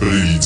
Vendredi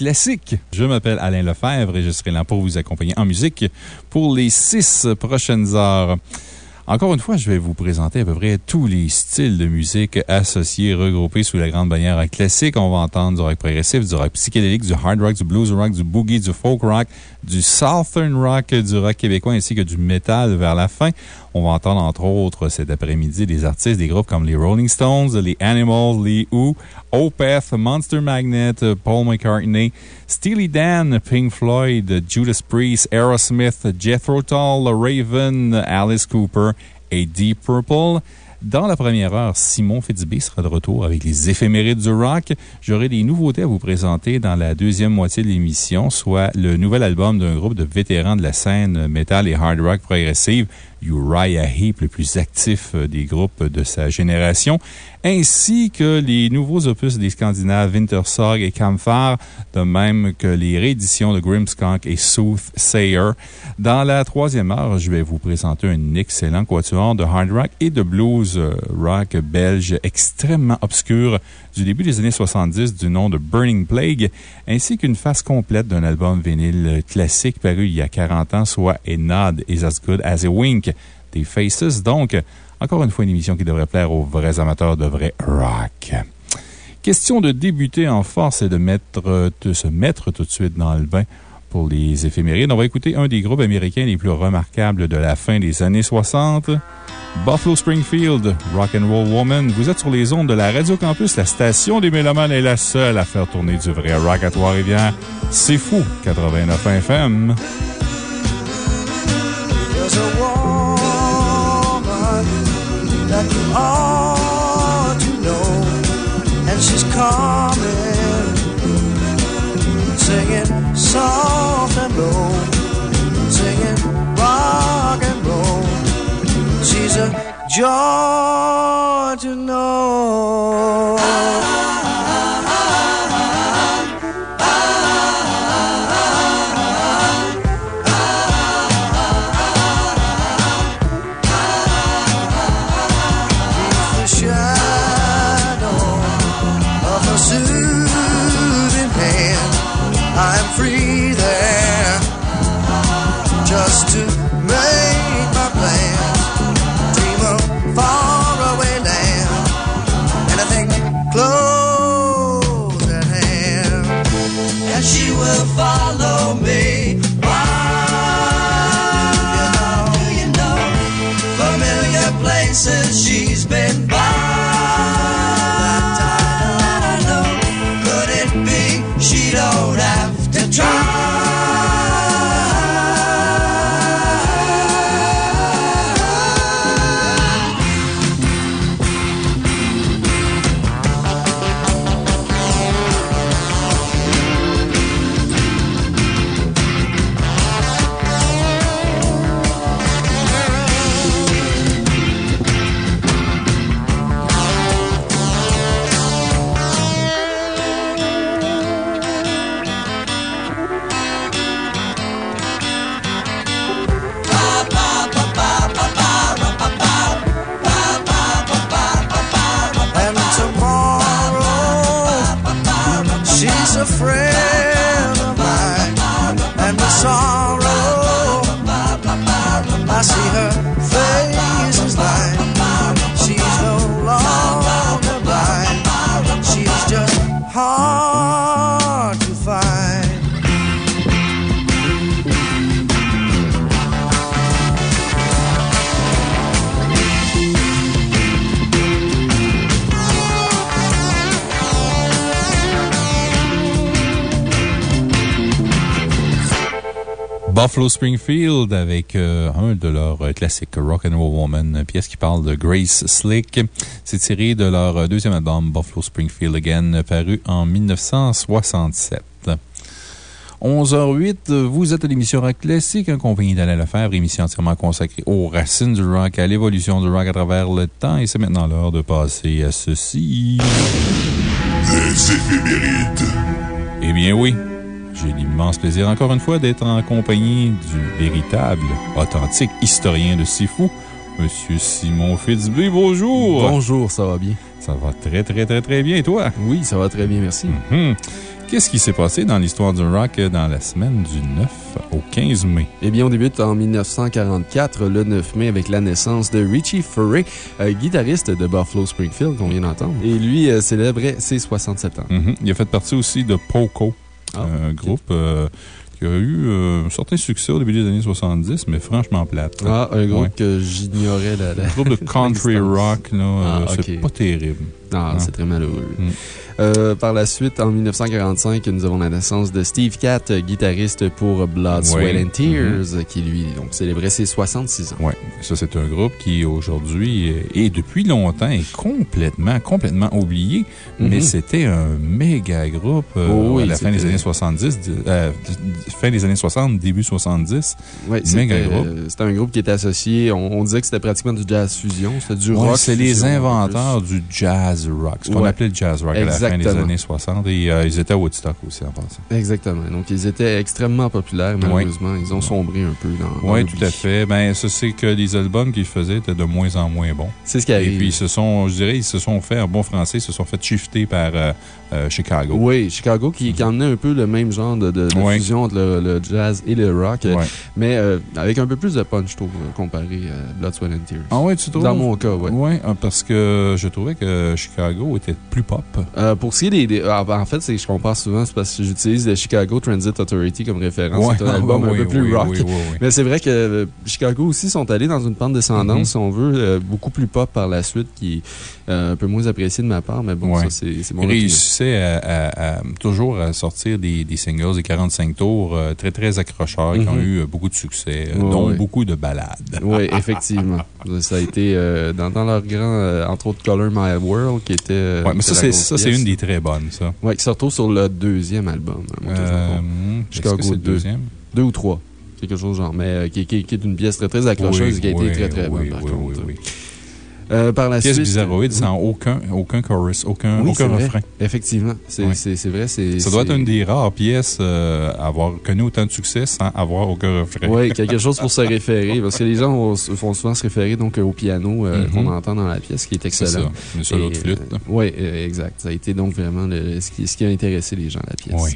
Classique. Je m'appelle Alain Lefebvre et je serai là pour vous accompagner en musique pour les six prochaines heures. Encore une fois, je vais vous présenter à peu près tous les styles de musique associés, regroupés sous la grande bannière classique. On va entendre du rock progressif, du rock psychédélique, du hard rock, du blues rock, du boogie, du folk rock, du southern rock, du rock québécois ainsi que du metal vers la fin. On va entendre entre autres cet après-midi des artistes des groupes comme les Rolling Stones, les Animals, les Who, Opeth, Monster Magnet, Paul McCartney, Steely Dan, Pink Floyd, Judas Priest, Aerosmith, Jethro Tull, Raven, Alice Cooper et Deep Purple. Dans la première heure, Simon Fitzbé sera de retour avec les éphémérides du rock. J'aurai des nouveautés à vous présenter dans la deuxième moitié de l'émission, soit le nouvel album d'un groupe de vétérans de la scène metal et hard rock progressive, Uriah Heep, le plus actif des groupes de sa génération, ainsi que les nouveaux opus des Scandinaves Wintersog et Camphor, de même que les rééditions de Grimmskunk et Soothsayer. Dans la troisième heure, je vais vous présenter un excellent quatuor de hard rock et de blues euh, rock belge extrêmement obscur du début des années 70 du nom de Burning Plague, ainsi qu'une face complète d'un album vinyle classique paru il y a 40 ans, soit A Nod is as good as a wink des Faces. Donc, encore une fois, une émission qui devrait plaire aux vrais amateurs de vrai rock. Question de débuter en force et de, mettre, de se mettre tout de suite dans le bain pour les éphémérides. On va écouter un des groupes américains les plus remarquables de la fin des années 60. Buffalo Springfield, Rock and Roll Woman. Vous êtes sur les ondes de la Radio Campus. La station des Mélomanes est la seule à faire tourner du vrai rock à Trois-Rivières. C'est fou, 89 FM. That you ought to know, and she's coming, singing soft and low, singing rock and roll. She's a joy to know. Buffalo Springfield avec euh, un de leurs euh, classiques, Rock and Roll Woman, une pièce qui parle de Grace Slick. C'est tiré de leur euh, deuxième album, Buffalo Springfield Again, paru en 1967. 11h08, vous êtes à l'émission Rock Classique, un compagnie d'Alain Lefebvre, émission entièrement consacrée aux racines du rock, à l'évolution du rock à travers le temps. Et c'est maintenant l'heure de passer à ceci. Les éphémérides. Eh bien oui, j'ai l'immense plaisir encore une fois d'être en compagnie du véritable, authentique historien de Sifu, Monsieur Simon Fitzbé. Bonjour! Bonjour, ça va bien? Ça va très, très, très, très bien. Et toi? Oui, ça va très bien, merci. Mhm. Qu'est-ce qui s'est passé dans l'histoire du rock dans la semaine du 9 au 15 mai? Eh bien, on débute en 1944, le 9 mai, avec la naissance de Richie Furay, euh, guitariste de Buffalo Springfield, qu'on vient d'entendre. Et lui euh, célébrait ses 67 ans. Mhm. Il a fait partie aussi de Poco, Ah, un ok. groupe euh, qui a eu euh, un certain succès au début des années 70, mais franchement plate. Ah, un groupe Ouais. que j'ignorais la, la- Un groupe de country rock, là, euh, Ah, c'est pas terrible. Ah, Ah. c'est très malheureux. Mm. Euh, par la suite, en 1945, nous avons la naissance de Steve Catt, guitariste pour Blood, Sweat Ouais. and Tears, qui lui donc, célébrait ses 66 ans. Oui, ça, c'est un groupe qui, aujourd'hui, et depuis longtemps, est complètement, complètement oublié. Mais Mhm. c'était un méga groupe euh, Oh oui, à la fin des années 70, de- euh, fin des années 60, début 70. Ouais, Méga c'était groupe. c'était un groupe qui était associé, on, on disait que c'était pratiquement du jazz fusion, c'était du Ouais, rock. c'est les inventeurs du jazz rock, ce qu'on Ouais. appelait le jazz rock à la fin des Exactement. années 60. Et euh, ils étaient à Woodstock aussi en passant. Exactement. Donc, ils étaient extrêmement populaires, malheureusement. Ils ont sombré un peu dans. Oui, tout à fait. Ben, ça, c'est que les albums qu'ils faisaient étaient de moins en moins bons. C'est ce qui Et arrive. puis, ils se sont, je dirais, ils se sont fait, en bon français, ils se sont fait shifter par euh, euh, Chicago. Oui, Chicago qui, qui emmenait un peu le même genre de, de- fusion entre le, le jazz et le rock, mais avec un peu plus de punch, je trouve, comparé à Blood, Sweat and Tears. Ah ouais, tu trouves? Dans mon cas, oui. Oui, parce que je trouvais que Chicago était plus pop. Euh, pour ce qui est des. des- ah, en fait, c'est que je compare souvent, c'est parce que j'utilise le Chicago Transit Authority comme référence. Ouais, c'est un album oui, un peu plus oui, rock. oui. Mais c'est vrai que euh, Chicago aussi sont allés dans une pente descendante, Mhm. si on veut, euh, beaucoup plus pop par la suite, qui un peu moins apprécié de ma part, mais bon, Ouais. ça, c'est mon réussissaient à, à- à- toujours à sortir des, des singles, des 45 tours euh, très, très accrocheurs qui ont Mhm. eu euh, beaucoup de succès, euh, Ouais, dont ouais. beaucoup de ballades. Oui, effectivement. Ça a été euh, dans, dans leur grand, euh, entre autres, Color My World, qui était. euh, Ouais, mais ça, était ça, c'est une des très bonnes, ça. Ouais, qui se retrouve sur le deuxième album. Euh, Chicago que c'est le 2. deuxième? Deux ou trois. Quelque chose genre, mais euh, qui, qui- qui est une pièce très, très accrocheuse Oui, qui a été oui, très, très bonne, oui, par oui, contre. Euh, par la Pièce suite. bizarroïde Oui. sans aucun, aucun chorus, aucun, Oui, aucun vrai. refrain. Effectivement. C'est vrai. Ça doit être une des rares pièces euh, à avoir connu autant de succès sans avoir aucun refrain. Oui, quelque chose pour se référer. Parce que les gens vont, font souvent se référer donc, au piano euh, Mhm. qu'on entend dans la pièce, qui est C'est ça. excellent. Une seule Et, autre flûte. euh, Oui, euh, exact. Ça a été donc vraiment le- ce, qui, ce qui a intéressé les gens à la pièce.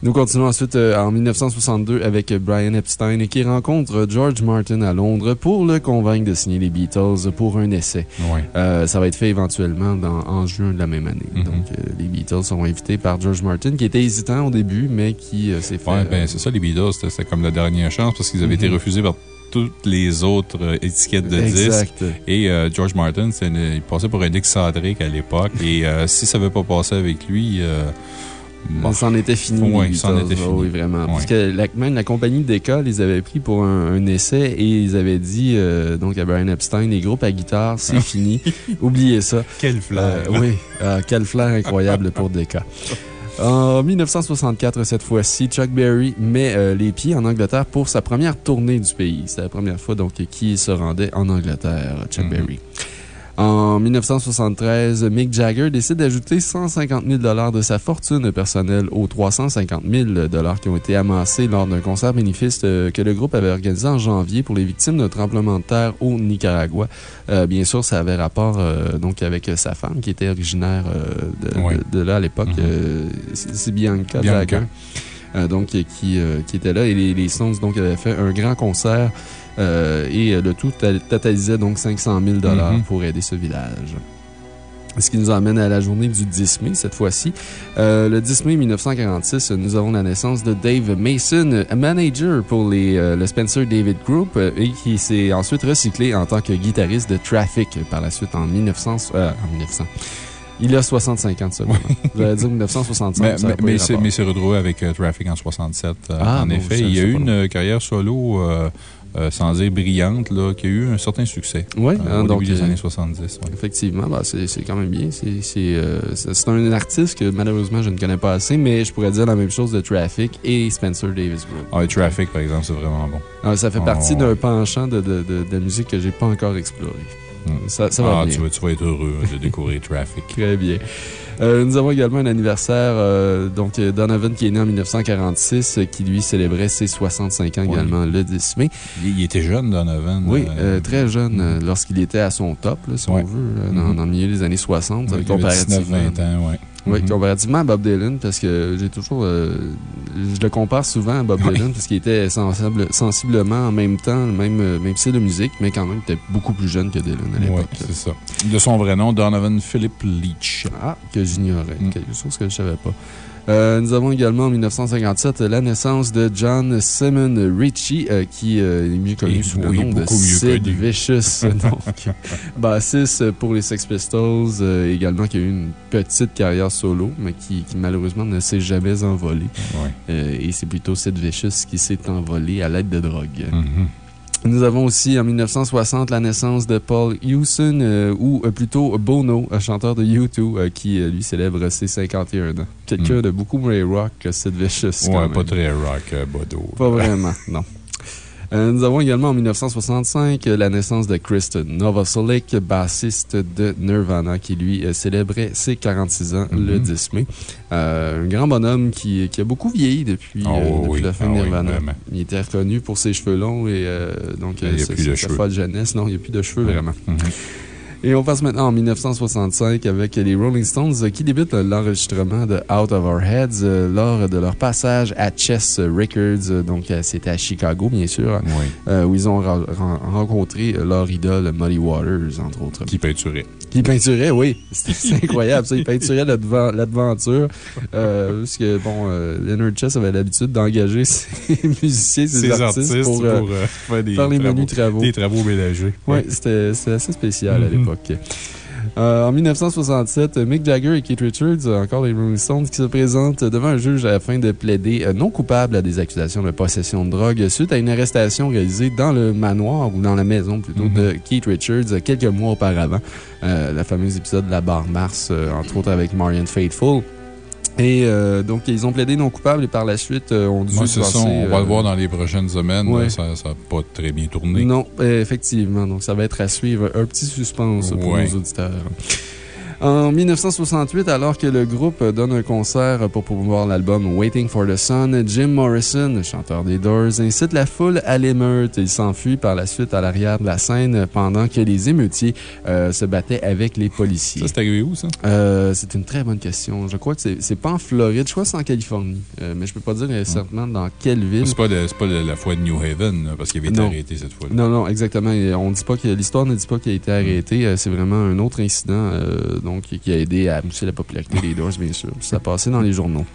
Nous continuons ensuite euh, en 1962 avec Brian Epstein qui rencontre George Martin à Londres pour le convaincre de signer les Beatles pour un essai. Ouais. Euh, ça va être fait éventuellement dans- en juin de la même année. Mhm. Donc, euh, les Beatles seront invités par George Martin qui était hésitant au début, mais qui euh, s'est fait. Ouais, euh, ben, c'est ça, les Beatles, c'était comme la dernière chance parce qu'ils avaient été Mhm. refusés par toutes les autres euh, étiquettes de disques. Et euh, George Martin, une- il passait pour un excentrique à l'époque. et euh, si ça n'avait pas passé avec lui, euh, bon, On s'en était fini. Les c'en était Ah fini. oui, vraiment. Parce que la, même la compagnie d'école, ils avaient pris pour un, un essai et ils avaient dit euh, donc à Brian Epstein les groupes à guitare, c'est fini. Oubliez ça. quel Euh, oui, euh, quel flair incroyable pour Decca. En 1964, cette fois-ci, Chuck Berry met euh, les pieds en Angleterre pour sa première tournée du pays. C'est la première fois donc qu'il se rendait en Angleterre, Chuck Mhm. Berry. En 1973, Mick Jagger décide d'ajouter 150 000 de sa fortune personnelle aux 350 000 qui ont été amassés lors d'un concert bénéfice euh, que le groupe avait organisé en janvier pour les victimes d'un tremblement de terre au Nicaragua. Euh, bien sûr, ça avait rapport euh, donc avec sa femme qui était originaire euh, de, Oui. de- de là à l'époque. Mhm. euh, C'est Bianca, Bianca. Jagger. euh, donc, qui, euh, qui était là. Et les, les Stones donc, avaient fait un grand concert et euh, le tout total- totalisait donc 500 000 Mhm. pour aider ce village. Ce qui nous amène à la journée du 10 mai, cette fois-ci. Euh, le 10 mai 1946, nous avons la naissance de Dave Mason, manager pour les, euh, le Spencer David Group, euh, et qui s'est ensuite recyclé en tant que guitariste de Traffic par la suite en 1900, euh, en 1900, Il a 65 ans de seulement. J'allais dire 1965. Mais, mais, mais retrouvé avec euh, Traffic en 67. euh, Ah, en bon, effet, il y a eu une euh, carrière solo, euh, sans dire brillante, là, qui a eu un certain succès. Oui, euh, hein, au donc, début des euh, années 70. ouais. Effectivement, bah, c'est quand même bien. C'est un artiste que malheureusement je ne connais pas assez, mais je pourrais dire la même chose de Traffic et Spencer Davis Group. Ah, et Traffic, par exemple, c'est vraiment bon. Ah, ça fait partie Oh. d'un penchant de, de, de, de musique que j'ai pas encore exploré. Hmm. Ça, ça va ah, tu tu vas être heureux de découvrir Traffic. Très bien. Euh, nous avons également un anniversaire, euh, donc euh, Donovan qui est né en 1946, euh, qui lui célébrait ses 65 ans Oui. également le 10 mai. Il, il était jeune, Donovan. Oui, euh, très jeune euh, lorsqu'il était à son top, là, si Ouais. on veut, euh, dans, dans le milieu des années 60, il euh, avait comparativement. 19-20 ans, ouais. Oui, Mhm. comparativement à Bob Dylan, parce que j'ai toujours. euh, je le compare souvent à Bob Oui. Dylan, parce qu'il était sensible, sensiblement en même temps, même, même style de musique, mais quand même, il était beaucoup plus jeune que Dylan à Oui, l'époque. c'est ça. De son vrai nom, Donovan Philip Leach. Ah, que j'ignorais. Mm. Quelque chose que je ne savais pas. Euh, nous avons également en 1957 la naissance de John Simon Ritchie, euh, qui euh, est mieux connu Et sous le nom de Sid connu. Vicious, donc bassiste pour les Sex Pistols, également qui a eu une petite carrière solo, mais qui, qui malheureusement ne s'est jamais envolé. Ouais. Euh, et c'est plutôt Sid Vicious qui s'est envolé à l'aide de drogue. Mhm. Nous avons aussi en 1960 la naissance de Paul Hewson, euh, ou euh, plutôt Bono, un chanteur de U2, euh, qui euh, lui célèbre ses 51 ans. Quelqu'un Mm. de beaucoup moins rock que Sid Vicious. Ouais, pas très rock, Bodo. Pas vraiment, non. Euh, nous avons également en 1965 euh, la naissance de Kristen Novoselic, bassiste de Nirvana, qui lui euh, célébrait ses 46 ans le Mhm. 10 mai. Euh, un grand bonhomme qui, qui a beaucoup vieilli depuis, Ah euh, depuis oui, la fin ah de oui, Nirvana. il était reconnu pour ses cheveux longs et donc Il y a plus de cheveux. jeunesse. Non, il n'y a plus de cheveux vraiment. Mhm. Et on passe maintenant en 1965 avec les Rolling Stones qui débutent l'enregistrement de Out of Our Heads euh, lors de leur passage à Chess Records. euh, Donc, euh, c'était à Chicago, bien sûr, Oui, où ils ont rencontré leur idole Muddy Waters, entre autres. qui peinturait. Qui peinturait, oui. C'est incroyable, ça. Il peinturait l'aventure. Euh, parce que, bon, euh, Leonard Chess avait l'habitude d'engager ses musiciens, ses, artistes, artistes pour, euh, faire des faire les travaux, menus travaux. des travaux ménagers. Oui, c'était c'était assez spécial à Mhm. l'époque. Euh, en 1967, Mick Jagger et Keith Richards, euh, encore les Rolling Stones, qui se présentent devant un juge afin de plaider euh, non coupable à des accusations de possession de drogue suite à une arrestation réalisée dans le manoir ou dans la maison plutôt Mhm. de Keith Richards euh, quelques mois auparavant. Euh, le fameux épisode de la barre Mars, euh, entre autres avec Marion Faithfull. Et euh, donc, ils ont plaidé non coupable et par la suite, euh, ont dû Moi, c'est ça. passer, On va euh, le voir dans les prochaines semaines. ouais. Ça n'a pas très bien tourné. Non, euh, effectivement. Donc, ça va être à suivre. Un petit suspense pour Ouais. nos auditeurs. En 1968, alors que le groupe donne un concert pour promouvoir l'album Waiting for the Sun, Jim Morrison, chanteur des Doors, incite la foule à l'émeute. Il s'enfuit par la suite à l'arrière de la scène pendant que les émeutiers euh, se battaient avec les policiers. Ça, c'est arrivé où, ça? Euh, c'est une très bonne question. Je crois que c'est pas en Floride, je crois que c'est en Californie. Euh, mais je peux pas dire exactement dans quelle ville. C'est pas, de- pas de la fois de New Haven, là, parce qu'il avait été Non. arrêté cette fois-là. Non, non, exactement. Et On dit pas que l'histoire ne dit pas qu'il a été arrêté. C'est vraiment un autre incident donc, qui a aidé à mousser la popularité des Doors, bien sûr. Ça a passé dans les journaux.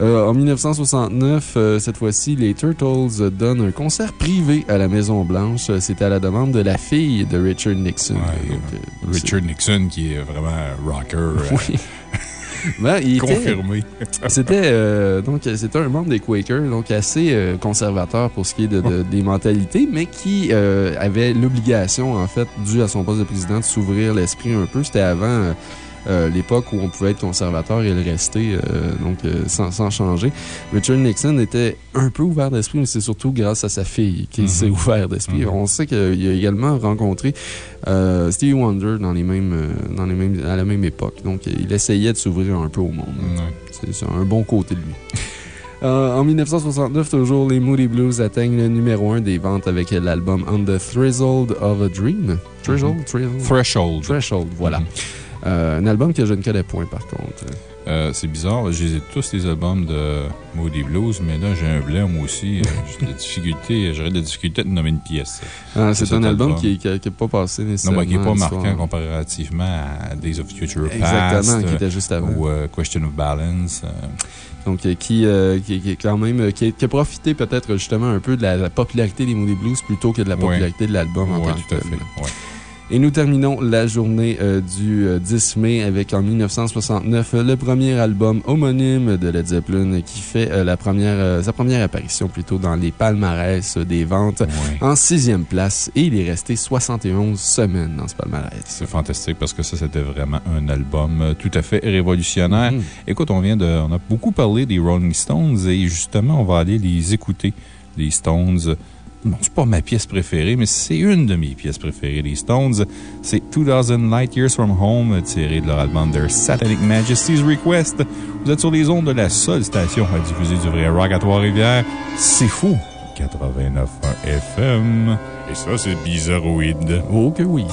Euh, en 1969, euh, cette fois-ci, les Turtles donnent un concert privé à la Maison-Blanche. C'était à la demande de la fille de Richard Nixon. Ouais, Donc, euh, Richard Nixon, qui est vraiment rocker Oui. Ben, il confirmé. C'était euh, donc c'était un membre des Quakers, donc assez euh, conservateur pour ce qui est de, de- des mentalités, mais qui euh, avait l'obligation, en fait, dû à son poste de président, de s'ouvrir l'esprit un peu. C'était avant euh, l'époque où on pouvait être conservateur et le rester, euh, donc euh, sans, sans changer. Richard Nixon était un peu ouvert d'esprit, mais c'est surtout grâce à sa fille qu'il s'est ouvert d'esprit. Mhm. On sait qu'il a également rencontré Stevie Wonder dans les mêmes, dans les mêmes, à la même époque. Donc, il essayait de s'ouvrir un peu au monde. Ouais. C'est c'est un bon côté de lui. Euh, en 1969, toujours, les Moody Blues atteignent le numéro 1 des ventes avec l'album On the Threshold of a Dream. Threshold? Threshold? Threshold. Threshold, voilà. Euh, un album que je ne connais point, par contre. Euh, c'est bizarre, je les ai tous les albums de Moody Blues, mais là, j'ai un blanc, moi aussi. Euh, J'ai de la difficulté, j'aurais de la difficulté de nommer une pièce. Ah, c'est un album album. qui n'est pas passé Non, nécessairement. ben, qui n'est pas marquant comparativement à Days of Future Past. Exactement, qui était juste avant. Ou euh, Question of Balance. Donc, qui, qui, qui est quand même, qui a, profité peut-être justement un peu de la, la popularité des Moody Blues plutôt que de la popularité de l'album en tant que tout à tel. fait. Et nous terminons la journée euh, du 10 mai avec en 1969 le premier album homonyme de Led Zeppelin qui fait la première, sa première apparition plutôt dans les palmarès des ventes en sixième place. Et il est resté 71 semaines dans ce palmarès. C'est fantastique parce que ça, c'était vraiment un album tout à fait révolutionnaire. Mm-hmm. Écoute, on vient de, on a beaucoup parlé des Rolling Stones et justement, on va aller les écouter, les Stones. Non, c'est pas ma pièce préférée, mais c'est une de mes pièces préférées des Stones. C'est 2000 Light Years from Home, tiré de leur album Their Satanic Majesty's Request. Vous êtes sur les ondes de la seule station à diffuser du vrai rock à Trois-Rivières. C'est fou! 89 FM. Et ça, c'est bizarroïde. Oh que oui!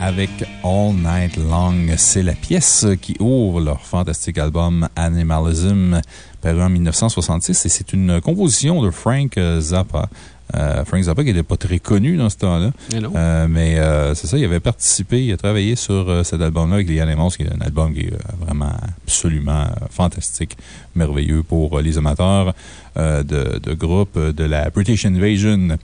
Avec All Night Long. C'est la pièce qui ouvre leur fantastique album Animalism, paru en 1966, et c'est une composition de Frank Zappa. Euh, Frank Zappa qui n'était pas très connu dans ce temps-là. Euh, mais euh, c'est ça, il avait participé, il a travaillé sur cet album-là avec les Animals, qui est un album qui est vraiment absolument fantastique, merveilleux pour les amateurs de, de groupes de la British Invasion.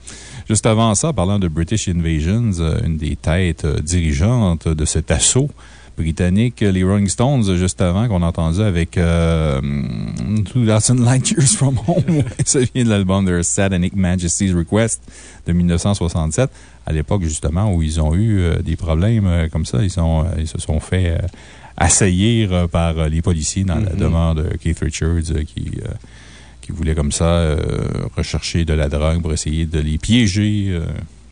Juste avant ça, parlant de British Invasions, euh, une des têtes euh, dirigeantes de cet assaut britannique, les Rolling Stones, juste avant, qu'on a entendu avec euh, 2000 Light Years from Home? Ça vient de l'album de Satanic Majesty's Request de 1967. À l'époque, justement, où ils ont eu euh, des problèmes comme ça, ils, sont, ils se sont fait assaillir par les policiers dans la mm-hmm. demeure de Keith Richards qui qui voulaient comme ça euh, rechercher de la drogue pour essayer de les piéger. Euh,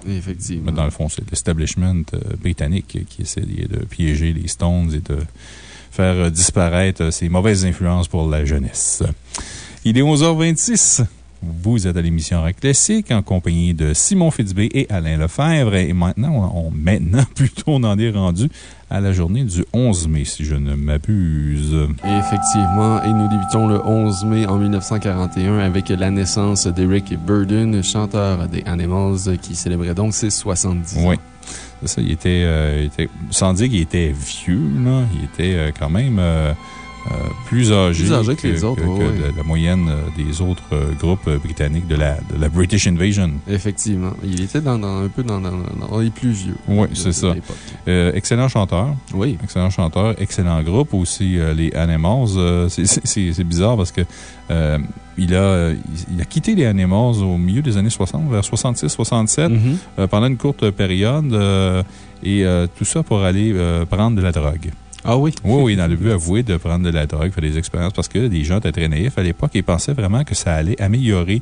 Effectivement. Dans le fond, c'est l'establishment euh, britannique qui essayait de piéger les Stones et de faire disparaître ces mauvaises influences pour la jeunesse. Il est 11h26. Vous êtes à l'émission Rock Classique en compagnie de Simon Fitzbé et Alain Lefebvre. Et maintenant, on, maintenant plutôt, on en est rendu à la journée du 11 mai, si je ne m'abuse. Effectivement, et nous débutons le 11 mai en 1941 avec la naissance d'Eric Burden, chanteur des Animals, qui célébrait donc ses 70 ans. Oui. Ça, il était, euh, était sans dire qu'il était vieux, là, il était euh, quand même euh, euh, plus âgé, que, les autres, la, moyenne euh, des autres euh, groupes britanniques de la, de la, British Invasion. Effectivement. Il était dans, un peu dans, les plus vieux. Oui, c'est ça. excellent chanteur. Oui. Excellent chanteur. Excellent groupe aussi, les Animals. c'est bizarre parce que il, a, il a quitté les Animals au milieu des années 60, vers 66-67, mm-hmm. pendant une courte période. et tout ça pour aller prendre de la drogue. Ah oui? Oui, oui, dans le but avoué de prendre de la drogue, faire des expériences, parce que les gens étaient très naïfs à l'époque et pensaient vraiment que ça allait améliorer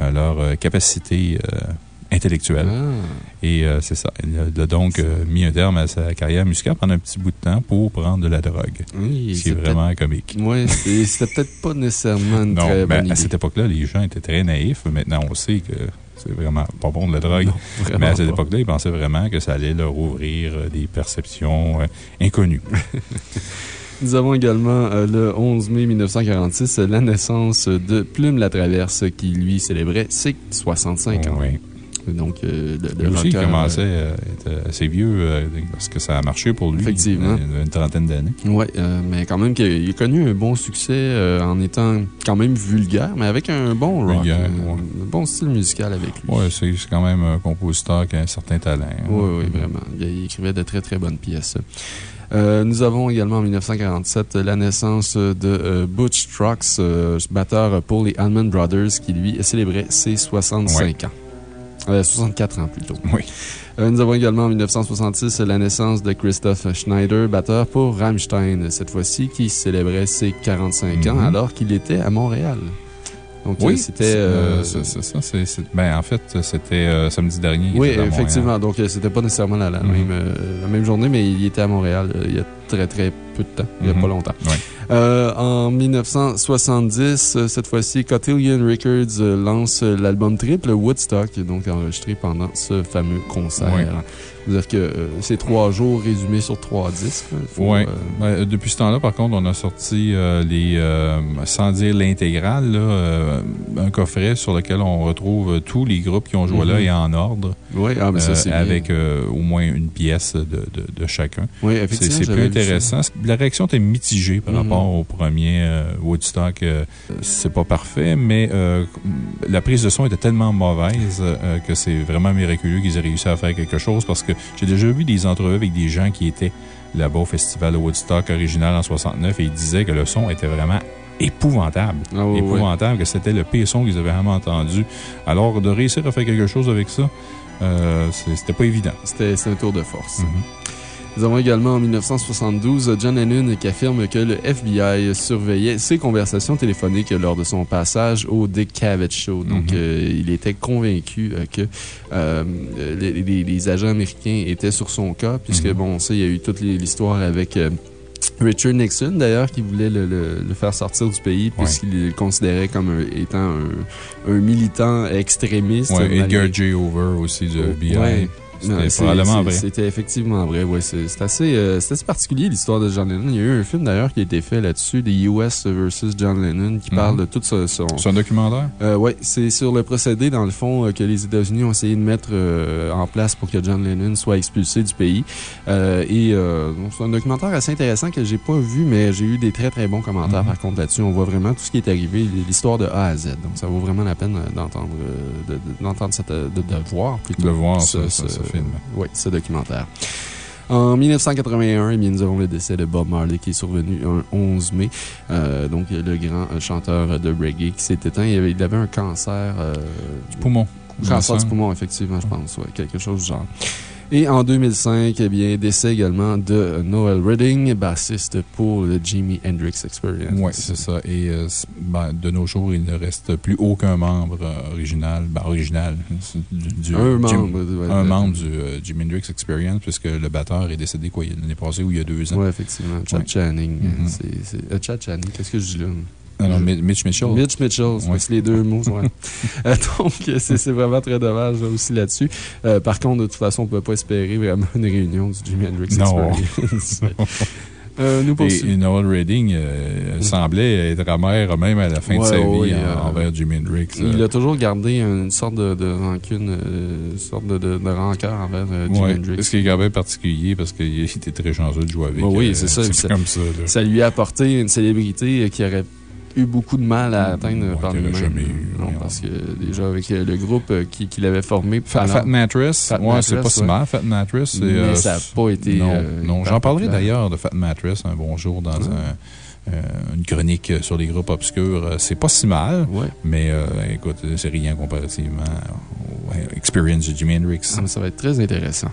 euh, leur euh, capacité intellectuelle. Ah. Et euh, c'est ça. Il a donc euh, mis un terme à sa carrière musicale pendant un petit bout de temps pour prendre de la drogue. Oui, c'est vraiment comique. Oui, c'était peut-être pas nécessairement une Non, très ben, à cette époque-là, les gens étaient très naïfs. Maintenant, on sait que c'est vraiment pas bon de la drogue. Non, Mais à cette époque-là, ils pensaient vraiment que ça allait leur ouvrir euh, des perceptions euh, inconnues. Nous avons également euh, le 11 mai 1946 euh, la naissance de Plume la Traverse qui, lui, célébrait ses 65 ans. Oui. Donc, euh, le, Lui le aussi, il commençait à être assez vieux euh, parce que ça a marché pour lui. Effectivement. Il y a une trentaine d'années. Oui, mais quand même, qu'il- il a connu un bon succès euh, en étant quand même vulgaire, mais avec un bon rock. Vulgaire, un, ouais. un bon style musical avec lui. Oui, c'est quand même un compositeur qui a un certain talent. hein. Oui, oui, vraiment. Il, écrivait de très, très bonnes pièces. Euh, nous avons également en 1947 la naissance de euh, Butch Trucks, euh, batteur pour les Allman Brothers, qui lui célébrait ses 65 ans. Euh, 64 ans plutôt. Oui. Euh, nous avons également en 1966 la naissance de Christoph Schneider, batteur pour Rammstein, cette fois-ci, qui célébrait ses 45 ans Mhm. alors qu'il était à Montréal. Donc, euh, Oui, c'était. c'est euh, euh, ça. Ben, en fait, c'était euh, samedi dernier. Oui, effectivement. Donc, euh, c'était pas nécessairement la, la Mhm. même, euh, la même journée, mais il était à Montréal euh, il y a très, très peu de temps. Il n'y a Mhm. pas longtemps. Ouais. Euh, en 1970, euh, cette fois-ci, Cotillion Records euh, lance l'album triple Woodstock, donc enregistré pendant ce fameux concert. Ouais. C'est-à-dire que euh, c'est trois jours résumés sur trois disques. Faut, Oui. euh, depuis ce temps-là, par contre, on a sorti euh, les, sans dire l'intégrale, un coffret sur lequel on retrouve tous les groupes qui ont joué là Mhm. et en ordre. Oui, ah, mais ça, c'est bien. avec au moins une pièce de, de, de chacun. Oui, effectivement. c'est plus. Intéressant. La réaction était mitigée par Mhm. rapport au premier euh, Woodstock. Euh, c'est pas parfait, mais euh, la prise de son était tellement mauvaise que c'est vraiment miraculeux qu'ils aient réussi à faire quelque chose parce que j'ai déjà vu des entrevues avec des gens qui étaient là-bas au festival de Woodstock original en 69 et ils disaient que le son était vraiment épouvantable. Ah, épouvantable, que c'était le pire son qu'ils avaient jamais entendu. Alors, de réussir à faire quelque chose avec ça, euh, c'était pas évident. C'était un tour de force. Mhm. Nous avons également en 1972 John Lennon qui affirme que le FBI surveillait ses conversations téléphoniques lors de son passage au Dick Cavett Show. Donc, Mhm. euh, il était convaincu euh, que euh, les, les- les agents américains étaient sur son cas, puisque, Mhm. bon, on sait, il y a eu toute l'histoire avec. Richard Nixon, d'ailleurs, qui voulait le, le- le faire sortir du pays puisqu'il le considérait comme un- étant un, un militant extrémiste. Ouais, Edgar J. Hoover aussi du FBI. Ouais. C'était probablement vrai. C'était effectivement vrai, ouais. C'est assez, euh, assez particulier l'histoire de John Lennon. Il y a eu un film d'ailleurs qui a été fait là-dessus, The US versus John Lennon, qui parle de tout ce- son. C'est un documentaire? Euh, oui, c'est sur le procédé, dans le fond, euh, que les États-Unis ont essayé de mettre euh, en place pour que John Lennon soit expulsé du pays. Et c'est un documentaire assez intéressant que j'ai pas vu, mais j'ai eu des très très bons commentaires Mhm. par contre là-dessus. On voit vraiment tout ce qui est arrivé, l'histoire de A à Z. Donc ça vaut vraiment la peine d'entendre, de, de- cette, de, de voir plutôt. De voir ça, ce film. Oui, ce documentaire. En 1981, eh bien, nous avons le décès de Bob Marley qui est survenu un 11 mai. Euh, donc, le grand euh, chanteur de reggae qui s'est éteint. Il avait, il avait un cancer. euh, Poumon. Cancer du poumon, effectivement, je pense. Ouais, quelque chose du genre. Et en 2005, eh bien, décès également de Noel Redding, bassiste pour le Jimi Hendrix Experience. Oui, c'est ça. Et euh, ben, de nos jours, il ne reste plus aucun membre euh, original. Ben, original. c'est Du, du- Un membre, un membre du euh, Jimi Hendrix Experience, puisque le batteur est décédé quoi, l'année passée ou il y a deux ans. Oui, effectivement. Chad Ouais. Channing. Mhm. euh, Chad Channing, qu'est-ce que je dis là? Ah non, Mi- Mitch Mitchell. Mitch Mitchell, c'est Ouais. les deux mots. ouais. Euh, donc, c'est vraiment très dommage là, aussi là-dessus. Euh, par contre, de toute façon, on ne peut pas espérer vraiment une réunion du Jimi Hendrix Non. Experience. Euh, nous Et, Noel Redding euh, semblait être amer même à la fin de sa vie en- envers Jimi Hendrix. Il a toujours gardé une sorte de, de rancune, une sorte de, de, de rancœur envers Jimi Hendrix. ce qui est quand même particulier parce qu'il était très chanceux de jouer avec. Ouais, oui, c'est ça, C'est ça- comme ça. Ça lui a apporté une célébrité qui aurait eu beaucoup de mal à atteindre Ouais, par lui-même. jamais eu, Non, parce que déjà, avec le groupe euh, qui, qui l'avait formé. Fat, Mattress, Fat ouais, c'est pas si mal, Fat Mattress. Mais euh, ça n'a pas été. Non, euh, non. j'en parlerai d'ailleurs de Fat Mattress un bon jour dans un, euh, une chronique sur les groupes obscurs. Euh, C'est pas si mal, Ouais. mais euh, écoute, c'est rien comparativement euh, Experience de Jimi Hendrix. Ah, ça va être très intéressant.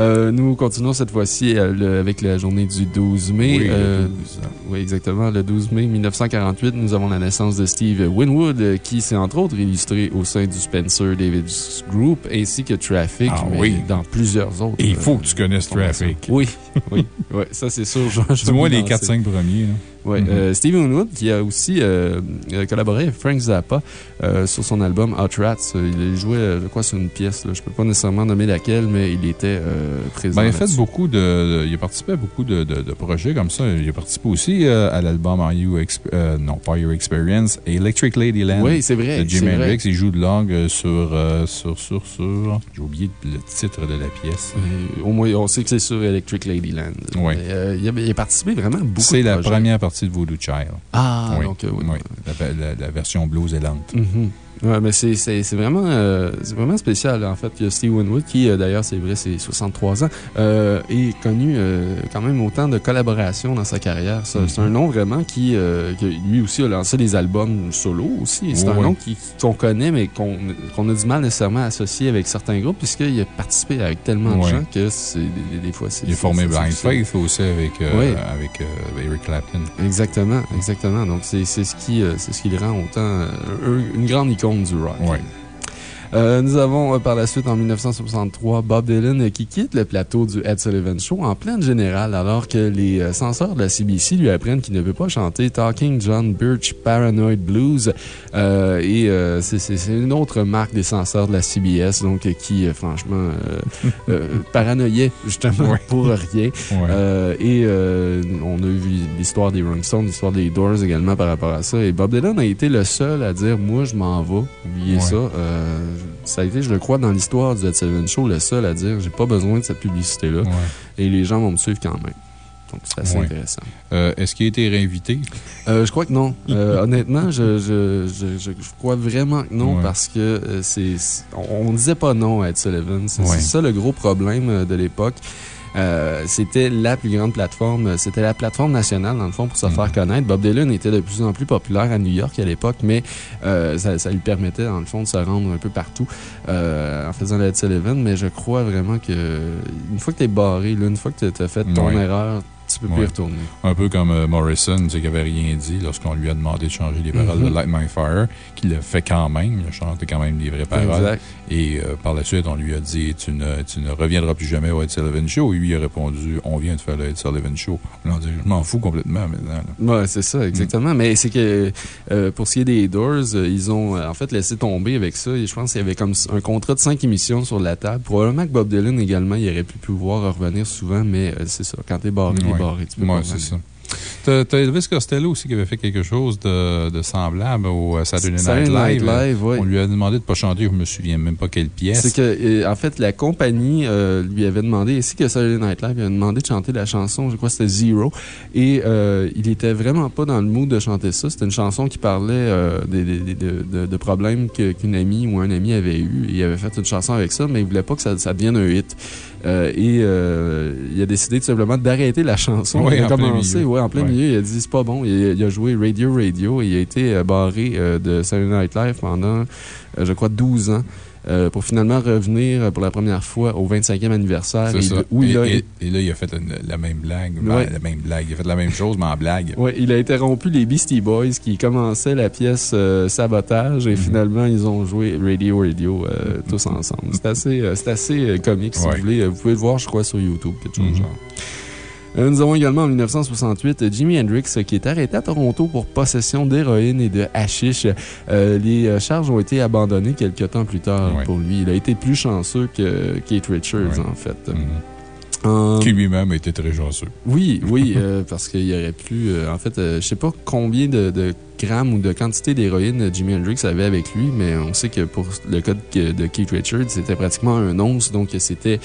Euh, nous continuons cette fois-ci euh, avec la journée du 12 mai. Oui, Euh, 12. oui, exactement. Le 12 mai 1948, nous avons la naissance de Steve Winwood, qui s'est entre autres illustré au sein du Spencer Davis Group ainsi que Traffic, Ah mais oui. dans plusieurs autres. Et il faut que tu connaisses Traffic. Oui, oui, oui, ça c'est sûr. vais les me lancer. 4-5 premiers. là. Ouais, Mhm. euh, Steve Winwood, qui a aussi euh, euh, collaboré avec Frank Zappa euh, sur son album Hot Rats. Euh, Il jouait, euh, je crois, sur une pièce. Là. Je peux pas nécessairement nommer laquelle, mais il était euh, présent. Ben, il a fait beaucoup de, de- Il a participé à beaucoup de, de- de projets comme ça. Il a participé aussi euh, à l'album Are You Exp- euh, non, pas Your Experience, Electric Ladyland. Oui, c'est vrai. de vrai. Hendrix. Il joue de langue euh, sur, euh, sur, sur, sur. J'ai oublié le titre de la pièce. Euh, au moins, on sait que c'est sur Electric Ladyland. Oui. Euh, il, a, participé vraiment beaucoup C'est la première partie de Voodoo Child. Ah, oui. donc, euh, oui. La, la- la version blues et lente. Ouais, mais c'est c'est- c'est vraiment, euh, c'est vraiment spécial, en fait. Il y a Steve Winwood, qui, euh, d'ailleurs, c'est vrai, c'est 63 ans, euh, et connu euh, quand même autant de collaborations dans sa carrière. Ça, C'est un nom vraiment qui, euh, qui, lui aussi, a lancé des albums solo aussi. C'est un nom qu'on connaît, mais qu'on qu'on a du mal nécessairement à associer avec certains groupes, puisqu'il a participé avec tellement de gens que c'est des, des- fois, c'est. Il a formé Blind. Faith aussi avec, euh, avec Eric Clapton. Exactement, exactement. Donc, c'est ce, qui, c'est ce qui le rend autant euh, un- une grande icône du rock. Oui. Euh, nous avons euh, par la suite, en 1963, Bob Dylan euh, qui quitte le plateau du Ed Sullivan Show en pleine générale, alors que les censeurs de la CBC lui apprennent qu'il ne veut pas chanter Talking John Birch Paranoid Blues. Euh, et euh, c'est une autre marque des censeurs de la CBS, donc qui, franchement, paranoïait justement Ouais. pour rien. Ouais. Et on a vu l'histoire des Rolling Stones, l'histoire des Doors également par rapport à ça. Et Bob Dylan a été le seul à dire Moi, je m'en vais. Oubliez Ouais. ça. Ça a été, je le crois, dans l'histoire du Ed Sullivan Show, le seul à dire J'ai pas besoin de cette publicité-là. Ouais. Et les gens vont me suivre quand même. Donc, c'est assez Ouais. intéressant. Euh, Est-ce qu'il a été réinvité? Euh, je crois que non. Euh, honnêtement, je, je, je, je, je crois vraiment que non Ouais. parce que c'est. On, on disait pas non à Ed Sullivan. C'est Ouais. ça le gros problème de l'époque. Euh, c'était la plus grande plateforme, euh, c'était la plateforme nationale, dans le fond, pour se Mhm. faire connaître. Bob Dylan était de plus en plus populaire à New York à l'époque, mais euh, ça, ça lui permettait, dans le fond, de se rendre un peu partout euh, en faisant le Ed Sullivan. Mais je crois vraiment que une fois que tu es barré, là, une fois que tu as fait ton erreur, tu peux plus Ouais. retourner. Un peu comme euh, Morrison, tu sais, qui avait rien dit lorsqu'on lui a demandé de changer les paroles Mhm. de Light My Fire, qu'il l'a fait quand même. Il a chanté quand même les vraies paroles. Exact. Et euh, par la suite, on lui a dit tu ne, tu ne reviendras plus jamais au Ed Sullivan Show. Et lui, il a répondu On vient de faire le Ed Sullivan Show. On dit Je m'en fous complètement maintenant. Ouais, c'est ça, exactement. Mais c'est que euh, pour ce qui est des Doors, euh, ils ont en fait laissé tomber avec ça. Et je pense qu'il y avait comme un contrat de cinq émissions sur la table. Probablement que Bob Dylan également, il aurait pu pouvoir revenir souvent, mais euh, c'est ça. Quand t'es barré, t'es barré. Tu peux Ouais, c'est ça. T'as Elvis Costello aussi qui avait fait quelque chose de, de semblable au euh, Saturday Night Saturday Night Live. Live, ouais. On lui a demandé de ne pas chanter, je me souviens même pas quelle pièce. C'est que, euh, en fait, la compagnie euh, lui avait demandé, ainsi que Saturday Night Live, il avait demandé de chanter la chanson, je crois que c'était Zero. Et euh, il était vraiment pas dans le mood de chanter ça. C'était une chanson qui parlait euh, des, des- des- de, de- problèmes qu'une amie ou un ami avait eu. Il avait fait une chanson avec ça, mais il voulait pas que ça, ça devienne un hit. Euh, et euh, il a décidé tout simplement d'arrêter la chanson. Oui, il a en plein commencé, milieu. ouais, en plein milieu. Il a dit c'est pas bon. Il, il a joué Radio Radio et il a été euh, barré euh, de Saturday Night Live pendant, euh, je crois, 12 ans. Euh, pour finalement revenir pour la première fois au 25e anniversaire. C'est Et ça. il- où et, il a, et- et là, il a fait une- la même blague. Ben. La même blague. Il a fait la même chose, mais en blague. ouais, il a interrompu les Beastie Boys qui commençaient la pièce euh, Sabotage et Mhm. finalement ils ont joué Radio Radio euh, tous ensemble. C'est assez, euh, assez euh, comique si Ouais. vous voulez. Vous pouvez le voir, je crois, sur YouTube, quelque chose Mhm. genre. Euh, Nous avons également en 1968 euh, Jimi Hendrix euh, qui est arrêté à Toronto pour possession d'héroïne et de hashish. Euh, les charges ont été abandonnées quelques temps plus tard pour lui. Il a été plus chanceux que Kate Richards, en fait. Mhm. En- Qui lui-même été très chanceux. Oui, oui, euh, parce qu'il y aurait plus. euh, en fait, je sais pas combien de, de grammes ou de quantité d'héroïne Jimi Hendrix avait avec lui, mais on sait que pour le cas de, de Keith Richards, c'était pratiquement un once, donc c'était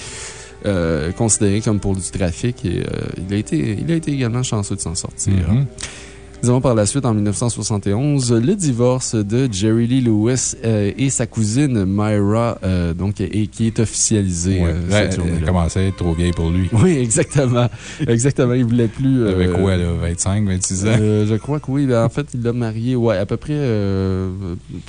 considéré comme pour du trafic et euh, il, a été, il a été également chanceux de s'en sortir. Mhm. Nous par la suite, en 1971, le divorce de Jerry Lee Lewis euh, et sa cousine Myra, euh, donc, et, qui est officialisé. Ouais, elle, commençait à être trop vieille pour lui. Oui, exactement. exactement. Il voulait plus. Avec quoi, là, 25, 26 ans? je crois que oui. Ben, en fait, il l'a marié, ouais, à peu près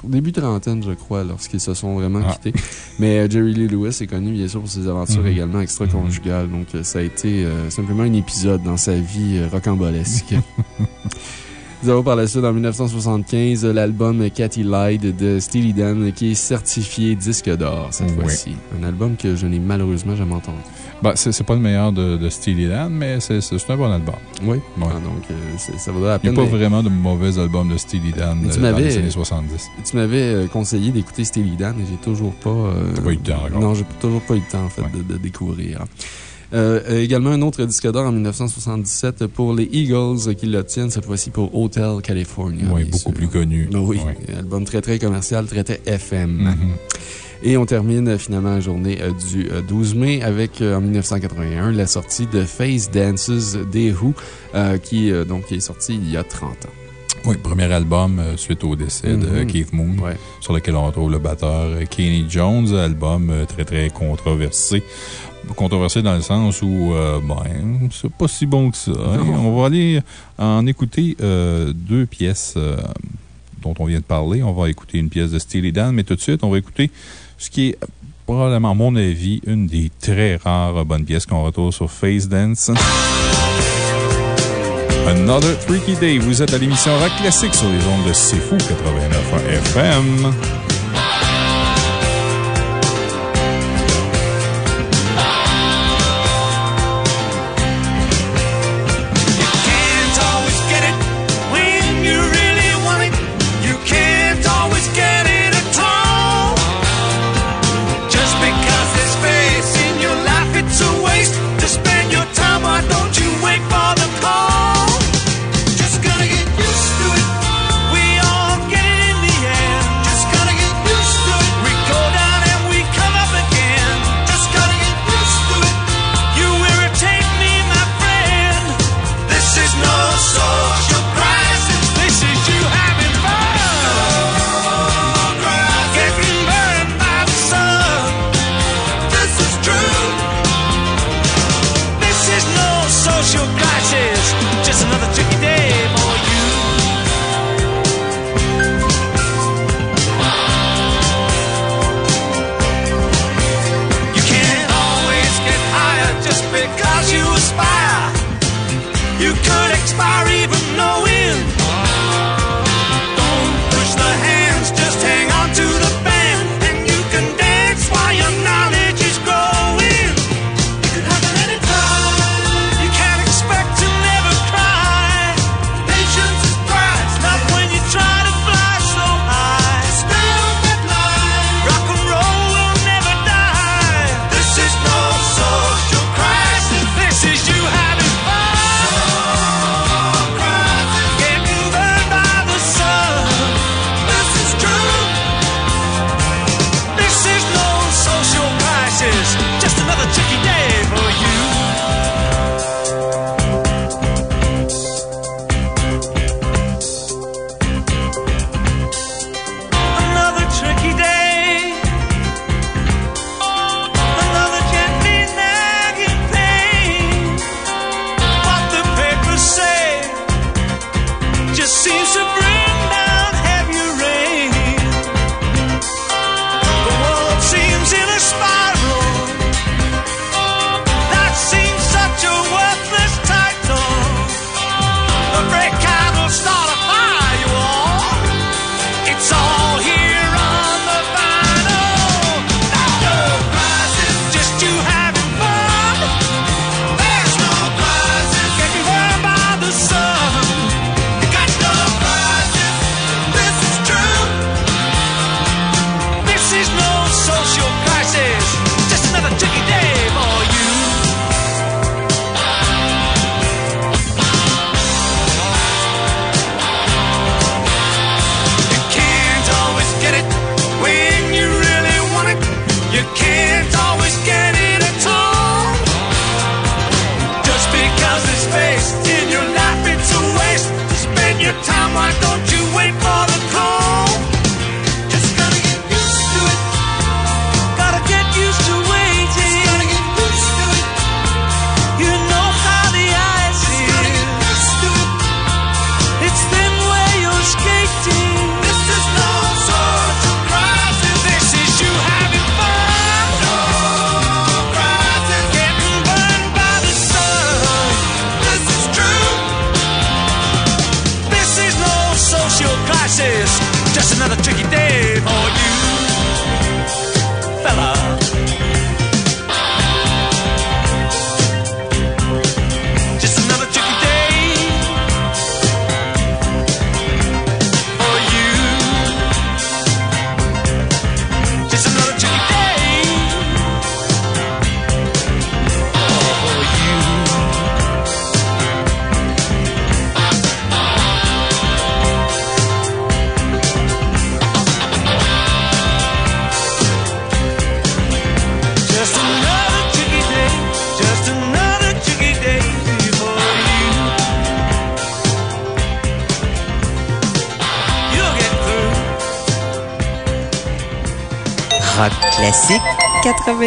début trentaine, je crois, lorsqu'ils se sont vraiment ah. quittés. Mais Jerry Lee Lewis est connu, bien sûr, pour ses aventures mm-hmm. également extra-conjugales. Donc, ça a été simplement un épisode dans sa vie rocambolesque. Nous avons par la suite, en 1975, l'album Cathy Lied de Steely Dan qui est certifié disque d'or cette fois-ci. Un album que je n'ai malheureusement jamais entendu. Bah, c'est pas le meilleur de, de Steely Dan, mais c'est un bon album. Oui. Ah, donc, euh, ça vaudrait la peine. Il n'y a pas vraiment de mauvais album de Steely Dan euh, dans les années 70. Tu m'avais euh, conseillé d'écouter Steely Dan et j'ai toujours pas. pas eu le temps encore. Non, j'ai toujours pas eu le temps, en fait, de, de, découvrir. Euh, euh, également un autre disque d'or en 1977 pour les Eagles qui l'obtiennent cette fois-ci pour Hotel California. Oui, beaucoup plus connu. Oui, album très très commercial, très très FM. Mm-hmm. Et on termine finalement la journée euh, du 12 mai avec, en 1981, la sortie de Face Dances des Who, qui, donc, est sorti il y a 30 ans. Oui, premier album suite au décès de mm-hmm. Keith Moon, sur lequel on retrouve le batteur Kenny Jones, album très très controversé controversé dans le sens où, euh, ben, c'est pas si bon que ça. Hein. On va aller en écouter euh, deux pièces euh, dont on vient de parler. On va écouter une pièce de Steely Dan, mais tout de suite, on va écouter ce qui est probablement, à mon avis, une des très rares bonnes pièces qu'on retrouve sur Face Dance. Another Freaky Day. Vous êtes à l'émission Rock Classique sur les ondes de C'est Fou 89 FM.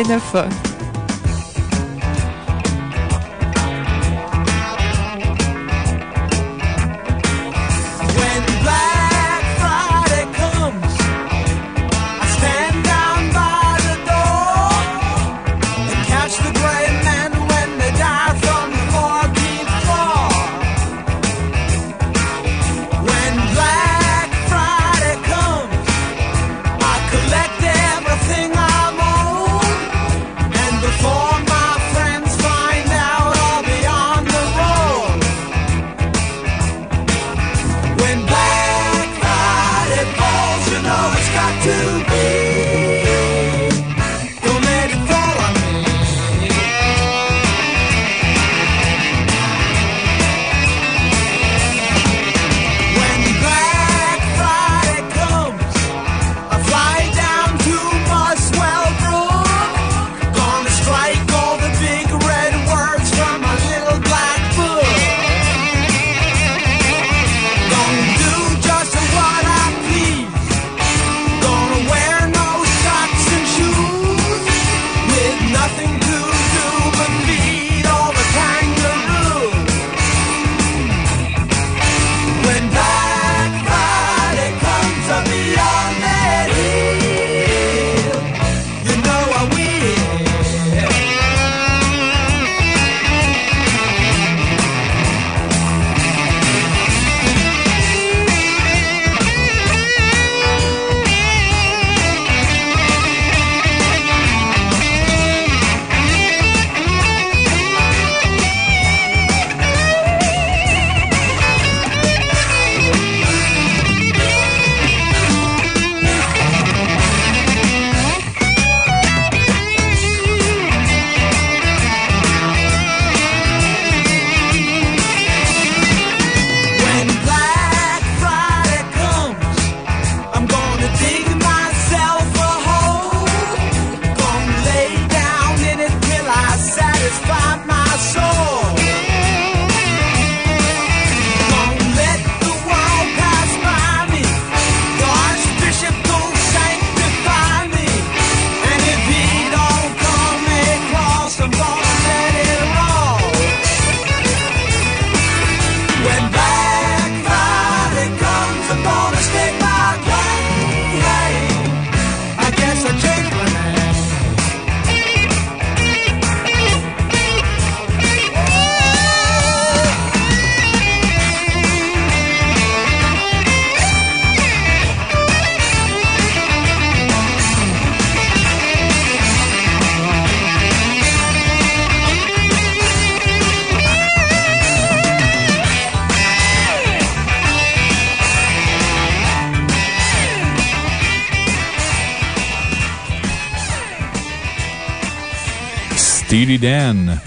89 ans. Dan.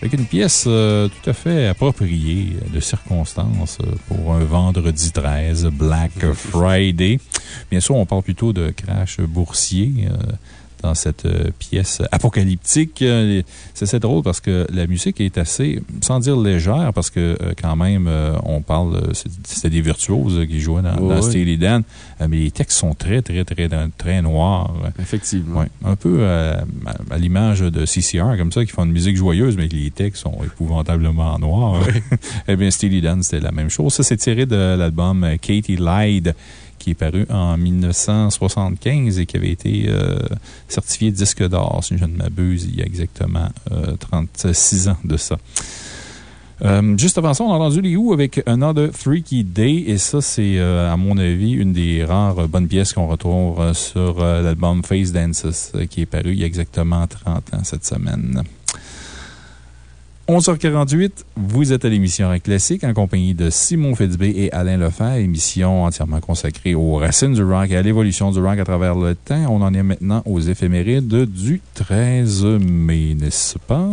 Avec une pièce euh, tout à fait appropriée de circonstances euh, pour un vendredi 13, Black Friday. Bien sûr, on parle plutôt de crash boursier. Euh, dans cette euh, pièce apocalyptique. Euh, c'est assez drôle parce que la musique est assez, sans dire légère, parce que euh, quand même, on parle, c'était des virtuoses qui jouaient dans, Steely Dan, mais les textes sont très, très, très, très noirs. Effectivement. Un peu à, l'image de CCR, comme ça, qui font une musique joyeuse, mais les textes sont épouvantablement noirs. eh bien, Steely Dan, c'était la même chose. Ça, c'est tiré de l'album Katie Lied qui est paru en 1975 et qui avait été euh, certifié disque d'or, si je ne m'abuse, il y a exactement 36 euh, ans de ça. Euh, juste avant ça, on a entendu les Who avec Another Freaky Day, et ça, c'est, à mon avis, une des rares bonnes pièces qu'on retrouve sur l'album Face Dances, qui est paru il y a exactement 30 ans cette semaine. 11h48, vous êtes à l'émission Rock Classique en compagnie de Simon Fitzbé et Alain Lefebvre, émission entièrement consacrée aux racines du rock et à l'évolution du rock à travers le temps. On en est maintenant aux éphémérides du 13 mai, n'est-ce pas?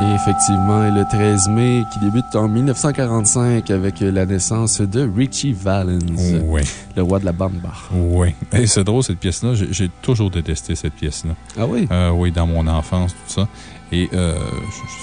Et effectivement, le 13 mai qui débute en 1945 avec la naissance de Richie Valens. Oui. Le roi de la bamba. Oui. Et c'est drôle, cette pièce-là. J'ai toujours détesté cette pièce-là. Ah oui? Euh, oui, dans mon enfance, tout ça. Et euh,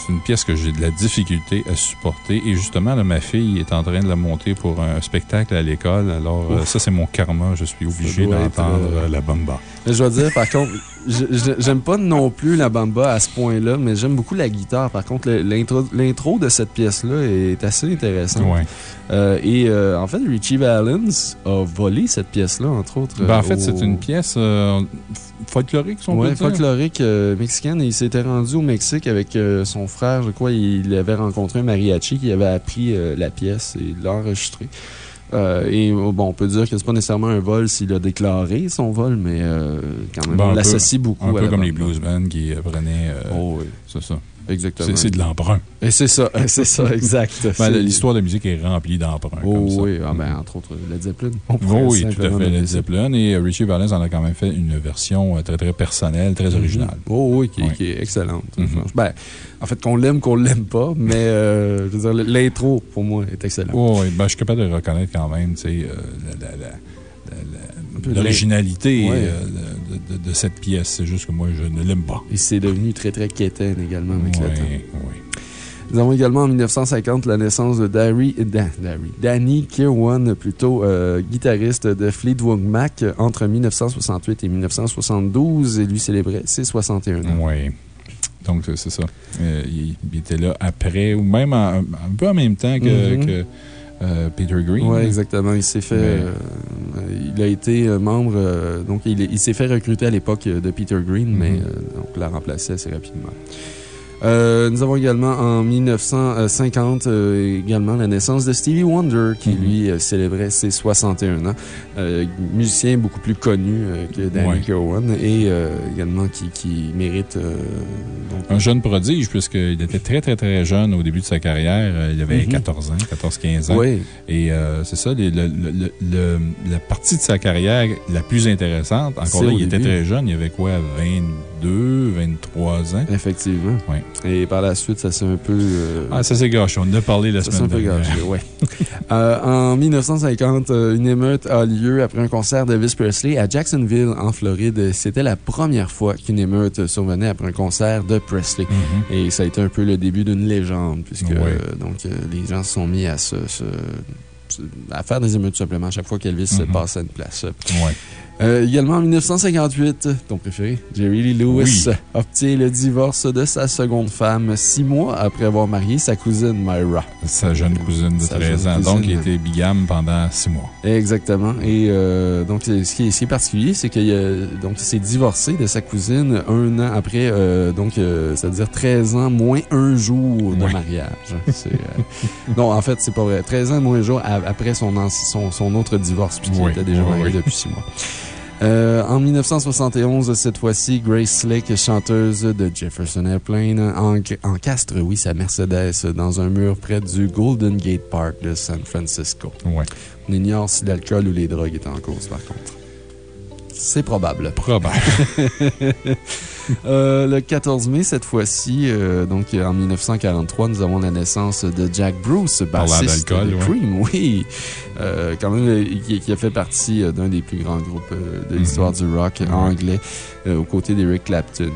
c'est une pièce que j'ai de la difficulté à supporter. Et justement, là, ma fille est en train de la monter pour un spectacle à l'école. Alors, euh, ça, c'est mon karma. Je suis obligé d'entendre euh, la bamba. Mais je dois dire, par contre, j'aime pas non plus la bamba à ce point-là, mais j'aime beaucoup la guitare. Par contre, l'intro de cette pièce-là est assez intéressante. Ouais. Euh, et euh, en fait, Richie Valens a volé cette pièce-là, entre autres. Ben, en euh, fait, au- c'est une pièce euh, folklorique, si on peut Ouais, dire. folklorique euh, mexicaine. Et il s'était rendu au Mexique avec euh, son frère, je crois. Il avait rencontré un mariachi qui avait appris euh, la pièce et l'a enregistré. Euh, et bon, on peut dire que c'est pas nécessairement un vol s'il a déclaré son vol, mais euh, quand même, Ben, on l'associe beaucoup Un à peu la comme les bamba. blues bands qui euh, prenaient. euh, Oh oui, C'est ça. Exactement. C'est de l'emprunt. Et c'est ça, c'est ça, exact. Ben, L'histoire de la musique est remplie d'emprunts. Oh comme ça. oui, ah, ben, entre autres, Led Zeppelin. On Oh oui, tout à fait. Led. Zeppelin. Et euh, Richie Valens en a quand même fait une version euh, très, très personnelle, très originale. Oh oui, qui, est excellente. Mhm. Ben, en fait, qu'on l'aime, qu'on l'aime pas, mais euh, je veux dire, l'intro, pour moi, est excellente. Oh, oui, ben, je suis capable de reconnaître quand même, tu sais, euh, la- la- la- L'originalité Ouais. euh, de, de- de cette pièce. C'est juste que moi, je ne l'aime pas. Et c'est devenu très, très quétaine également avec le Oui, temps. oui. Nous avons également en 1950 la naissance de Darry, Dan- Darry- Danny Kirwan, plutôt euh, guitariste de Fleetwood Mac entre 1968 et 1972. Et lui célébrait ses 61 ans. Oui. Donc, c'est ça. Euh, il, il était là après, ou même en- un peu en même temps que, Mhm. que, euh, Peter Green. Oui, exactement. Il s'est fait. Mais- euh, il a été euh, membre. donc, il, il s'est fait recruter à l'époque de Peter Green, mais Mhm. euh, donc l'a remplacé assez rapidement. Euh, nous avons également en 1950 euh, également la naissance de Stevie Wonder qui Mhm. lui euh, célébrait ses 61 ans. Musicien beaucoup plus connu que Danny Ouais. Et également qui, qui mérite donc, Un jeune prodige, puisqu'il était très, très, très jeune au début de sa carrière. Il avait Mhm. 14 ans, 14-15 ans. Oui, Et c'est ça, les- le- le- le- le- la partie de sa carrière la plus intéressante. Encore là, il était très jeune. Il avait quoi, 22, 23 ans? effectivement. Oui. Et par la suite, ça s'est un peu. euh, Ah, ça c'est gâché. On en a parlé la Ça, c'est semaine un peu dernière. gâché, ouais. Euh, en 1950, euh, une émeute a lieu après un concert d'Elvis Presley à Jacksonville, en Floride. C'était la première fois qu'une émeute survenait après un concert de Presley. Mhm. Et ça a été un peu le début d'une légende, puisque Ouais. euh, donc, les gens se sont mis à se. à faire des émeutes tout simplement à chaque fois qu'Elvis se Mhm. passait à une place. Ouais. Euh, également en 1958, ton préféré, Jerry Lee Lewis, Oui. obtient le divorce de sa seconde femme six mois après avoir marié sa cousine Myra. Sa jeune cousine de Sa 13 jeune ans. Donc, il était bigame pendant 6 mois. Exactement. Et euh, donc, ce qui est, ce qui est particulier, c'est qu'il s'est divorcé de sa cousine un an après, euh, donc, c'est-à-dire 13 ans moins un jour de mariage. Non, en fait, c'est pas vrai. 13 ans moins un jour après son, anci- son, son autre divorce, puisqu'il Oui, était déjà marié depuis six mois. Euh, en 1971, cette fois-ci, Grace Slick, chanteuse de Jefferson Airplane, en- encastre, oui, sa Mercedes dans un mur près du Golden Gate Park de San Francisco. Ouais. On ignore si l'alcool ou les drogues étaient en cause, par contre. C'est probable. Probable. Euh, le 14 mai, cette fois-ci, euh, donc euh, en 1943, nous avons la naissance de Jack Bruce, bassiste de ouais. Cream, oui. Euh, quand même, qui, qui a fait partie d'un des plus grands groupes de Mhm. l'histoire du rock anglais, aux côtés d'Eric Clapton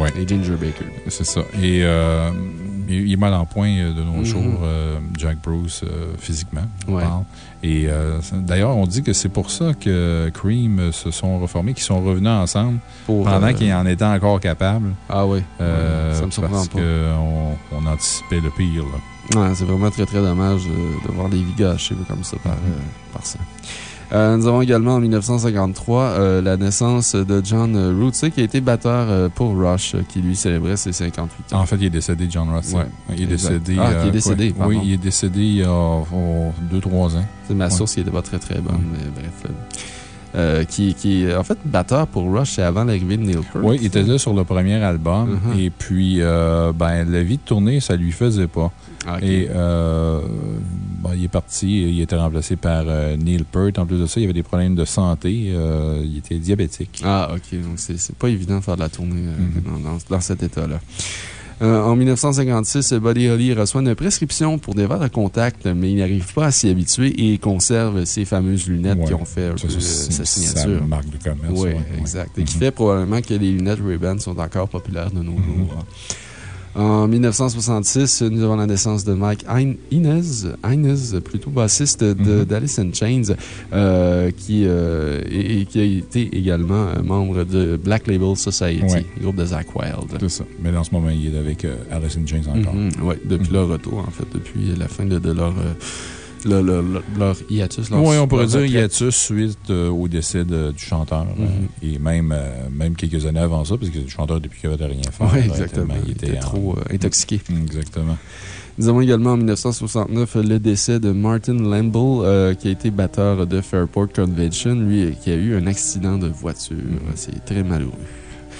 Ouais. et Ginger Baker. C'est ça. Et euh, il est mal en point de nos Mhm. jours, euh, Jack Bruce, euh, physiquement. Ouais. Et euh, d'ailleurs, on dit que c'est pour ça que Cream se sont reformés, qu'ils sont revenus ensemble Pour, pendant euh, qu'ils en étaient encore capables. Ah oui, euh, ça me surprend parce pas. qu'on on anticipait le pire. Ouais, c'est vraiment très très dommage de, de voir des vies gâchées comme ça par, par ça. Euh, nous avons également en 1953 euh, la naissance de John Rootsey qui a été batteur euh, pour Rush qui lui célébrait ses 58 ans. En fait, il est décédé, John Ross. Ouais, il est exact. décédé. Ah, qui est décédé, quoi? Oui, il est décédé il y a 2-3 ans. C'est ma ouais. source qui n'était pas très très bonne, Ouais. mais bref. Euh, qui, qui est en fait batteur pour Rush, avant l'arrivée de Neil Peart. Oui, il était là sur le premier album. Mhm. Et puis, euh, ben, la vie de tournée, ça lui faisait pas. Ah. Et euh, bon, il est parti, il était remplacé par Neil Peart. En plus de ça, il avait des problèmes de santé. il était diabétique. Ah, ok. Donc, c'est pas évident de faire de la tournée dans, dans- dans cet état-là. Euh, en 1956, Buddy Holly reçoit une prescription pour des verres de contact, mais il n'arrive pas à s'y habituer et conserve ses fameuses lunettes Ouais. qui ont fait Ça, euh, sa Sa signature. marque de commerce. Oui, ouais, ouais. exact. Et qui Mhm. fait probablement que les lunettes Ray-Ban sont encore populaires de nos Mhm. jours. En 1966, nous avons la naissance de Mike Hein- Inez, Inez plutôt bassiste Mhm. d'Alice in Chains, euh, qui, euh, et, et qui a été également membre de Black Label Society, Ouais. groupe de Zach Wild. C'est ça. Mais en ce moment, il est avec euh, Alice in Chains encore. oui, depuis Mhm. leur retour, en fait, depuis la fin de, de leur, leur, leur, leur- leur hiatus. leur- Oui, on pourrait dire hiatus suite euh, au décès de- du chanteur. euh, Mhm. et même, euh, même quelques années avant ça, parce que le chanteur, depuis qu'il avait rien fait. Euh, exactement. Il était en- trop euh, intoxiqué. Exactement. Nous avons également en 1969 le décès de Martin Lamble, euh, qui a été batteur de Fairport Convention, lui euh, qui a eu un accident de voiture. Mhm. C'est très malheureux.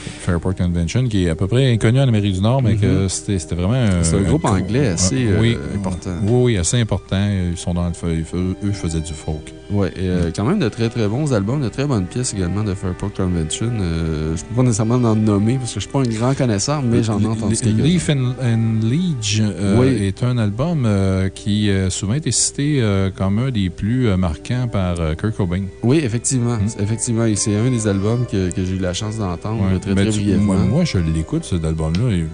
Fairport Convention, qui est à peu près inconnu en Amérique du Nord, mais Mhm. que c'était c'était vraiment un. C'est un groupe anglais assez, euh, oui, euh, important. Oui, oui, assez important. Ils sont dans le, feu- eux, faisaient du folk. Et, euh, quand même de très très bons albums, de très bonnes pièces également de Fairport Convention. Euh, je ne peux pas nécessairement en nommer parce que je ne suis pas un grand connaisseur, mais j'en ai entendu quelques-uns. Leaf and, and Liege euh, Oui. est un album qui a souvent été cité comme un des plus marquants par Kurt Cobain. Oui, effectivement. Mhm. Effectivement, c'est un des albums que, que j'ai eu la chance d'entendre très Brièvement. moi, moi, je l'écoute, cet album-là. et-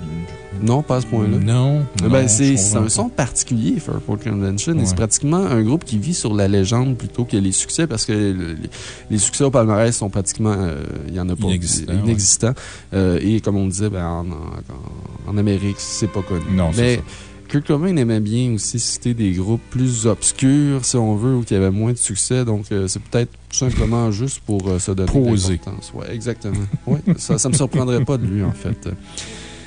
Non, pas à ce point-là. Non. Ben, non, c'est un son particulier, Fairport Convention. Ouais. C'est pratiquement un groupe qui vit sur la légende plutôt que les succès parce que le- les, les succès au palmarès sont pratiquement. euh, Il n'y en a pas. Inexistants. Euh, et comme on disait, ben, en, en- en Amérique, c'est pas connu. Non, c'est. Kurt Cobain aimait bien aussi citer des groupes plus obscurs, si on veut, ou qui avaient moins de succès. Donc, euh, c'est peut-être tout simplement juste pour euh, se donner Poser. Oui, exactement. Ouais, ça ne me surprendrait pas de lui, en fait.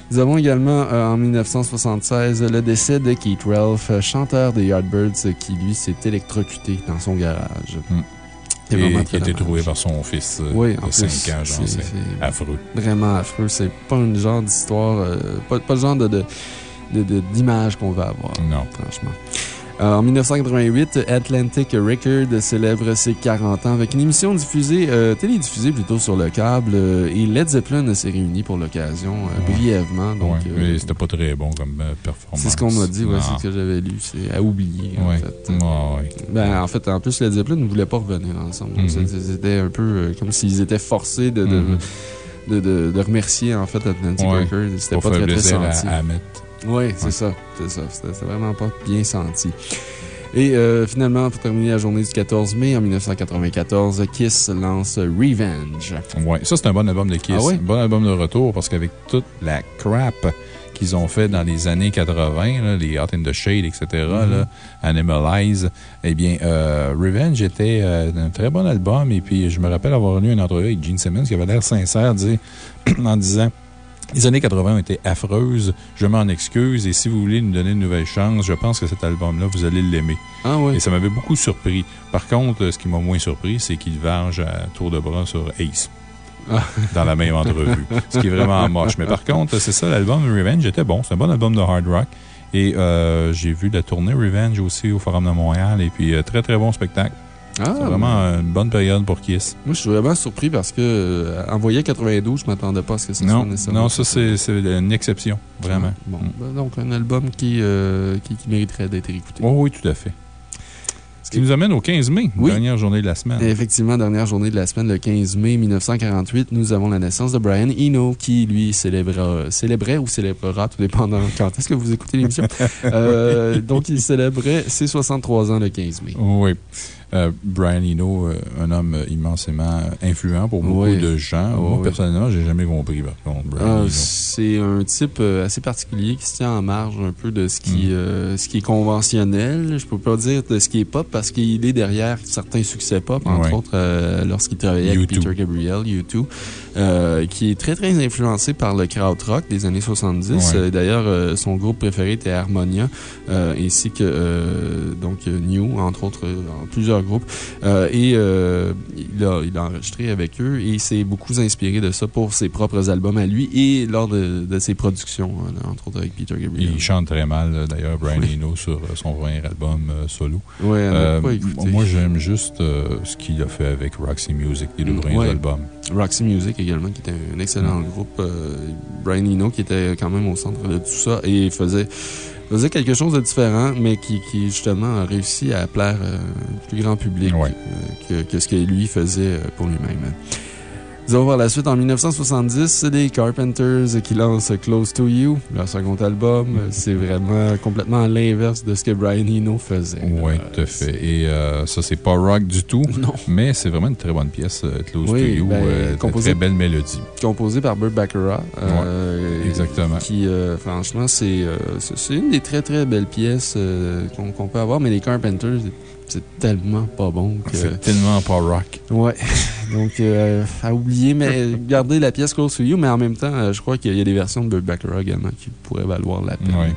Nous avons également, euh, en 1976, le décès de Keith Ralph, chanteur des Yardbirds, qui, lui, s'est électrocuté dans son garage. C'est Et qui a été trouvé par son fils Oui, de en 5 plus, ans, genre. c'est- affreux. vraiment affreux. C'est pas un genre d'histoire, euh, pas, pas le genre de- de- d'image qu'on va avoir, Non. franchement. Euh, en 1988, Atlantic Record célèbre ses 40 ans avec une émission diffusée, euh, télédiffusée plutôt sur le câble. euh, et Led Zeppelin s'est réuni pour l'occasion, euh, Ouais. brièvement. Donc, Ouais, mais c'était pas très bon comme performance. c'est ce qu'on m'a dit, ouais, c'est ce que j'avais lu. C'est à oublier, en fait. Ben, en fait, en plus, Led Zeppelin ne voulaient pas revenir ensemble. C'est- C'était un peu comme s'ils étaient forcés de, de, Mhm. de, de- de remercier, en fait, Atlantic. Records. C'était pas très, très à, senti. à mettre. Oui, c'est Ouais. ça. C'est ça. C'était vraiment pas bien senti. Et euh, finalement, pour terminer la journée du 14 mai, en 1994, Kiss lance Revenge. Ouais, ça, c'est un bon album de Kiss. Ah ouais? Un bon album de retour parce qu'avec toute la crap qu'ils ont fait dans les années 80, là, les Hot in the Shade, etc., Mhm. là, Animalize, eh bien, euh, Revenge était euh, un très bon album. Et puis, je me rappelle avoir lu une entrevue avec Gene Simmons qui avait l'air sincère dire- en disant les années 80 ont été affreuses, je m'en excuse, et si vous voulez nous donner une nouvelle chance, je pense que cet album-là, vous allez l'aimer. Ah oui. Et ça m'avait beaucoup surpris. Par contre, ce qui m'a moins surpris, c'est qu'il varge à tour de bras sur Ace. Ah. Dans la même entrevue. ce qui est vraiment moche. Mais par contre, c'est ça, l'album Revenge était bon. C'est un bon album de hard rock. Et euh, j'ai vu la tournée Revenge aussi au Forum de Montréal. Et puis, euh, très, très bon spectacle. Ah, C'est vraiment une bonne période pour Kiss. Moi, je suis vraiment surpris parce que, euh, en voyant 92, je m'attendais pas à ce que ça soit nécessairement. non, ça, c'est une exception. Vraiment. Bon, Mm. ben, donc, un album qui, euh, qui, qui mériterait d'être écouté. Oh, oui, tout à fait. Ce qui nous amène au 15 mai, Oui. dernière journée de la semaine. Effectivement, dernière journée de la semaine, le 15 mai 1948, nous avons la naissance de Brian Eno, qui, lui, célébra, célébrait ou célébrera, tout dépendant quand est-ce que vous écoutez l'émission. Euh, donc, il célébrait ses 63 ans le 15 mai. Oui. Euh, Brian Eno, euh, un homme immensément influent pour beaucoup Oui. de gens. Oh, Moi, oui. personnellement, j'ai jamais compris, par contre, Ah, c'est un type euh, assez particulier qui se tient en marge un peu de ce qui, Mm. euh, ce qui est conventionnel. Je peux pas dire de ce qui est pop parce qu'il est derrière certains succès pop, entre autres euh, lorsqu'il travaillait avec U2. Peter Gabriel, U2, euh, qui est très très influencé par le krautrock des années 70. Ouais. Euh, D'ailleurs, euh, son groupe préféré était Harmonia, ainsi que donc New, entre autres, plusieurs groupes. Et il, a, il a enregistré avec eux et s'est beaucoup inspiré de ça pour ses propres albums à lui et lors de, de ses productions, entre autres avec Peter Gabriel. Il chante très mal, d'ailleurs, Brian Oui. Eno, sur son premier album solo. Ouais, on n'a Euh, pas écouté. moi, j'aime juste euh, ce qu'il a fait avec Roxy Music, les deux Mm, premiers ouais. albums. Roxy Music également, qui était un excellent groupe. euh, Brian Eno, qui était quand même au centre de tout ça et faisait, faisait quelque chose de différent, mais qui, qui justement a réussi à plaire euh, plus grand public Ouais. euh, que, que ce que lui faisait euh, pour lui-même. Nous allons voir la suite en 1970, c'est les Carpenters qui lancent Close to You, leur second album. C'est vraiment complètement l'inverse de ce que Brian Eno faisait. Oui, tout à fait. Et euh, ça, c'est pas rock du tout. Non. Mais c'est vraiment une très bonne pièce, euh, Close Oui, to You. ben, euh, Très belle mélodie. Composé par Burt Baccarat. euh, exactement. Qui, euh, franchement, c'est euh, une des très très belles pièces euh, qu'on qu'on peut avoir, mais les Carpenters, c'est tellement pas bon que. C'est tellement pas rock. Ouais. Donc, euh, à oublier, mais garder la pièce Close to You, mais en même temps, euh, je crois qu'il y a des versions de Burt Baccarat également qui pourraient valoir la peine. Ouais.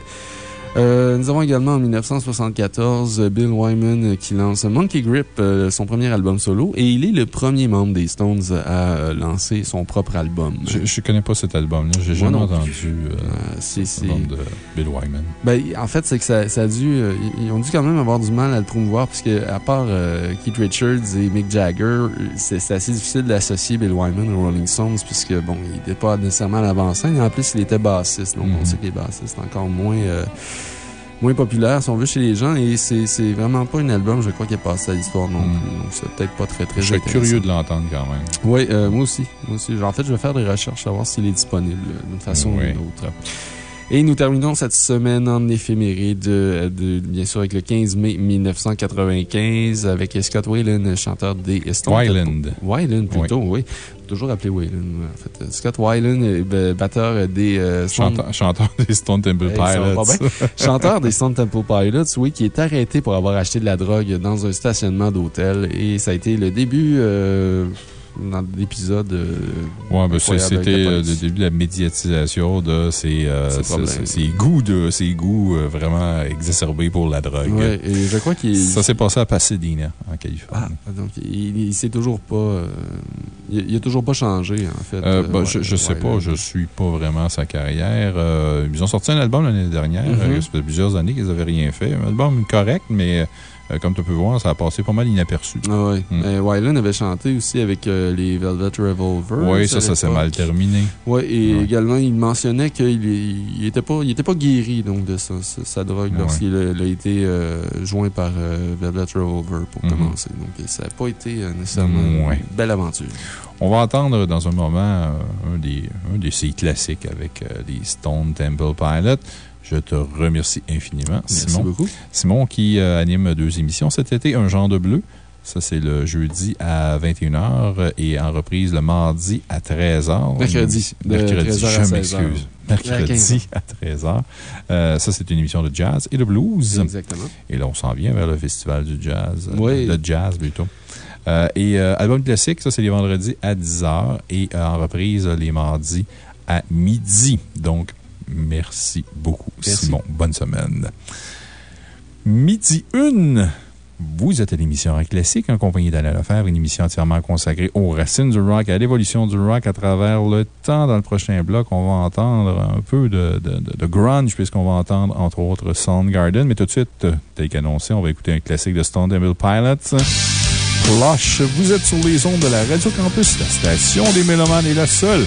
Euh, nous avons également en 1974 Bill Wyman euh, qui lance Monkey Grip, euh, son premier album solo, et il est le premier membre des Stones à euh, lancer son propre album. Je, je connais pas cet album-là. J'ai jamais non entendu c'est- l'album de Bill Wyman. Ben, en fait, c'est que ça, ça a dû. ils- ont dû quand même avoir du mal à le promouvoir, parce que, à part Keith Richards et Mick Jagger, c'est assez difficile d'associer Bill Wyman aux Rolling Stones, puisque, bon, il n'était pas nécessairement à l'avant-scène, et en plus, il était bassiste. Donc, on Mhm. sait que les bassistes encore moins. Moins populaires, si on veut, chez les gens, et c'est c'est vraiment pas un album, je crois, qui est passé à l'histoire non Mhm. plus. Donc, c'est peut-être pas très, très Je serais intéressant. curieux de l'entendre quand même. Oui, euh, moi aussi. Moi aussi. En fait, je vais faire des recherches, savoir s'il est disponible euh, d'une façon Oui. ou d'une autre. Et nous terminons cette semaine en éphéméride, de, de- bien sûr, avec le 15 mai 1995, avec Scott Wayland, chanteur des. Temple- Weiland, plutôt, oui. Toujours appelé Wayland, en fait. Scott Weiland, euh, batteur des euh, Stone- Chanteur, chanteur des Stone Temple va Pilots. Chanteur des Stone Temple Pilots, oui, qui est arrêté pour avoir acheté de la drogue dans un stationnement d'hôtel. Et ça a été le début euh, dans l'épisode. euh, Ouais, ben, c'était euh, le début de la médiatisation de ces, euh, Ces ces- goûts, de, ces goûts euh, vraiment exacerbés pour la drogue. Ouais, et je crois qu'il. Ça s'est passé à Pasadena, en Californie. Ah, donc, il, il s'est toujours pas. il, il a toujours pas changé, en fait. Ben, ouais, je, je sais ouais, pas, je suis pas vraiment sa carrière. Ils ont sorti un album l'année dernière. Mhm. euh, ça fait plusieurs années qu'ils n'avaient rien fait. Un album correct, mais euh, comme tu peux voir, ça a passé pas mal inaperçu. Ah ouais. Mm. Euh, Wyland avait chanté aussi avec euh, les Velvet Revolver. Oui, ça, ça s'est mal terminé. Oui, et Ouais. également, il mentionnait qu'il il était, pas, il était pas guéri donc, de sa, sa- sa drogue Ouais. lorsqu'il a, été euh, joint par Velvet Revolver pour Mhm. commencer. Donc, ça n'a pas été nécessairement Ouais. une belle aventure. On va entendre dans un moment un, des, un de classiques avec les Stone Temple Pilots. Je te remercie infiniment, Merci Simon. beaucoup. Simon qui euh, anime deux émissions cet été, Un genre de bleu. Ça, c'est le jeudi à 21h et en reprise le mardi à 13h. Mercredi, Mercredi, 13h à je 16h. m'excuse. Mercredi à 13h. Euh, ça, c'est une émission de jazz et de blues. Exactement. Et là, on s'en vient vers le festival du jazz. euh, Oui. De jazz, plutôt. Euh, et euh, album classique, ça, c'est les vendredis à 10h et en reprise les mardis à midi. Donc, merci beaucoup, Merci. Simon. Bonne semaine. Midi 1. Vous êtes à l'émission Rock Classique en compagnie d'Alain Lefebvre, une émission entièrement consacrée aux racines du rock, à l'évolution du rock à travers le temps. Dans le prochain bloc, on va entendre un peu de, de, grunge, puisqu'on va entendre entre autres Soundgarden. Mais tout de suite, tel qu'annoncé, on va écouter un classique de Stone Temple Pilots. Flush, vous êtes sur les ondes de la Radio Campus, la station des Mélomanes est la seule,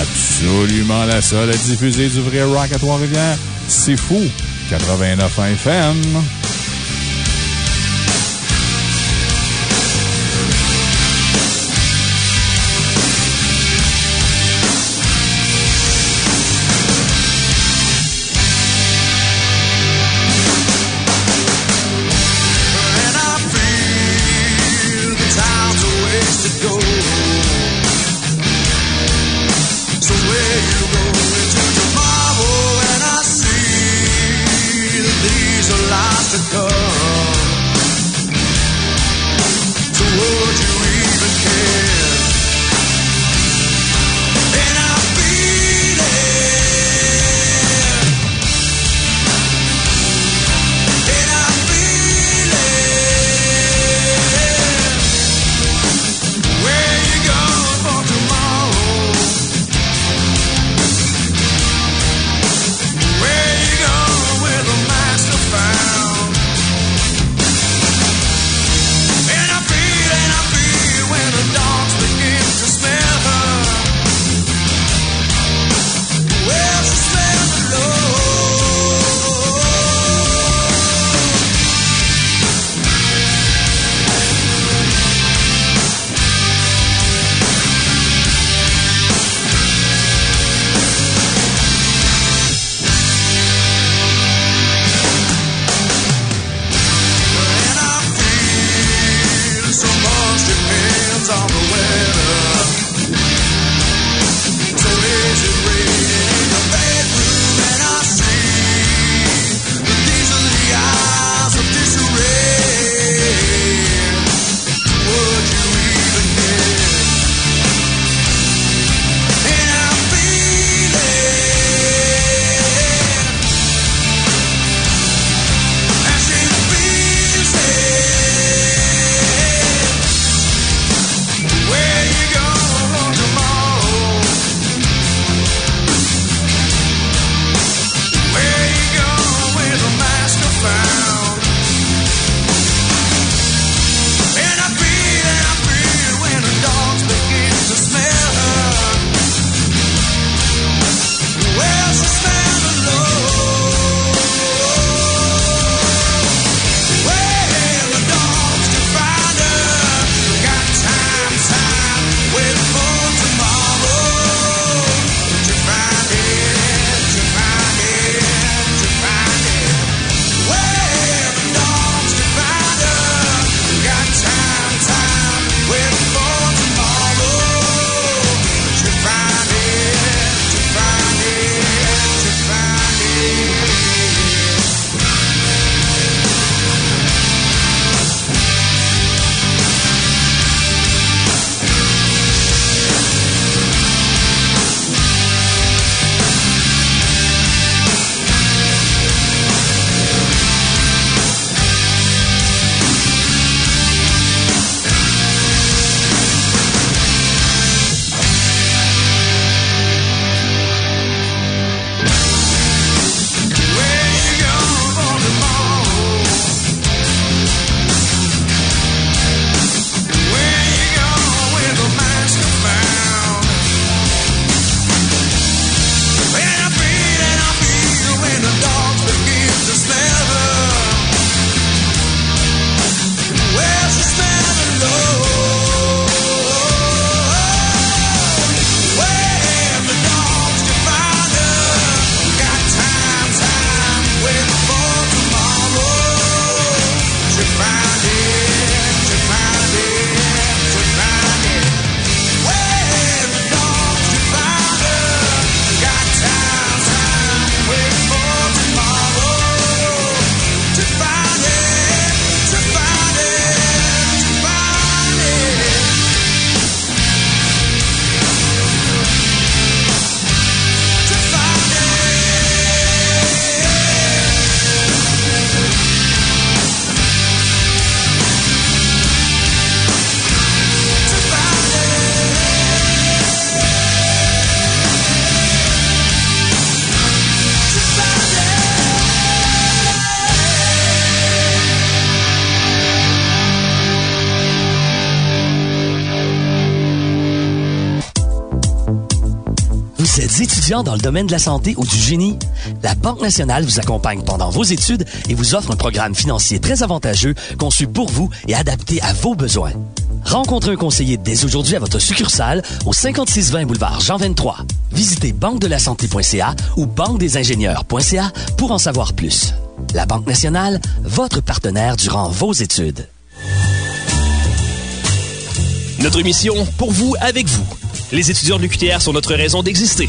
absolument la seule à diffuser du vrai rock à Trois-Rivières. C'est fou! 89 FM. Dans le domaine de la santé ou du génie? La Banque nationale vous accompagne pendant vos études et vous offre un programme financier très avantageux conçu pour vous et adapté à vos besoins. Rencontrez un conseiller dès aujourd'hui à votre succursale au 5620 boulevard Jean 23. Visitez banque-de-la-santé.ca ou banque-des-ingénieurs.ca pour en savoir plus. La Banque nationale, votre partenaire durant vos études. Notre mission, pour vous, avec vous. Les étudiants de l'UQTR sont notre raison d'exister.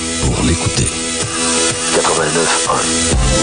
pour l'écouter. 89.1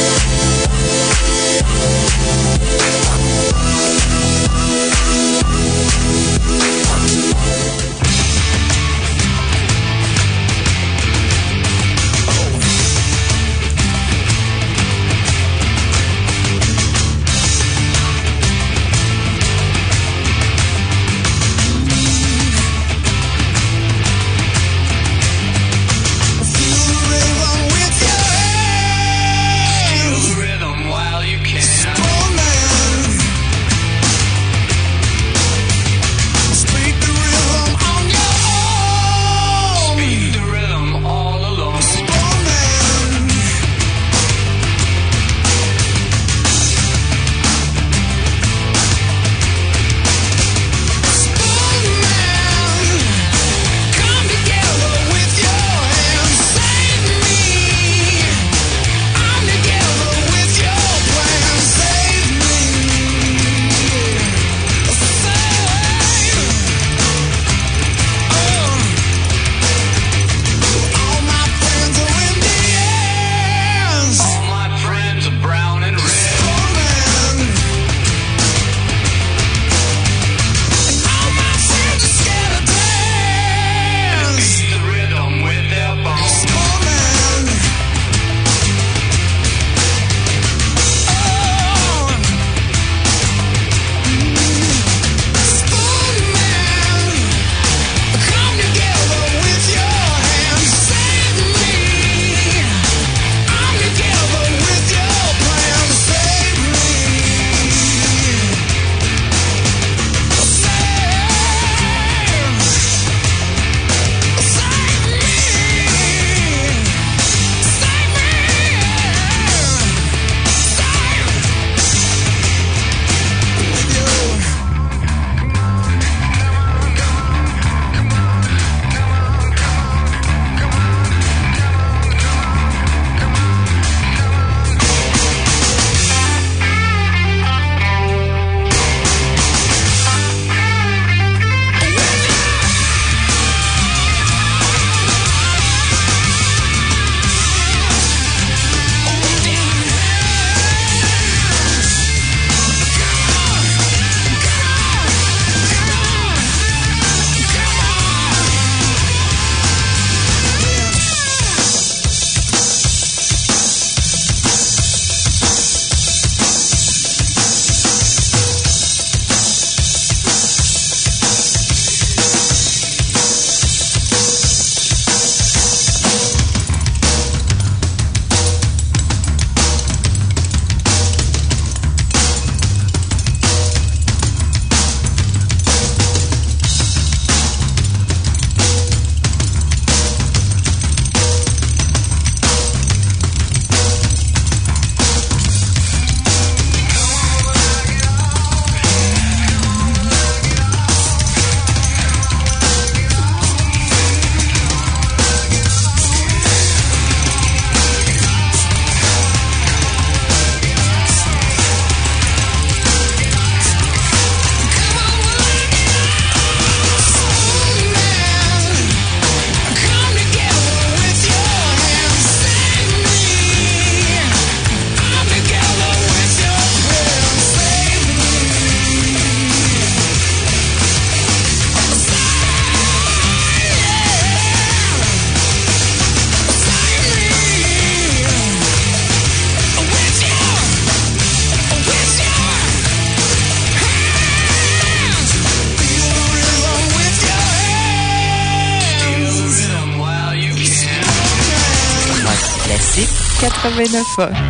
89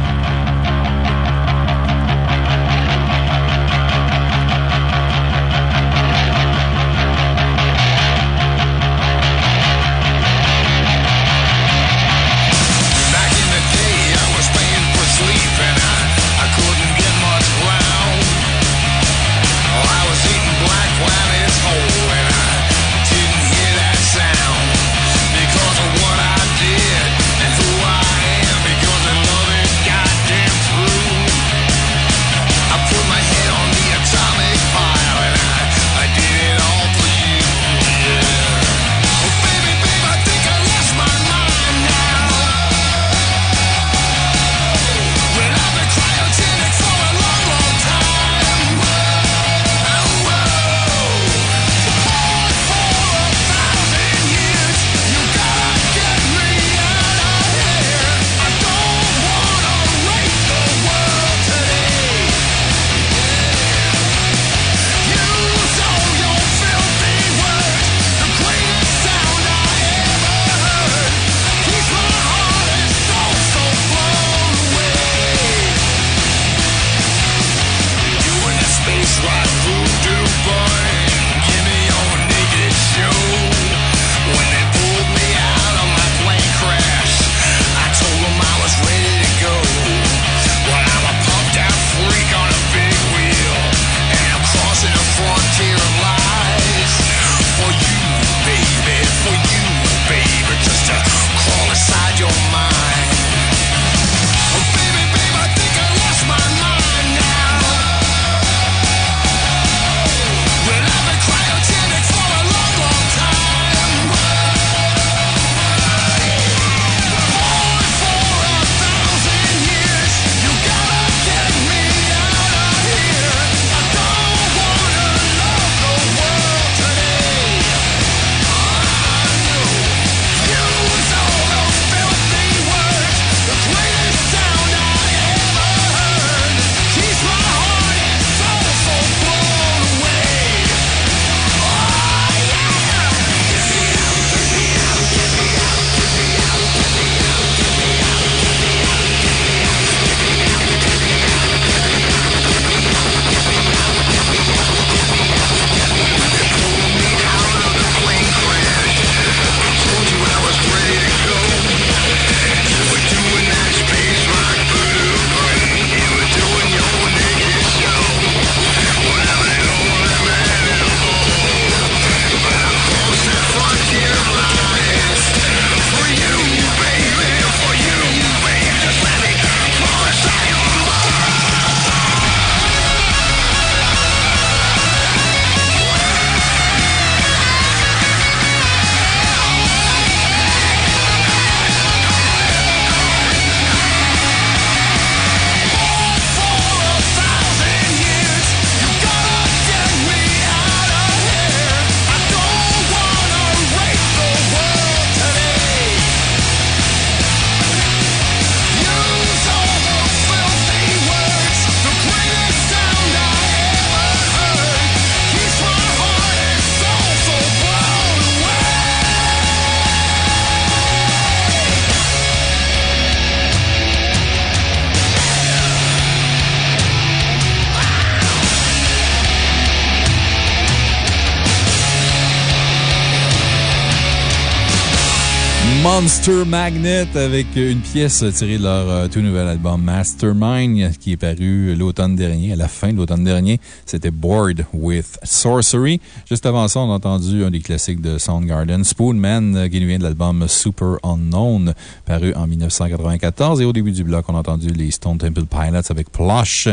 Monster Magnet avec une pièce tirée de leur euh, tout nouvel album Mastermind qui est paru l'automne dernier, à la fin de l'automne dernier. C'était Bored with Sorcery. Juste avant ça, on a entendu un des classiques de Soundgarden, Spoonman, qui vient de l'album Super Unknown, paru en 1994. Et au début du bloc, on a entendu les Stone Temple Pilots avec Plush.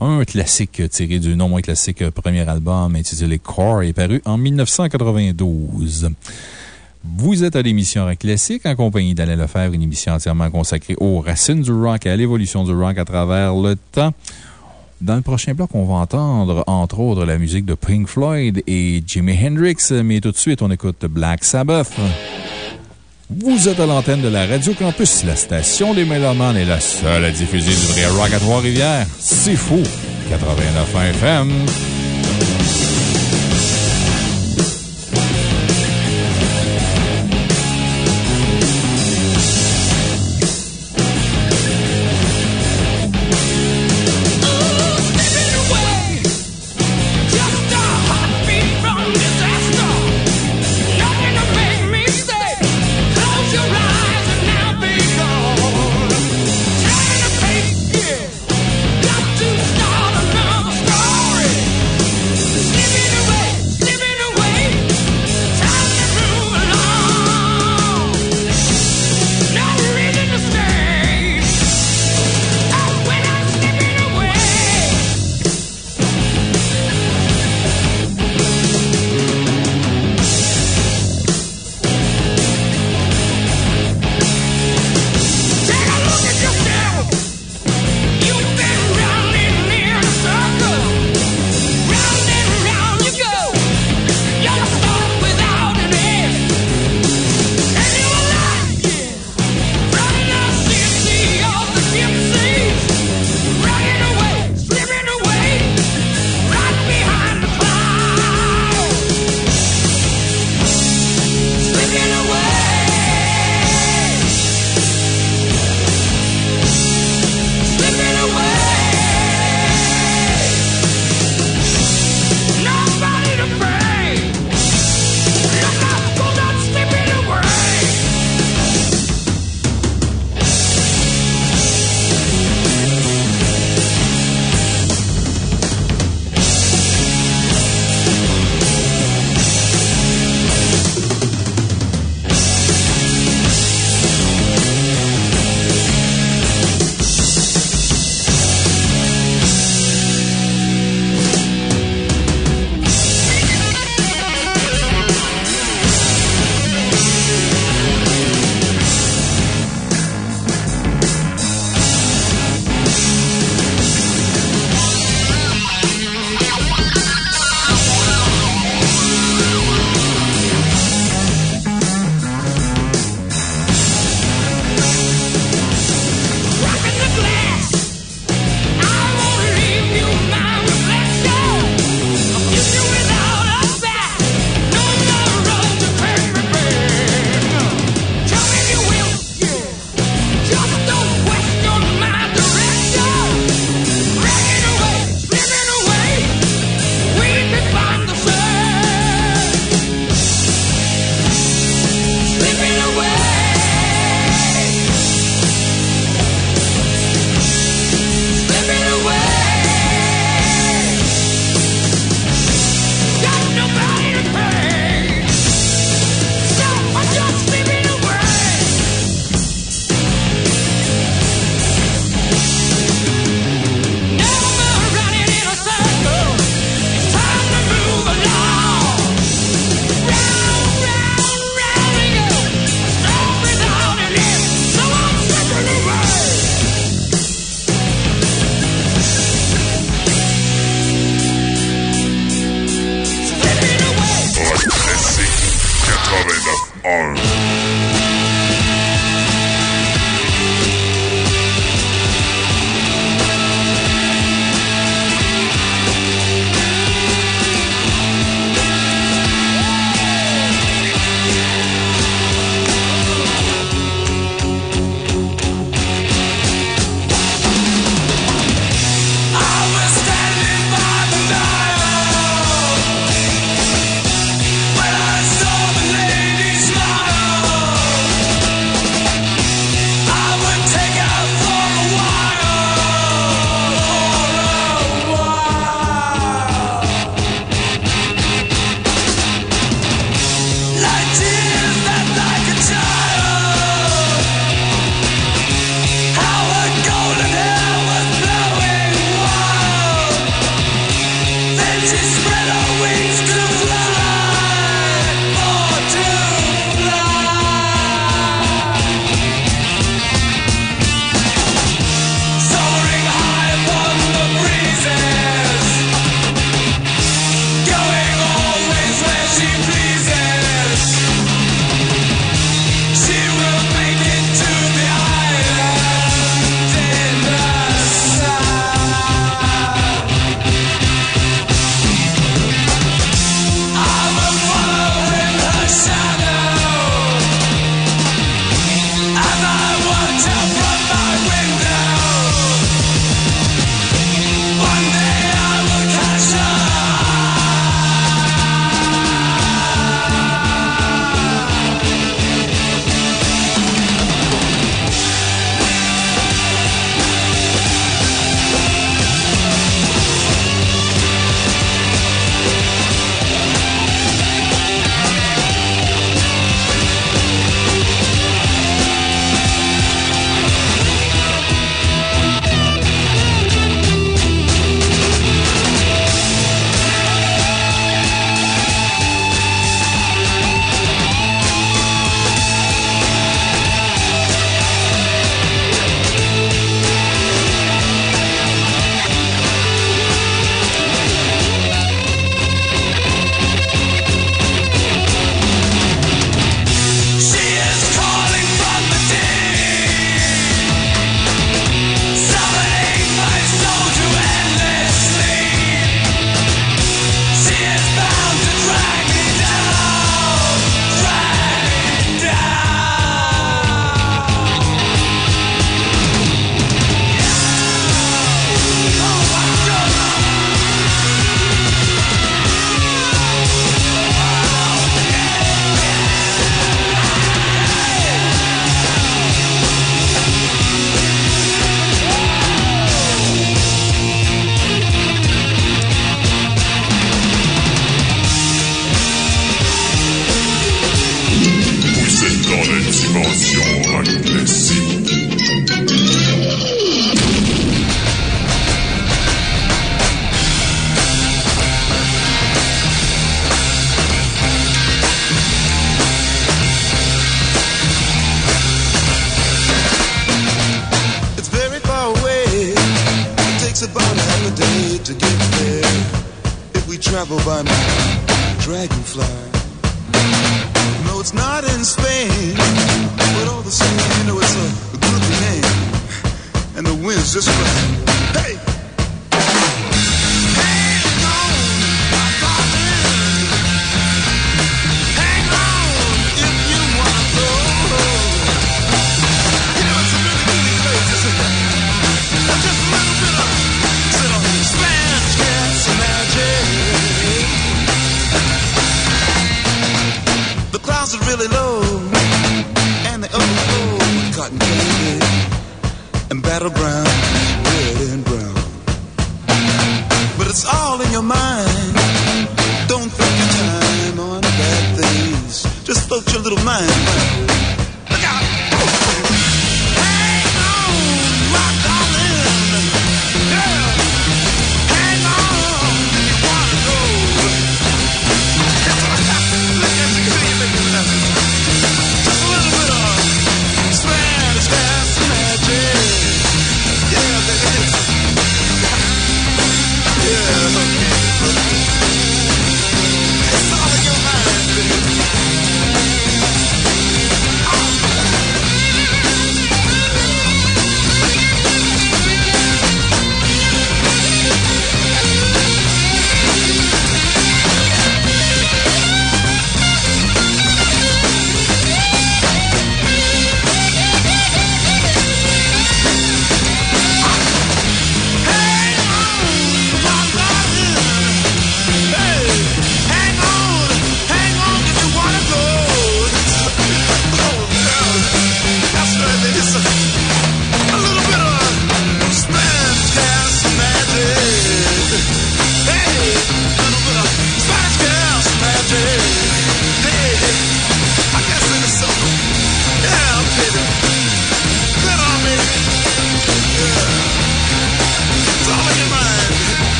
Un classique tiré du non moins classique premier album intitulé Core est paru en 1992. Vous êtes à l'émission Rock Classique en compagnie d'Alain Lefebvre, une émission entièrement consacrée aux racines du rock et à l'évolution du rock à travers le temps. Dans le prochain bloc, on va entendre, entre autres, la musique de Pink Floyd et Jimi Hendrix, mais tout de suite, on écoute Black Sabbath. Vous êtes à l'antenne de la Radio Campus, la station des Mélomanes est la seule à diffuser du vrai rock à Trois-Rivières. C'est fou! 89 FM.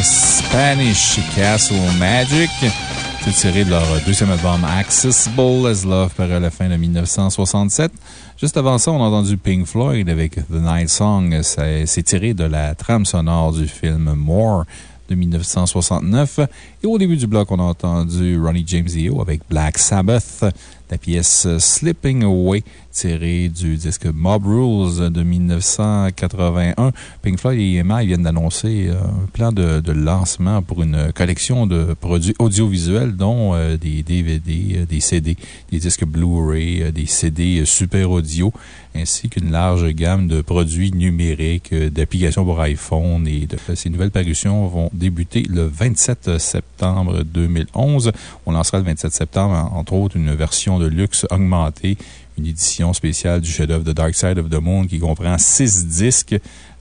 Spanish Castle Magic. C'est tiré de leur deuxième album Accessible as Love paru la fin de 1967. Juste avant ça, on a entendu Pink Floyd avec The Night Song. C'est tiré de la trame sonore du film More de 1969. Et au début du bloc, on a entendu Ronnie James Dio avec Black Sabbath, la pièce Slipping Away, tirée du disque Mob Rules de 1981. Pink Floyd et EMI viennent d'annoncer un plan de, de, lancement pour une collection de produits audiovisuels, dont euh, des DVD, euh, des CD, des disques Blu-ray, euh, des CD super audio, ainsi qu'une large gamme de produits numériques, d'applications pour iPhone. Et de, ces nouvelles parutions vont débuter le 27 septembre 2011. On lancera le 27 septembre, entre autres, une version de luxe augmentée une édition spéciale du chef-d'œuvre The Dark Side of the Moon qui comprend six disques,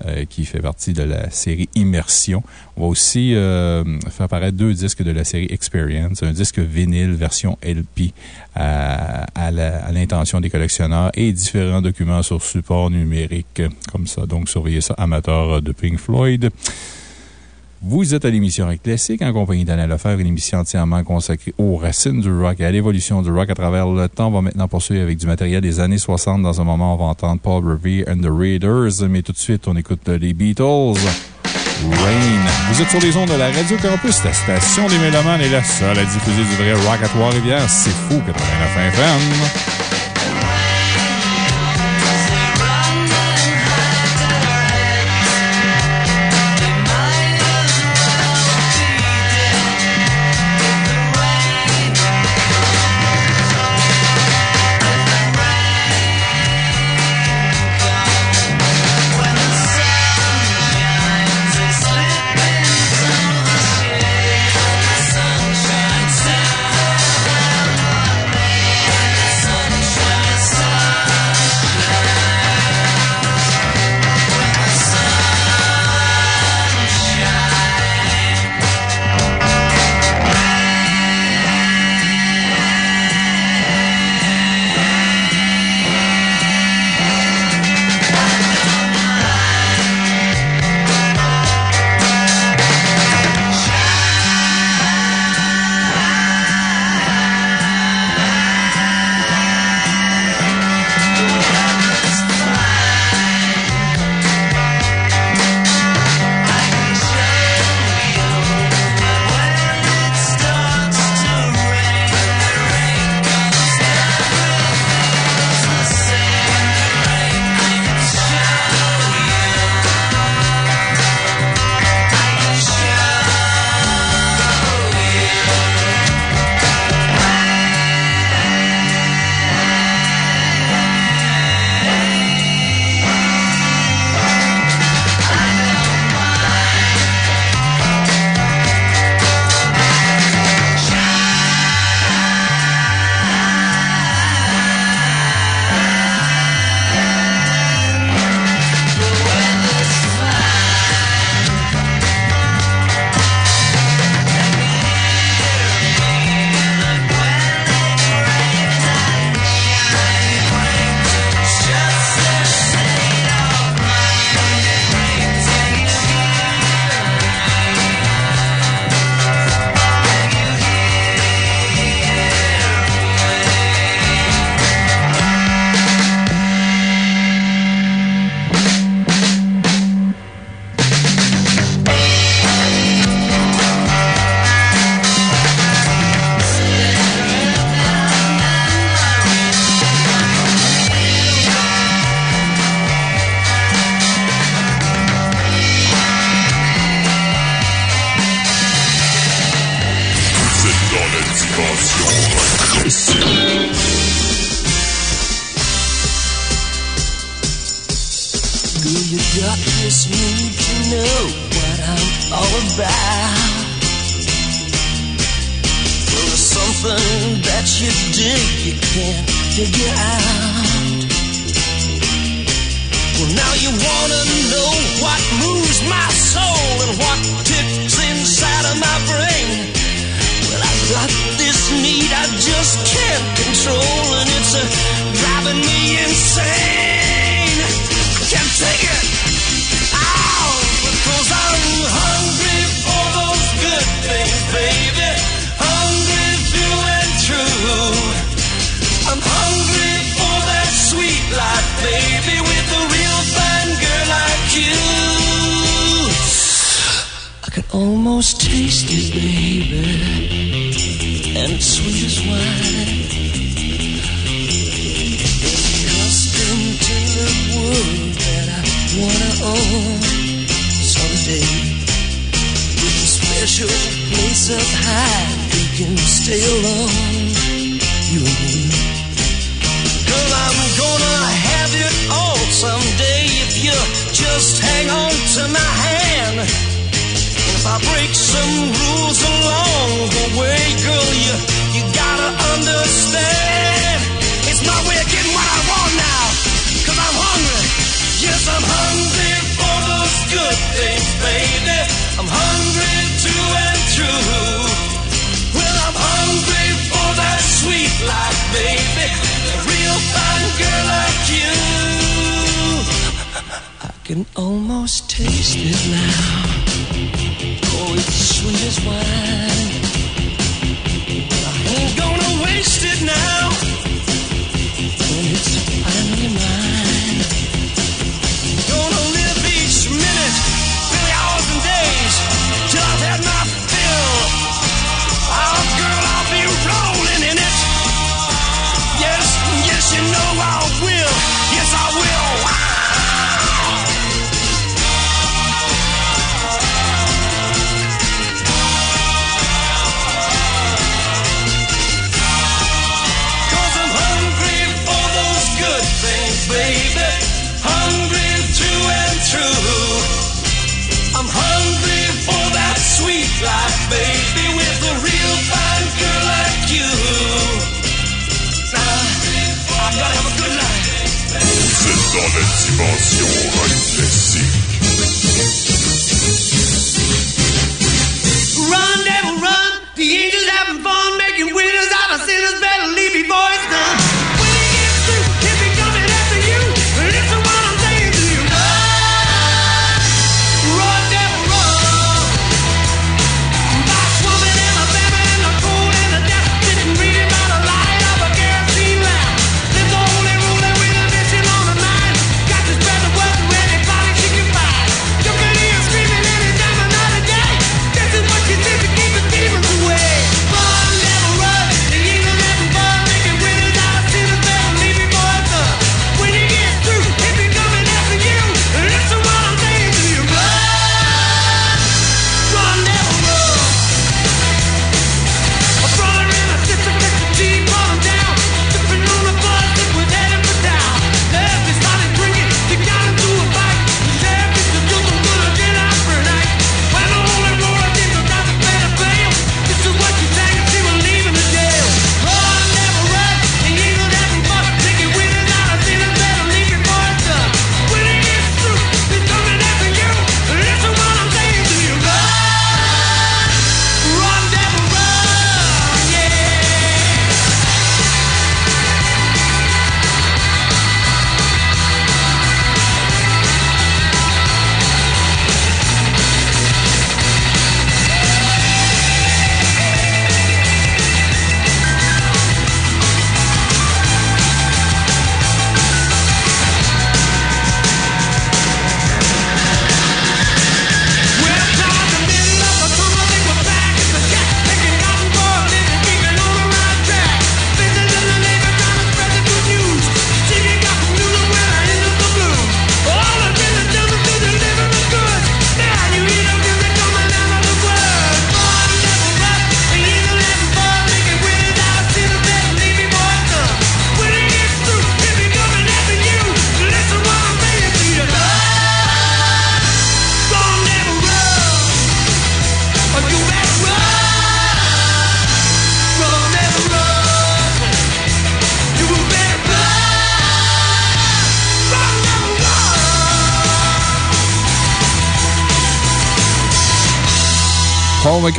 euh, qui fait partie de la série Immersion. On va aussi euh, faire apparaître deux disques de la série Experience, un disque vinyle version LP à, l'intention des collectionneurs et différents documents sur support numérique comme ça. Donc, surveillez ça, amateurs de Pink Floyd. Vous êtes à l'émission Classique en compagnie d'Alain Lefebvre, une émission entièrement consacrée aux racines du rock et à l'évolution du rock à travers le temps. On va maintenant poursuivre avec du matériel des années 60. Dans un moment, on va entendre Paul Revere and the Raiders, mais tout de suite, on écoute les Beatles. Rain. Vous êtes sur les ondes de la Radio Campus, la station des Mélomanes est la seule à diffuser du vrai rock à Trois-Rivières. C'est fou, 89 FM.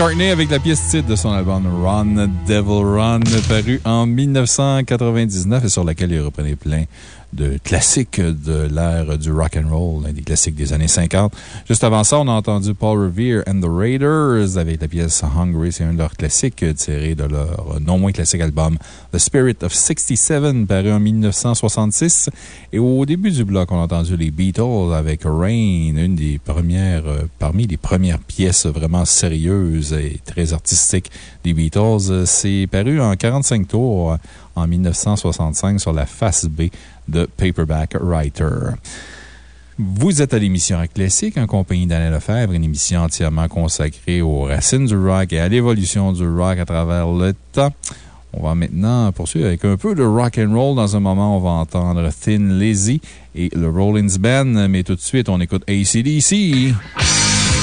Avec la pièce titre de son album Run Devil Run, paru en 1999 et sur laquelle il reprenait plein de classiques de l'ère du rock and roll, l'un des classiques des années 50. Juste avant ça, on a entendu Paul Revere and the Raiders avec la pièce Hungry. C'est un de leurs classiques tiré de leur non moins classique album The Spirit of 67, paru en 1966. Et au début du bloc, on a entendu les Beatles avec Rain, une des premières, euh, parmi les premières pièces vraiment sérieuses et très artistiques des Beatles. C'est paru en 45 tours en 1965 sur la face B de Paperback Writer. Vous êtes à l'émission Rock Classique en compagnie d'Alain Lefebvre, une émission entièrement consacrée aux racines du rock et à l'évolution du rock à travers le temps. On va maintenant poursuivre avec un peu de rock and roll. Dans un moment, on va entendre Thin Lizzy et le Rollins Band, mais tout de suite, on écoute ACDC.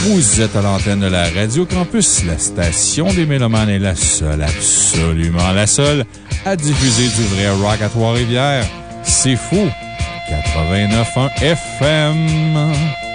Vous êtes à l'antenne de la Radio Campus. La station des Mélomanes est la seule, absolument la seule, à diffuser du vrai rock à Trois-Rivières. C'est fou! 89.1 FM.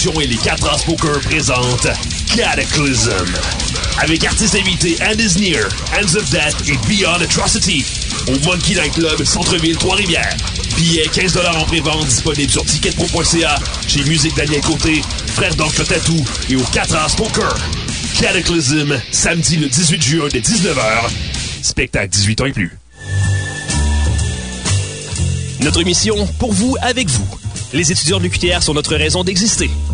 Et les 4 As Poker présentent Cataclysm. Avec artistes invités Andy's Near, Hands of Death et Beyond Atrocity. Au Monkey Night Club, Centre-Ville, Trois-Rivières. Billets 15 en pré-vente disponibles sur ticketpro.ca, chez Musique Daniel Côté, Frère d'Oncle Tatou et au 4 As Poker. Cataclysm, samedi le 18 juin dès 19h. Spectacle 18 ans et plus. Notre mission, pour vous, avec vous. Les étudiants de l'UQTR sont notre raison d'exister.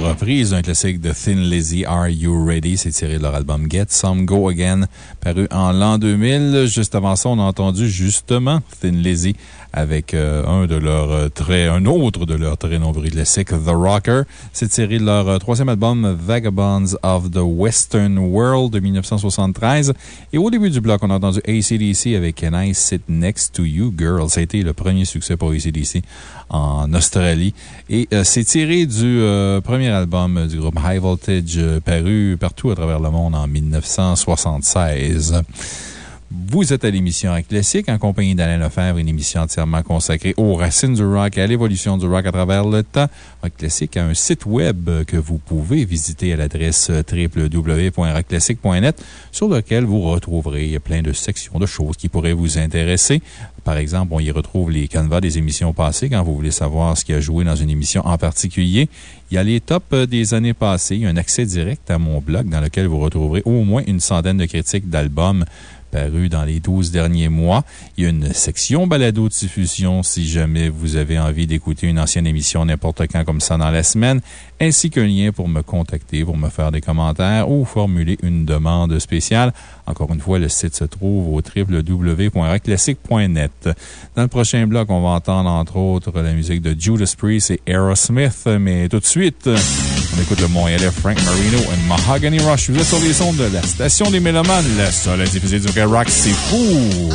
reprise d'un classique de Thin Lizzy, Are You Ready? C'est tiré de leur album Get Some Go Again, paru en l'an 2000. Juste avant ça, on a entendu justement Thin Lizzy avec euh, un de leurs euh, très, un autre de leurs très nombreux classiques, The Rocker. C'est tiré de leur euh, troisième album, Vagabonds of the Western World de 1973. Et au début du bloc, on a entendu ACDC avec Can I Sit Next to You, Girl? Ça a été le premier succès pour ACDC en Australie. Et euh, c'est tiré du premier album du groupe High Voltage, paru partout à travers le monde en 1976. Vous êtes à l'émission Classique en compagnie d'Alain Lefebvre, une émission entièrement consacrée aux racines du rock et à l'évolution du rock à travers le temps. Rock Classique a un site web que vous pouvez visiter à l'adresse www.rockclassique.net sur lequel vous retrouverez plein de sections de choses qui pourraient vous intéresser. Par exemple, on y retrouve les canevas des émissions passées quand vous voulez savoir ce qui a joué dans une émission en particulier. Il y a les tops des années passées. Il y a un accès direct à mon blog dans lequel vous retrouverez au moins une centaine de critiques d'albums paru dans les 12 derniers mois. Il y a une section balado-diffusion si jamais vous avez envie d'écouter une ancienne émission n'importe quand comme ça dans la semaine, ainsi qu'un lien pour me contacter, pour me faire des commentaires ou formuler une demande spéciale. Encore une fois, le site se trouve au www.rockclassique.net. Dans le prochain bloc, on va entendre entre autres la musique de Judas Priest et Aerosmith, mais tout de suite, écoute le Montréalais Frank Marino et Mahogany Rush. Vous êtes sur les sons de la station des Mélomanes, la seule à diffuser du vrai rock, c'est fou!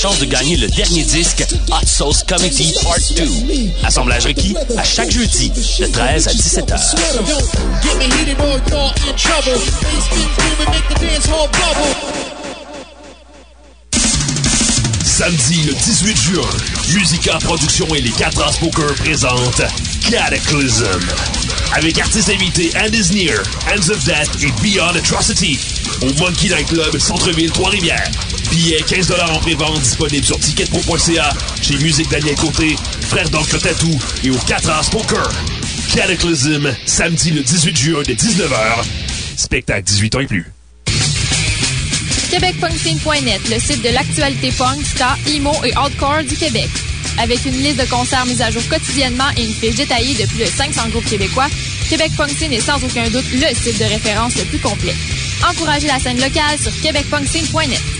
Chance de gagner le dernier disque Hot Sauce Committee Part 2. Assemblage requis à chaque jeudi de 13 à 17 heures. Get me heated or you're in trouble. Bass beat moving, make the dance hall bubble. Samedi le 18 juin, Musica Production et les 4 As Poker présentent Cataclysm. Avec artistes invités Andy's Near, Hands of Death et Beyond Atrocity. Au Monkey Night Club, Centre-Ville, Trois-Rivières. Billets 15 en pré-vente disponibles sur ticketpro.ca, chez Musique Daniel Côté, Frère d'Oncle Tatou et au 4 As Poker. Cataclysm, samedi le 18 juin dès 19h. Spectacle 18 ans et plus. QuébecPunkScene.net, le site de l'actualité punk, ska, emo et hardcore du Québec. Avec une liste de concerts mise à jour quotidiennement et une fiche détaillée de plus de 500 groupes québécois, Québec est sans aucun doute le site de référence le plus complet. Encouragez la scène locale sur québecpunkscene.net.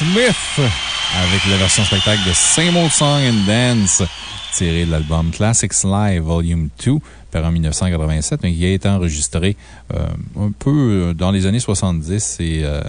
Aerosmith avec la version spectacle de Same Old Song and Dance tiré de l'album Classics Live Volume 2 par en 1987, mais qui a été enregistré euh, un peu dans les années 70 et euh,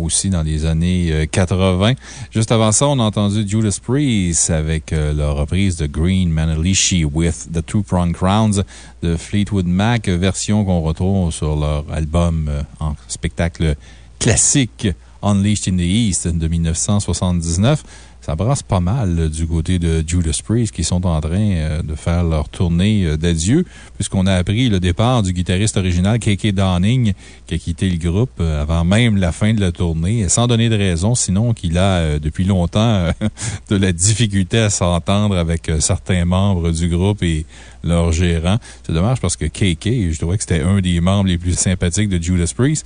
aussi dans les années euh, 80. Juste avant ça, on a entendu Judas Priest avec euh, leur reprise de Green Manalishi with the Two Prong Crowns de Fleetwood Mac, version qu'on retrouve sur leur album euh, en spectacle classique Unleashed in the East de 1979. Ça brasse pas mal euh, du côté de Judas Priest qui sont en train euh, de faire leur tournée euh, d'adieu, puisqu'on a appris le départ du guitariste original KK Downing qui a quitté le groupe avant même la fin de la tournée, sans donner de raison, sinon qu'il a depuis longtemps de la difficulté à s'entendre avec certains membres du groupe et leur gérant. C'est dommage parce que KK, je trouvais que c'était un des membres les plus sympathiques de Judas Priest.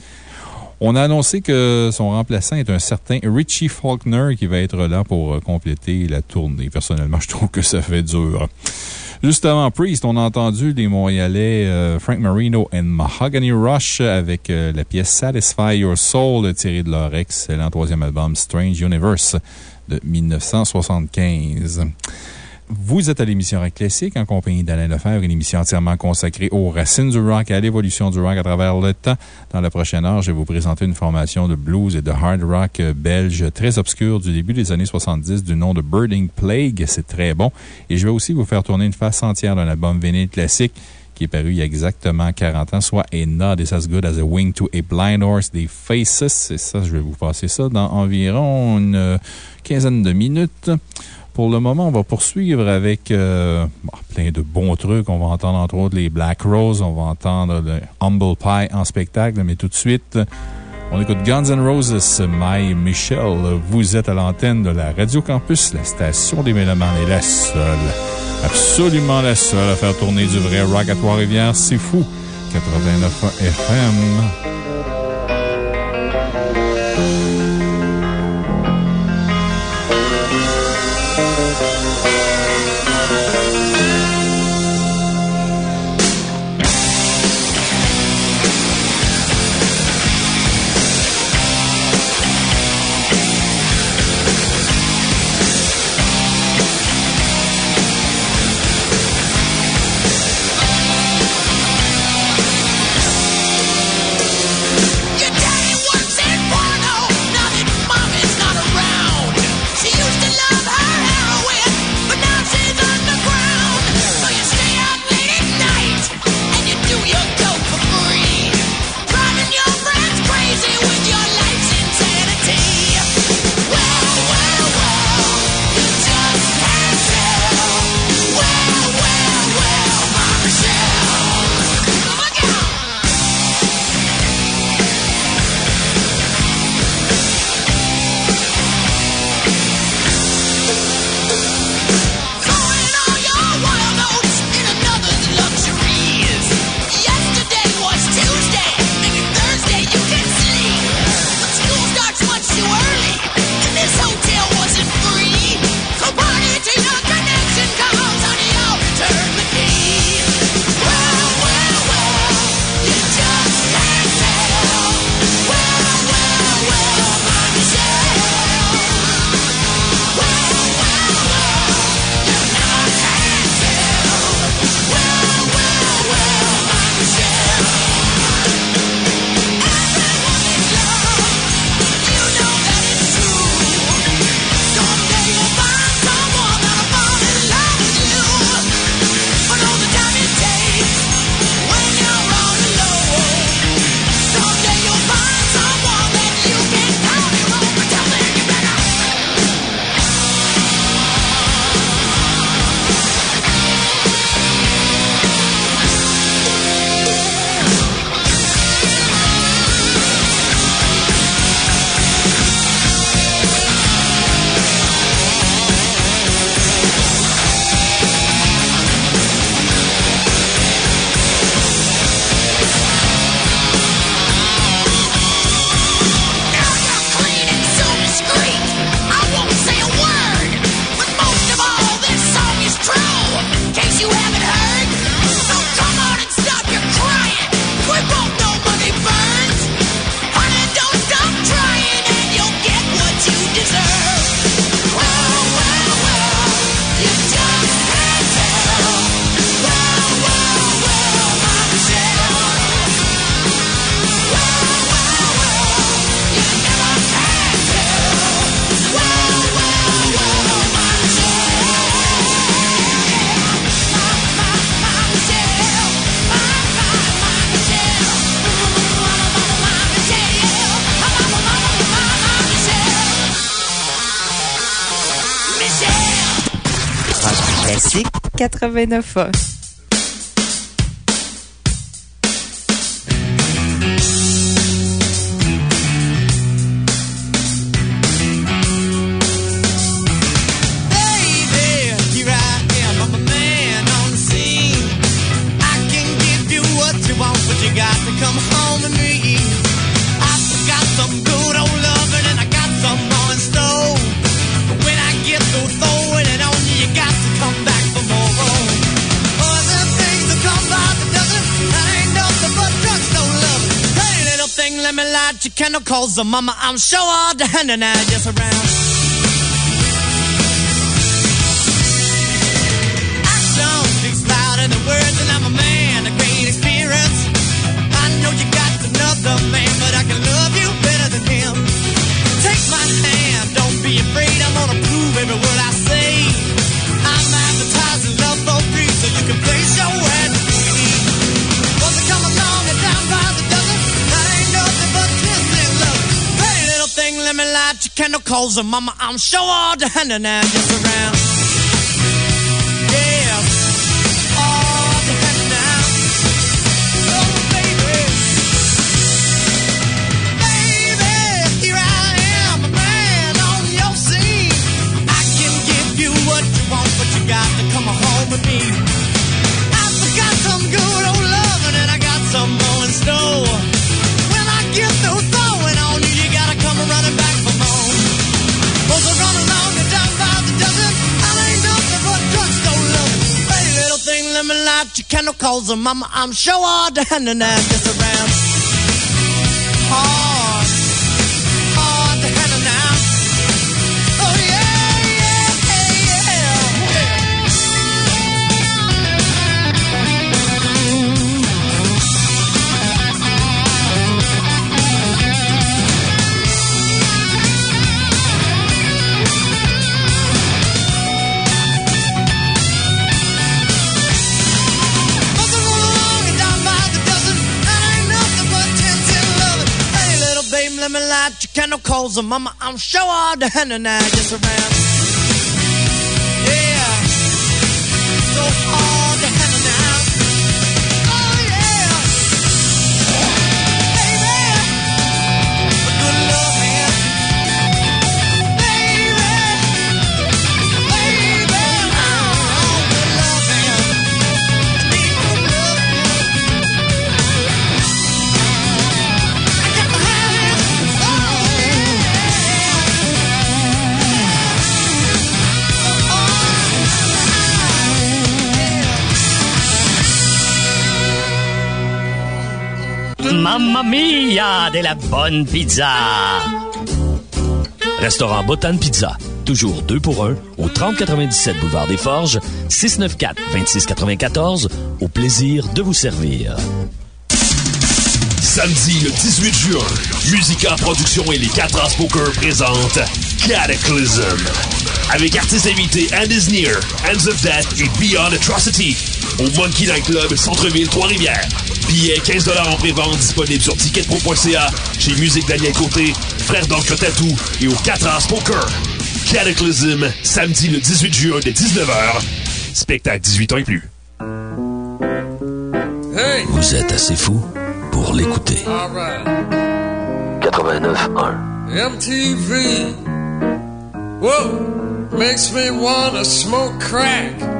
On a annoncé que son remplaçant est un certain Richie Faulkner qui va être là pour euh, compléter la tournée. Personnellement, je trouve que ça fait dur. Justement, Priest, on a entendu les Montréalais euh, Frank Marino et Mahogany Rush avec euh, la pièce Satisfy Your Soul tirée de leur excellent troisième album Strange Universe de 1975. Vous êtes à l'émission Rock Classique en compagnie d'Alain Lefebvre, une émission entièrement consacrée aux racines du rock et à l'évolution du rock à travers le temps. Dans la prochaine heure, je vais vous présenter une formation de blues et de hard rock belge très obscure du début des années 70 du nom de Birding Plague. C'est très bon. Et je vais aussi vous faire tourner une face entière d'un album vinyle classique qui est paru il y a exactement 40 ans, soit A Nod is as good as a wing to a blind horse des Faces. Et ça, je vais vous passer ça dans environ une quinzaine de minutes. Pour le moment, on va poursuivre avec euh, plein de bons trucs. On va entendre entre autres les Black Rose, on va entendre le Humble Pie en spectacle, mais tout de suite, on écoute Guns N' Roses, My Michelle. Vous êtes à l'antenne de la Radio Campus, la station des Mélomanes est la seule, absolument la seule à faire tourner du vrai rock à Trois-Rivières. C'est fou. 89 FM. 89 the mama, I'm sure all the hand and I just around. Me light your candle, cause the mama, I'm sure all the hand and now just around. Your candle, cause the mama, I'm sure all the hand and ass just around. Light your candle, cause the mama, I'm sure all the hand and I just around. De la bonne pizza! Restaurant Botan Pizza. Toujours deux pour un au 3097 Boulevard des Forges, 694-2694. Au plaisir de vous servir. Samedi le 18 juin, Musica Production et les 4 As Poker présentent Cataclysm. Avec artistes invités And Is Near, Hands of Death et Beyond Atrocity. Au Monkey Night Club, Centre-Ville, Trois-Rivières. Billets 15 en pré-vente disponibles sur ticketpro.ca, chez Musique Daniel Côté, Frère d'Encre Tattoo et au 4 As Poker. Cataclysm, samedi le 18 juin dès 19h. Spectacle 18 ans et plus. Vous êtes assez fou pour l'écouter. 89.1 MTV. Whoa, makes me wanna smoke crack.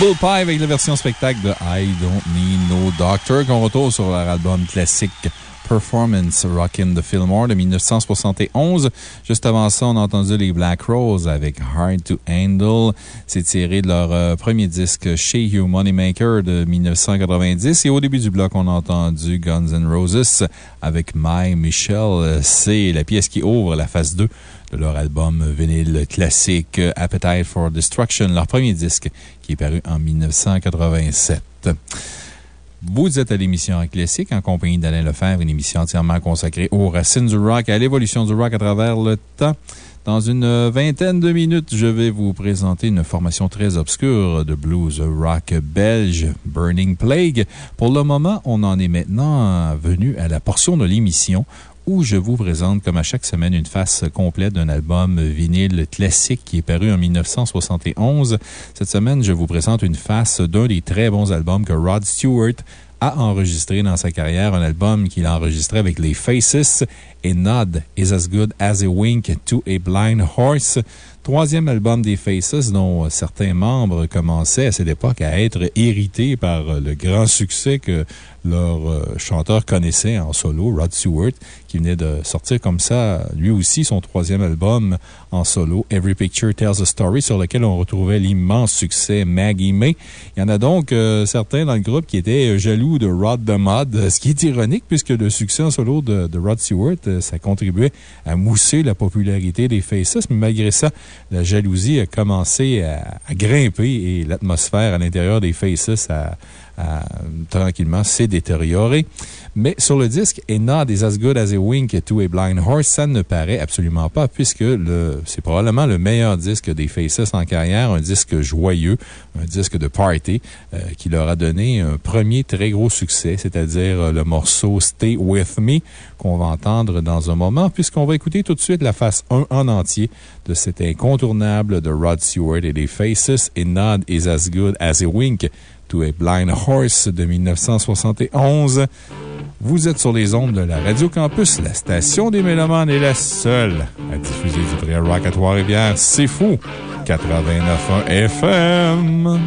Humble Pie avec la version spectacle de I Don't Need No Doctor qu'on retrouve sur leur album classique Performance Rockin' the Fillmore de 1971. Juste avant ça, on a entendu les Black Rose avec Hard to Handle. C'est tiré de leur euh, premier disque chez You Moneymaker de 1990. Et au début du bloc, on a entendu Guns N' Roses avec My Michelle. C'est la pièce qui ouvre la phase 2 de leur album vinyle classique Appetite for Destruction, leur premier disque qui est paru en 1987. Vous êtes à l'émission Classique en compagnie d'Alain Lefebvre, une émission entièrement consacrée aux racines du rock et à l'évolution du rock à travers le temps. Dans une vingtaine de minutes, je vais vous présenter une formation très obscure de blues rock belge, Burning Plague. Pour le moment, on en est maintenant venu à la portion de l'émission où je vous présente, comme à chaque semaine, une face complète d'un album vinyle classique qui est paru en 1971. Cette semaine, je vous présente une face d'un des très bons albums que Rod Stewart a enregistré dans sa carrière, un album qu'il a enregistré avec les Faces et Nod is as good as a wink to a blind horse. Troisième album des Faces, dont certains membres commençaient à cette époque à être irrités par le grand succès que leur euh, chanteur connaissait en solo, Rod Stewart, qui venait de sortir comme ça, lui aussi, son troisième album en solo, Every Picture Tells a Story, sur lequel on retrouvait l'immense succès Maggie May. Il y en a donc euh, certains dans le groupe qui étaient jaloux de Rod the Mod, ce qui est ironique puisque le succès en solo de Rod Stewart, ça contribuait à mousser la popularité des Faces, mais malgré ça, la jalousie a commencé à, à grimper et l'atmosphère à l'intérieur des Faces a tranquillement s'est détérioré. Mais sur le disque, et is as good as a wink to a blind horse, ça ne paraît absolument pas, puisque c'est probablement le meilleur disque des Faces en carrière, un disque joyeux, un disque de party, euh, qui leur a donné un premier très gros succès, c'est-à-dire euh, le morceau Stay With Me, qu'on va entendre dans un moment, puisqu'on va écouter tout de suite la face 1 en entier de cet incontournable de Rod Stewart et des Faces, et Nod is as good as a wink to a Blind Horse de 1971. Vous êtes sur les ondes de la Radio Campus. La station des Mélomanes est la seule à diffuser du vrai rock à Trois-Rivières. C'est fou! 89.1 FM.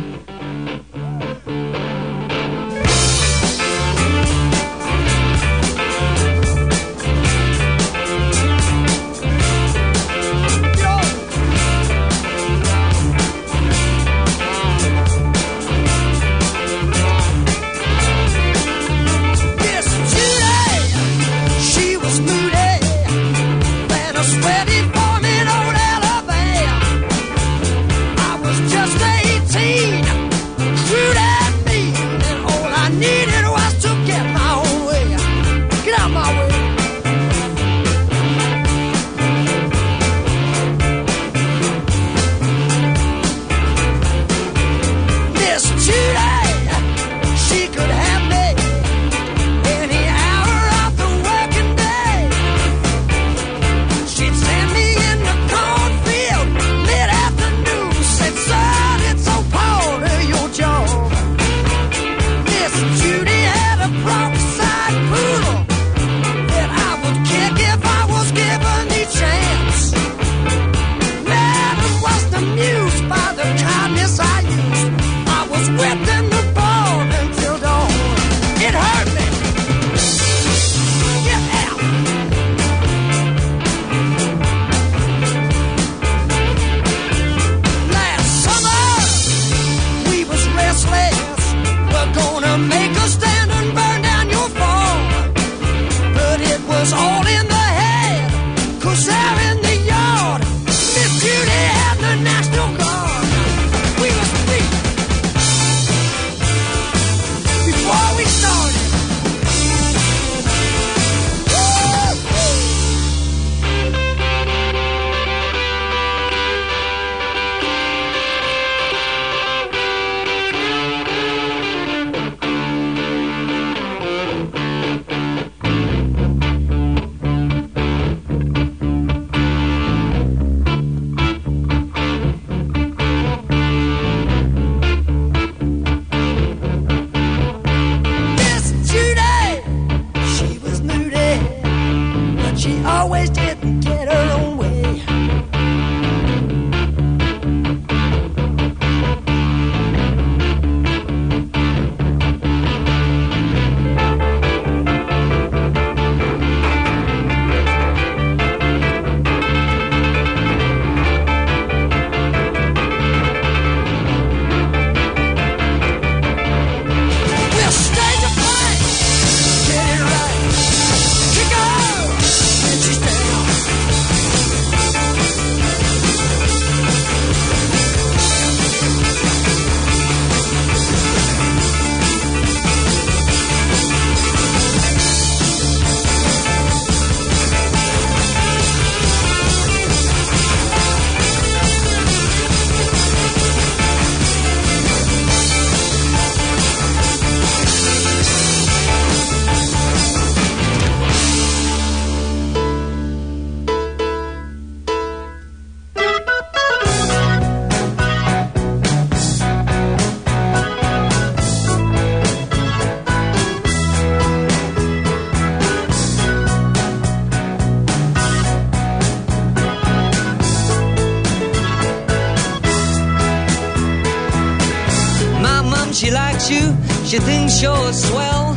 She thinks you're swell.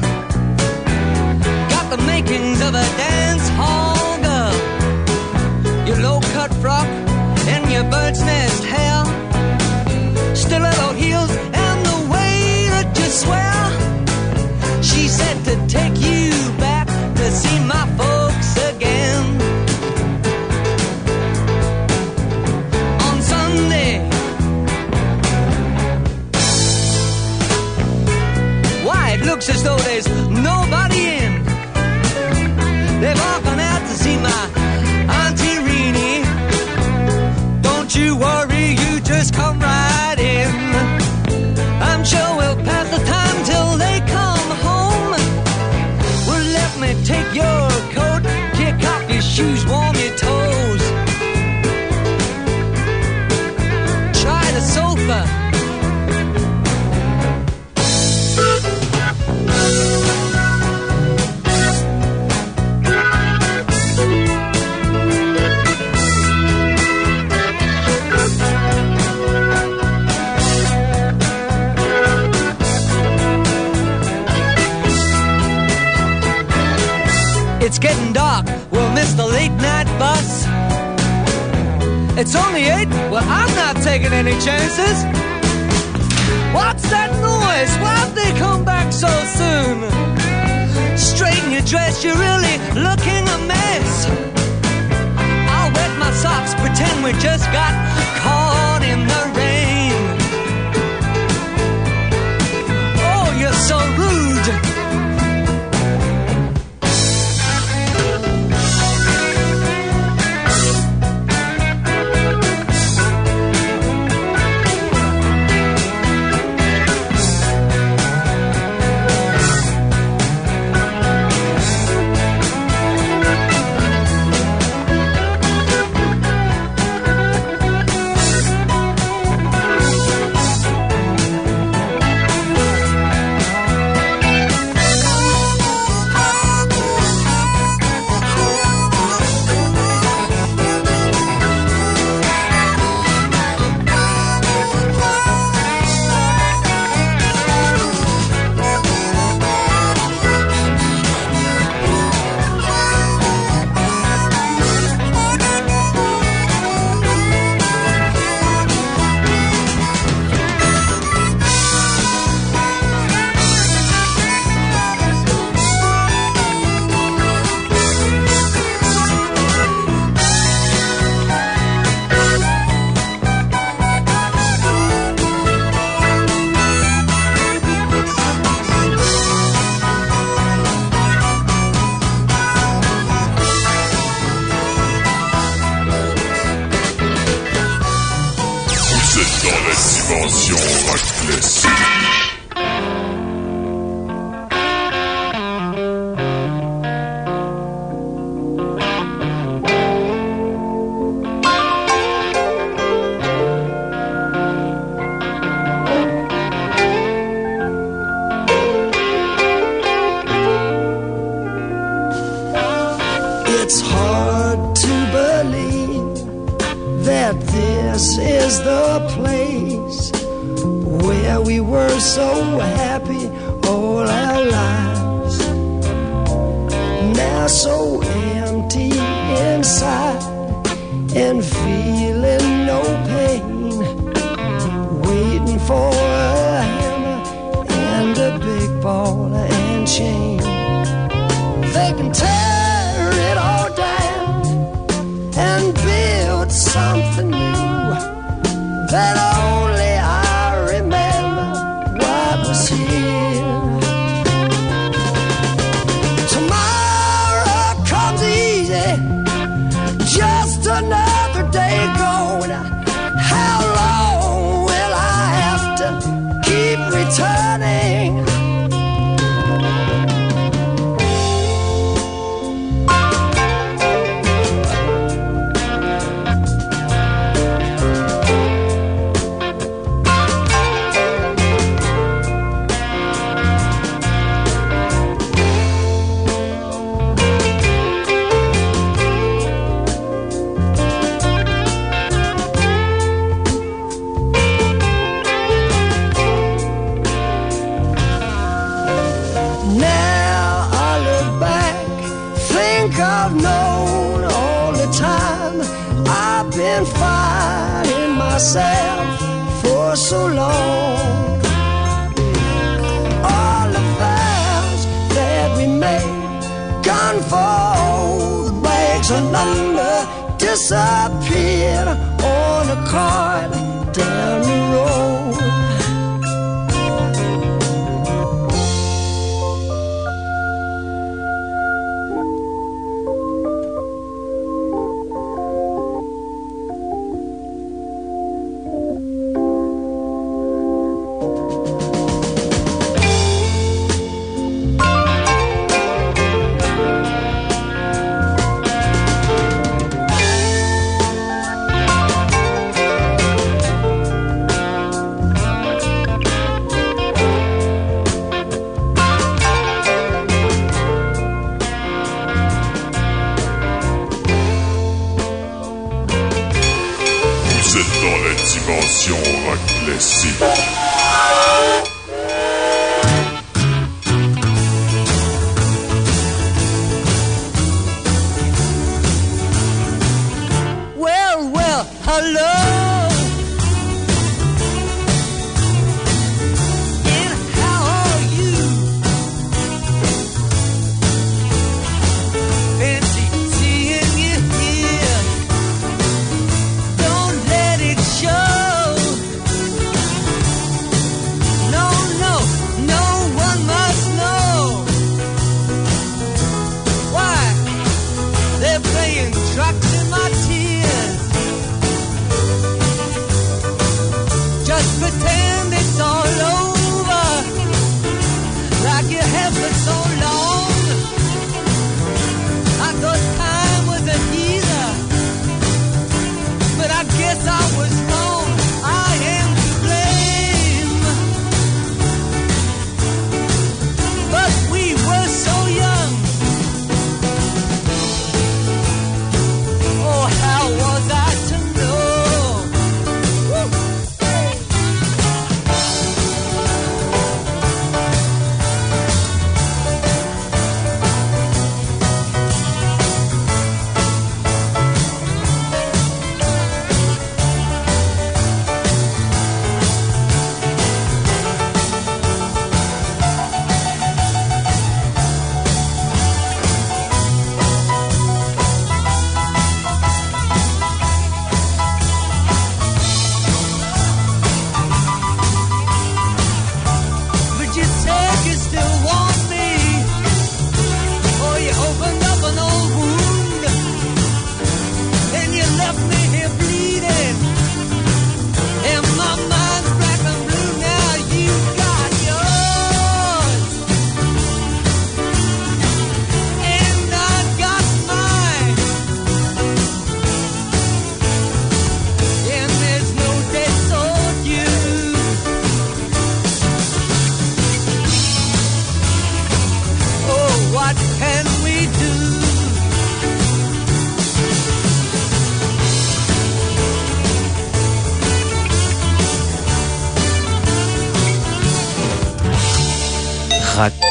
Got the makings of a dance hall girl. Your low cut frock and your bird's nest looks as though there's nobody in. They've all gone out to see my Auntie Reenie. Don't you worry, you just come right in. I'm sure we'll pass the time till they come home. Well, let me take your It's only eight. Well, I'm not taking any chances. What's that noise? Why'd they come back so soon? Straighten your dress. You're really looking a mess. I'll wet my socks. Pretend we just got caught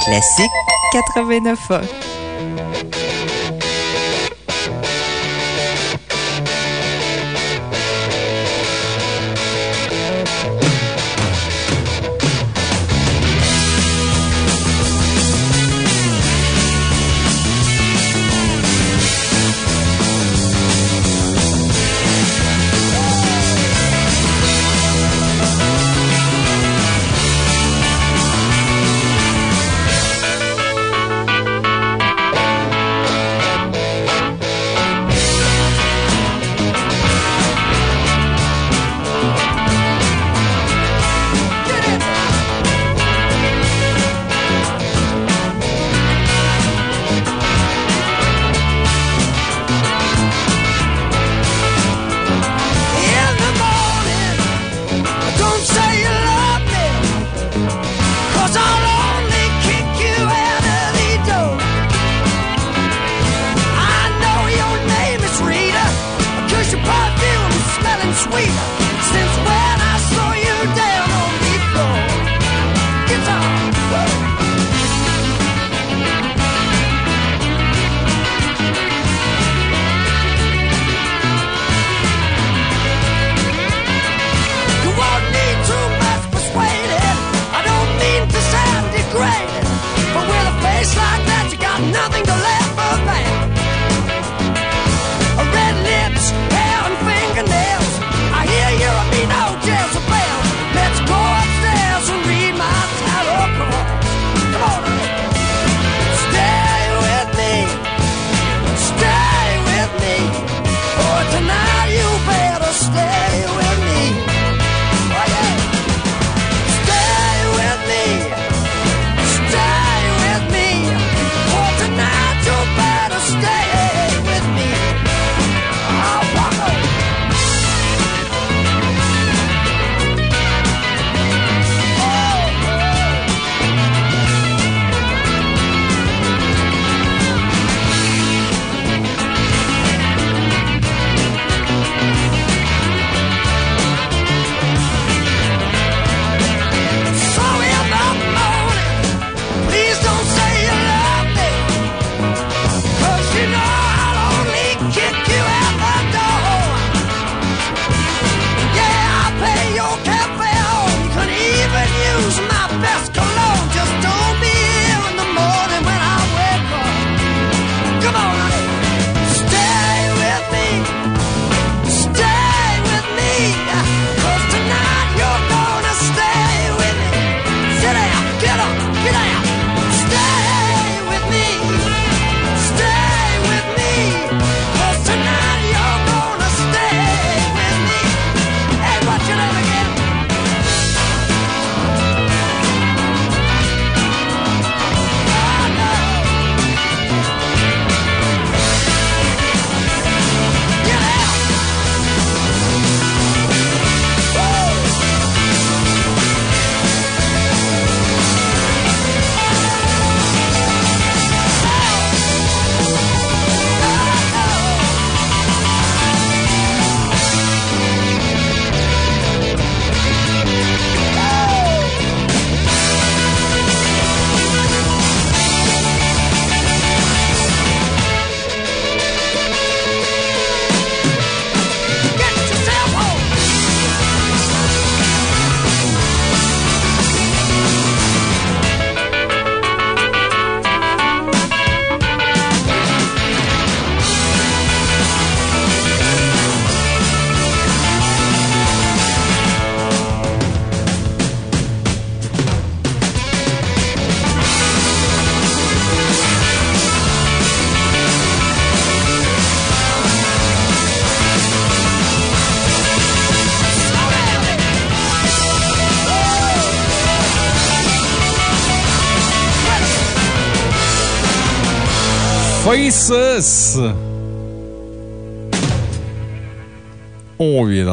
classique 89 ans.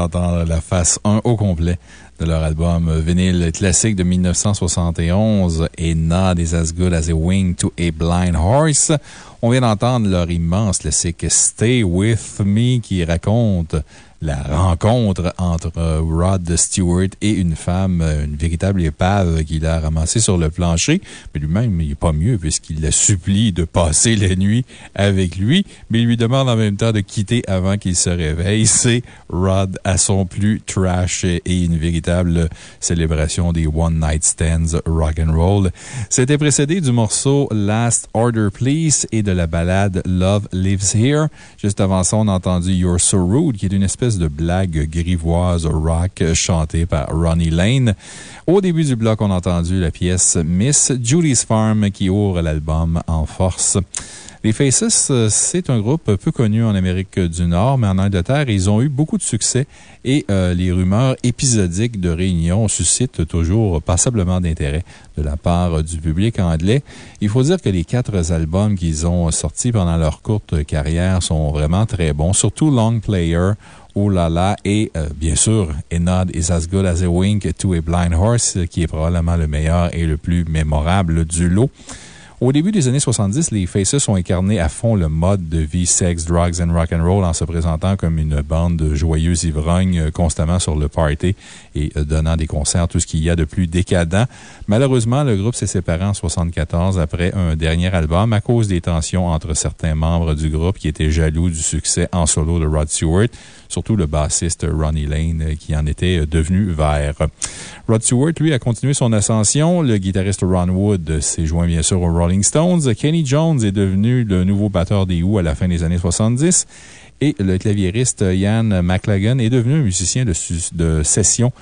D'entendre la face 1 au complet de leur album vinyle classique de 1971 et Not is as good as a wing to a blind horse. On vient d'entendre leur immense classique Stay With Me qui raconte la rencontre entre euh, Rod Stewart et une femme, euh, une véritable épave qu'il a ramassée sur le plancher. Mais lui-même, il n'est pas mieux puisqu'il la supplie de passer la nuit avec lui, mais il lui demande en même temps de quitter avant qu'il se réveille. C'est Rod à son plus trash et une véritable célébration des One Night Stands rock and roll. C'était précédé du morceau Last Order Please et de la balade Love Lives Here. Juste avant ça, on a entendu You're So Rude, qui est une espèce de blague grivoise rock chantée par Ronnie Lane. Au début du bloc, on a entendu la pièce Miss Julie's Farm qui ouvre l'album en force. Les Faces, c'est un groupe peu connu en Amérique du Nord, mais en Angleterre, ils ont eu beaucoup de succès et euh, les rumeurs épisodiques de réunions suscitent toujours passablement d'intérêt de la part du public anglais. Il faut dire que les quatre albums qu'ils ont sortis pendant leur courte carrière sont vraiment très bons, surtout Long Player, Oh là là, et euh, bien sûr, Enod is as good as a wink to a blind horse, qui est probablement le meilleur et le plus mémorable du lot. Au début des années 70, les Faces ont incarné à fond le mode de vie sex, drugs and rock and roll en se présentant comme une bande de joyeux ivrognes euh, constamment sur le party et euh, donnant des concerts, tout ce qu'il y a de plus décadent. Malheureusement, le groupe s'est séparé en 74 après un dernier album à cause des tensions entre certains membres du groupe qui étaient jaloux du succès en solo de Rod Stewart surtout le bassiste Ronnie Lane euh, qui en était devenu vert. Rod Stewart, lui, a continué son ascension. Le guitariste Ron Wood s'est joint bien sûr aux Rolling Kenny Jones est devenu le nouveau batteur des Who à la fin des années 70. Et le claviériste Ian McLagan est devenu un musicien de, de session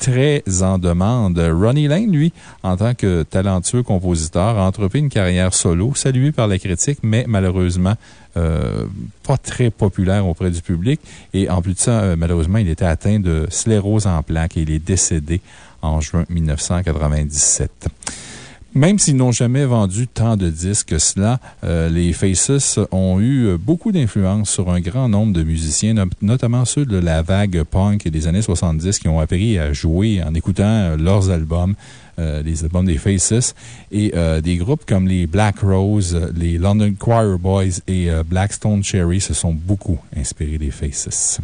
très en demande. Ronnie Lane, lui, en tant que talentueux compositeur, a entrepris une carrière solo, saluée par la critique, mais malheureusement euh, pas très populaire auprès du public. Et en plus de ça, euh, malheureusement, il était atteint de sclérose en plaques et il est décédé en juin 1997. Même s'ils n'ont jamais vendu tant de disques que cela, euh, les Faces ont eu beaucoup d'influence sur un grand nombre de musiciens, notamment ceux de la vague punk des années 70 qui ont appris à jouer en écoutant leurs albums. les albums des Faces, et des groupes comme les Black Rose, les London Choir Boys et Blackstone Cherry se sont beaucoup inspirés des Faces.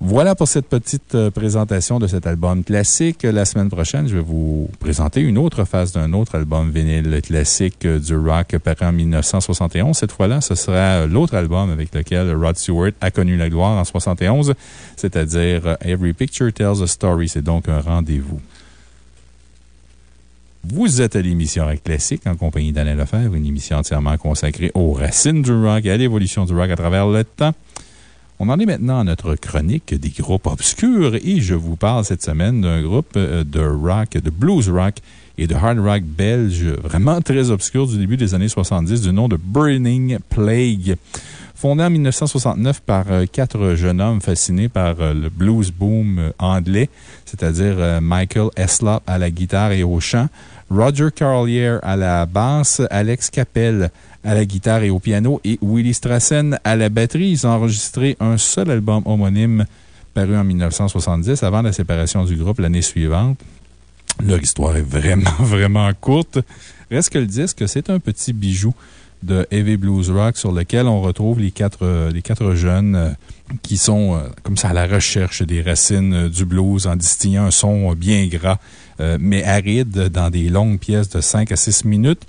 Voilà pour cette petite euh, présentation de cet album classique. La semaine prochaine, je vais vous présenter une autre phase d'un autre album vinyle classique euh, du rock paru en 1971. Cette fois-là, ce sera euh, l'autre album avec lequel Rod Stewart a connu la gloire en 71, c'est-à-dire Every Picture Tells a Story. C'est donc un rendez-vous. Vous êtes à l'émission Rock Classique en compagnie d'Alain Lefebvre, une émission entièrement consacrée aux racines du rock et à l'évolution du rock à travers le temps. On en est maintenant à notre chronique des groupes obscurs et je vous parle cette semaine d'un groupe euh, de rock, de blues rock et de hard rock belge vraiment très obscur du début des années 70 du nom de Burning Plague. Fondé en 1969 par euh, quatre jeunes hommes fascinés par euh, le blues boom anglais, c'est-à-dire Michael Eslop à la guitare et au chant, Roger Carlier à la basse, Alex Capel à la guitare et au piano et Willy Strassen à la batterie. Ils ont enregistré un seul album homonyme paru en 1970 avant la séparation du groupe l'année suivante. Leur histoire est vraiment, vraiment courte. Reste que le disque, c'est un petit bijou de heavy blues rock sur lequel on retrouve les quatre, quatre jeunes euh, qui sont euh, comme ça à la recherche des racines euh, du blues en distillant un son bien gras, mais aride dans des longues pièces de 5 à 6 minutes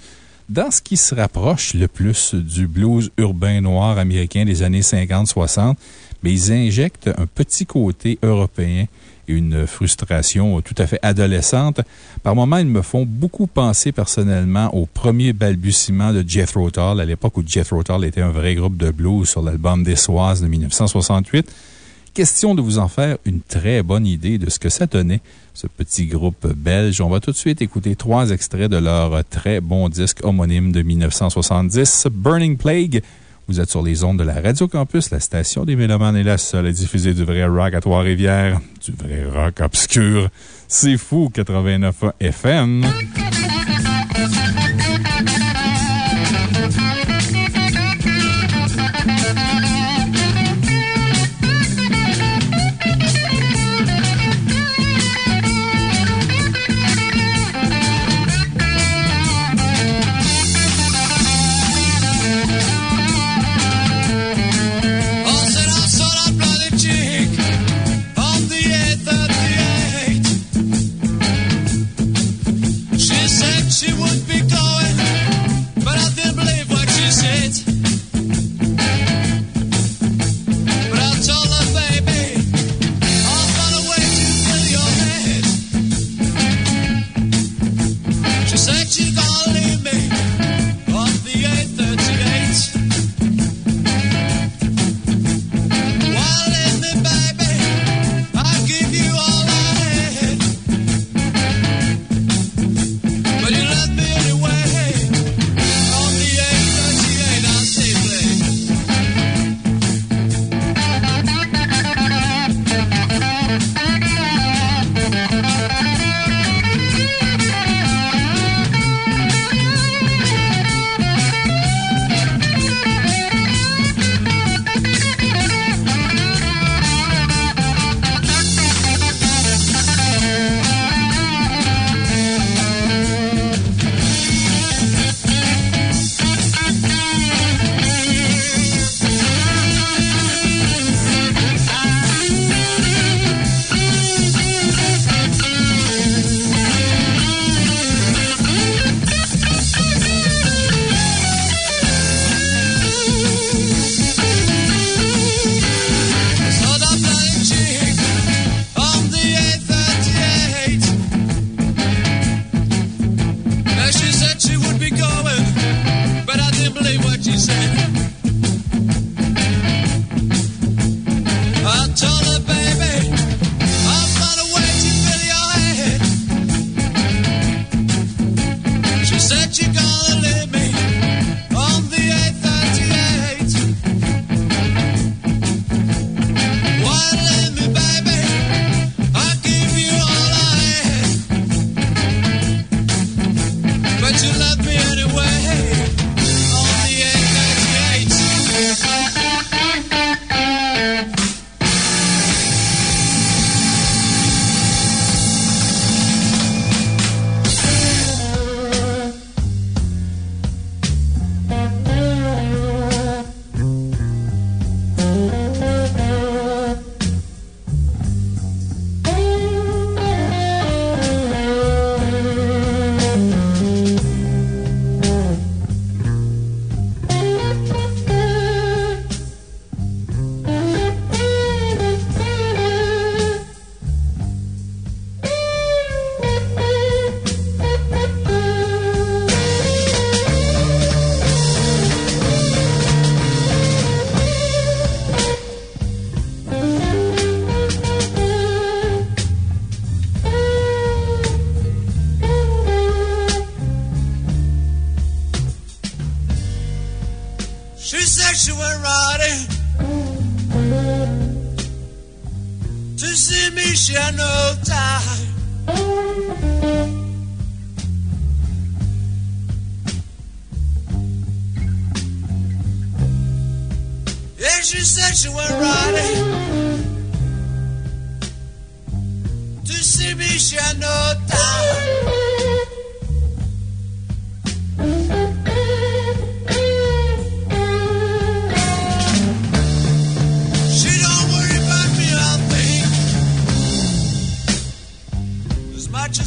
dans ce qui se rapproche le plus du blues urbain noir américain des années 50-60, mais ils injectent un petit côté européen et une frustration tout à fait adolescente. Par moments, ils me font beaucoup penser personnellement au premier balbutiement de Jethro Tull, à l'époque où Jethro Tull était un vrai groupe de blues sur l'album This Was de 1968. Question de vous en faire une très bonne idée de ce que ça donnait ce petit groupe belge. On va tout de suite écouter trois extraits de leur très bon disque homonyme de 1970, Burning Plague. Vous êtes sur les ondes de la Radio Campus, la station des Mélomanes est la seule à diffuser du vrai rock à Trois-Rivières. Du vrai rock obscur. C'est fou, 89 FM.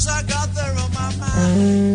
I got there on my mind.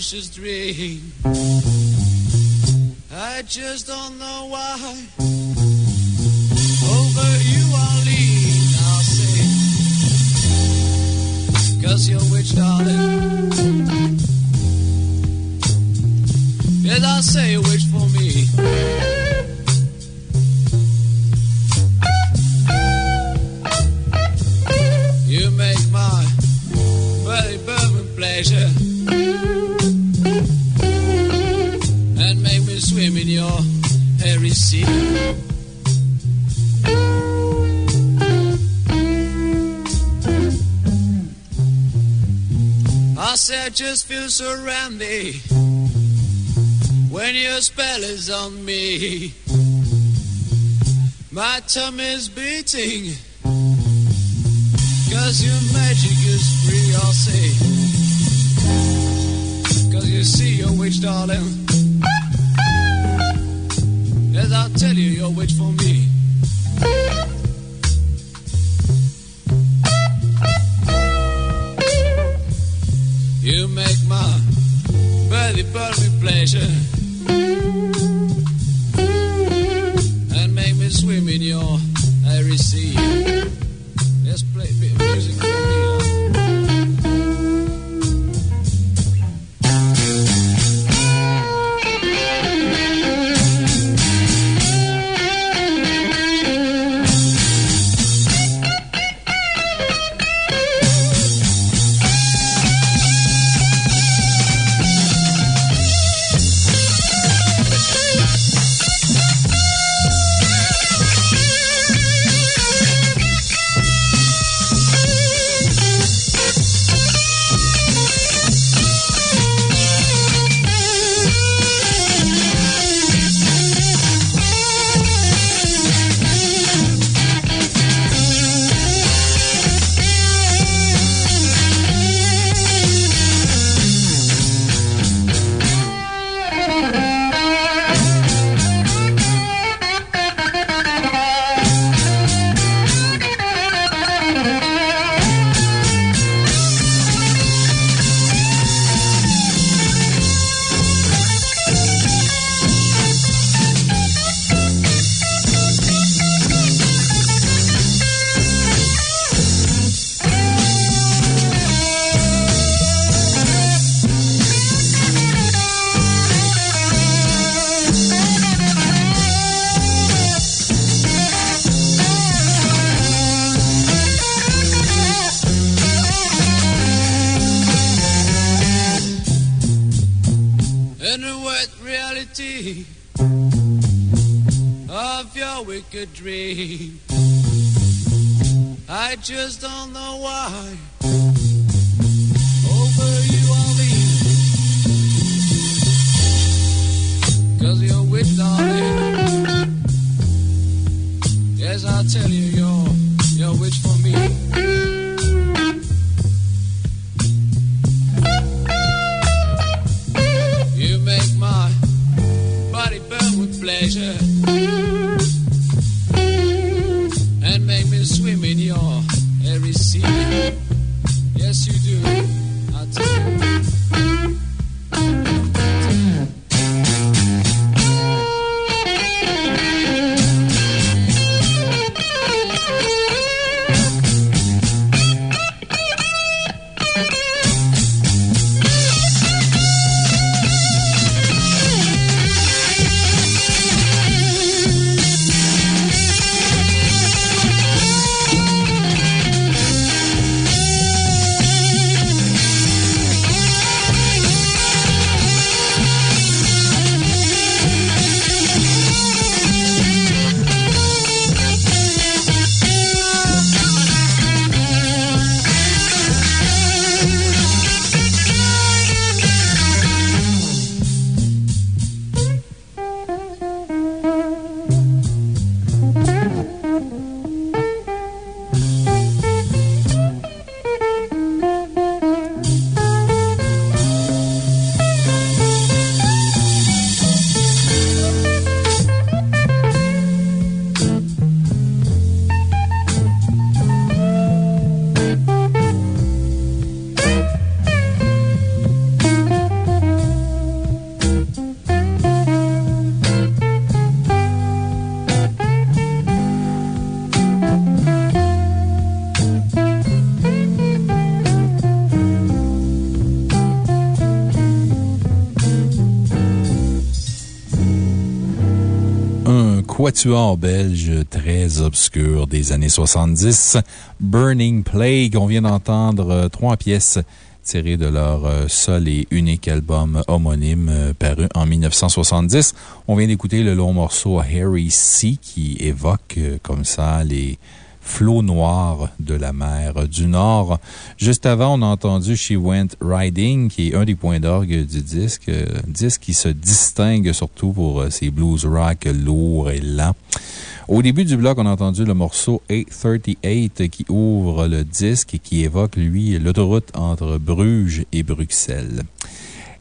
dream. I just don't surround me when your spell is on me. My tummy's beating, cause your magic is free, I'll say. Cause you see, you're witch, darling. Quatuor belge très obscur des années 70, Burning Plague. On vient d'entendre euh, trois pièces tirées de leur euh, seul et unique album homonyme euh, paru en 1970. On vient d'écouter le long morceau Harry Sea qui évoque comme ça les flots noirs de la mer du Nord. Juste avant, on a entendu She Went Riding, qui est un des points d'orgue du disque. euh, disque qui se distingue surtout pour euh, ses blues rock lourds et lents. Au début du bloc, on a entendu le morceau 838 qui ouvre le disque et qui évoque, lui, l'autoroute entre Bruges et Bruxelles.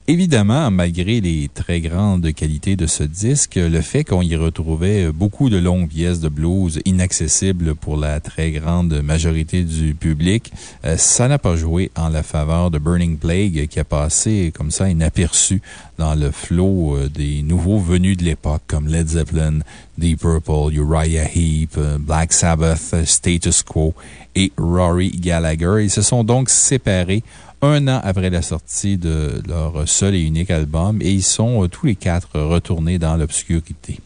Évidemment, malgré les très grandes qualités de ce disque, le fait qu'on y retrouvait beaucoup de longues pièces de blues inaccessibles pour la très grande majorité du public, euh, ça n'a pas joué en la faveur de Burning Plague qui a passé comme ça inaperçu dans le flot euh, des nouveaux venus de l'époque comme Led Zeppelin, Deep Purple, Uriah Heep, euh, Black Sabbath, Status Quo et Rory Gallagher. Ils se sont donc séparés un an après la sortie de leur seul et unique album et ils sont euh, tous les quatre retournés dans l'obscurité.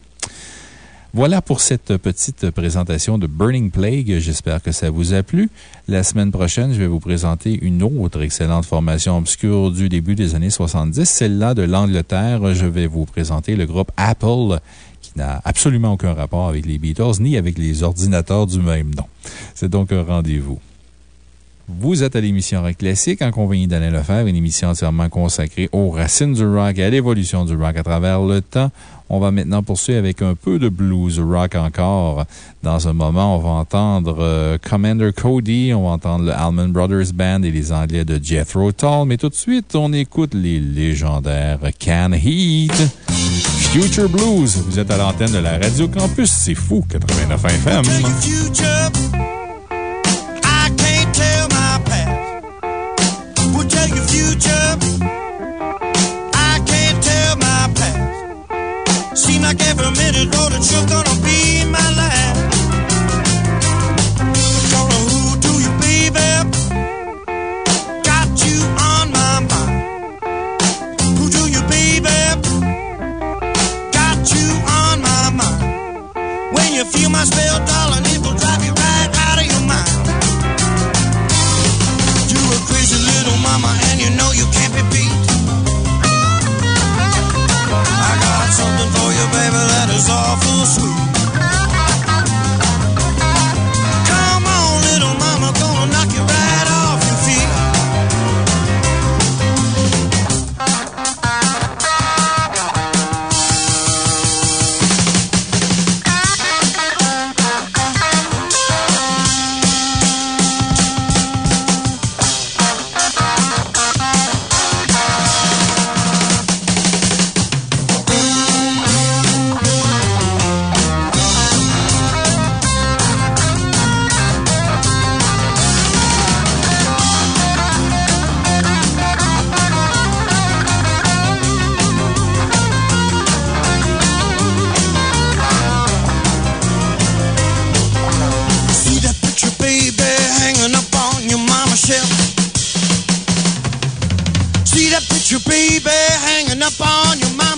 Voilà pour cette petite présentation de Burning Plague. J'espère que ça vous a plu. La semaine prochaine, je vais vous présenter une autre excellente formation obscure du début des années 70, celle-là de l'Angleterre. Je vais vous présenter le groupe Apple, qui n'a absolument aucun rapport avec les Beatles ni avec les ordinateurs du même nom. C'est donc un rendez-vous. Vous êtes à l'émission Rock Classique en compagnie d'Alain Lefebvre, une émission entièrement consacrée aux racines du rock et à l'évolution du rock à travers le temps. On va maintenant poursuivre avec un peu de blues rock encore. Dans un moment, on va entendre euh, Commander Cody, on va entendre le Allman Brothers Band et les Anglais de Jethro Tull, mais tout de suite, on écoute les légendaires Can Heat. Future Blues, vous êtes à l'antenne de la Radio Campus, c'est fou, 89 FM. Past. Seem like every minute road and sure gonna be my last. Gonna who do you, baby? Got you on my mind. Who do you, baby? Got you on my mind. When you feel my spell, darling, it will drive you you, baby, that is awful sweet.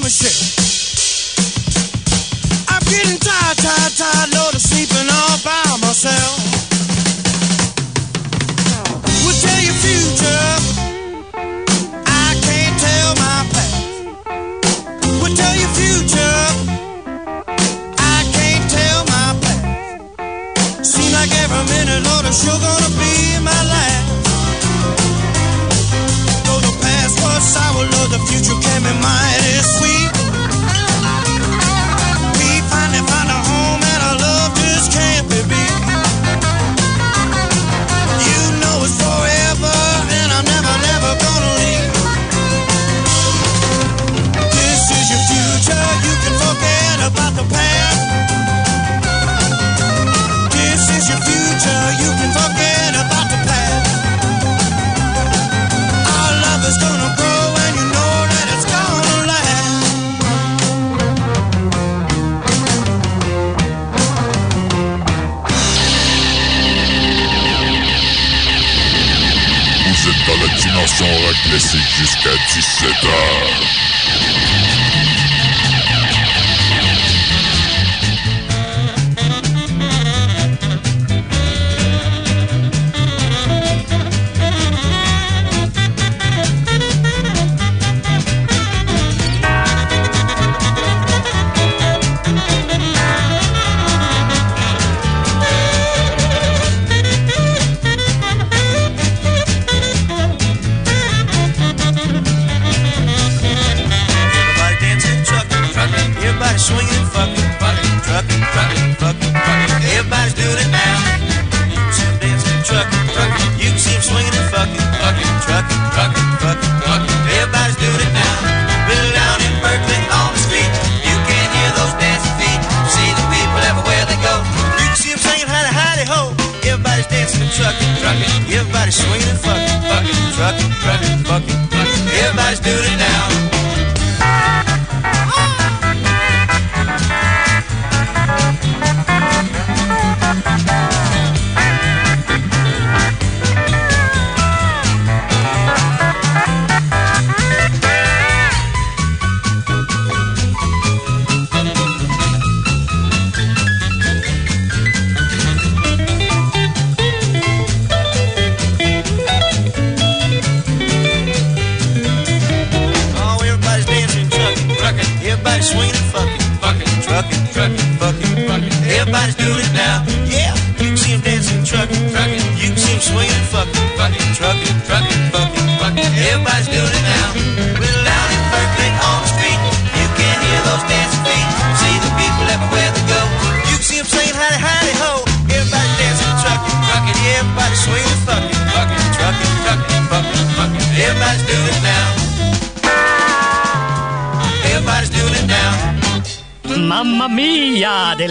membership. I'm getting tired, tired, tired, Lord, of sleeping all by myself. We'll tell your future. I can't tell my past. We'll tell your future. I can't tell my past. Seems like every minute, Lord, is sure gonna be my last. Though the past was sour, Lord, the future can be mighty sweet. L'émission rock jusqu'à 17h.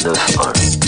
89.1 Thank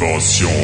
dimension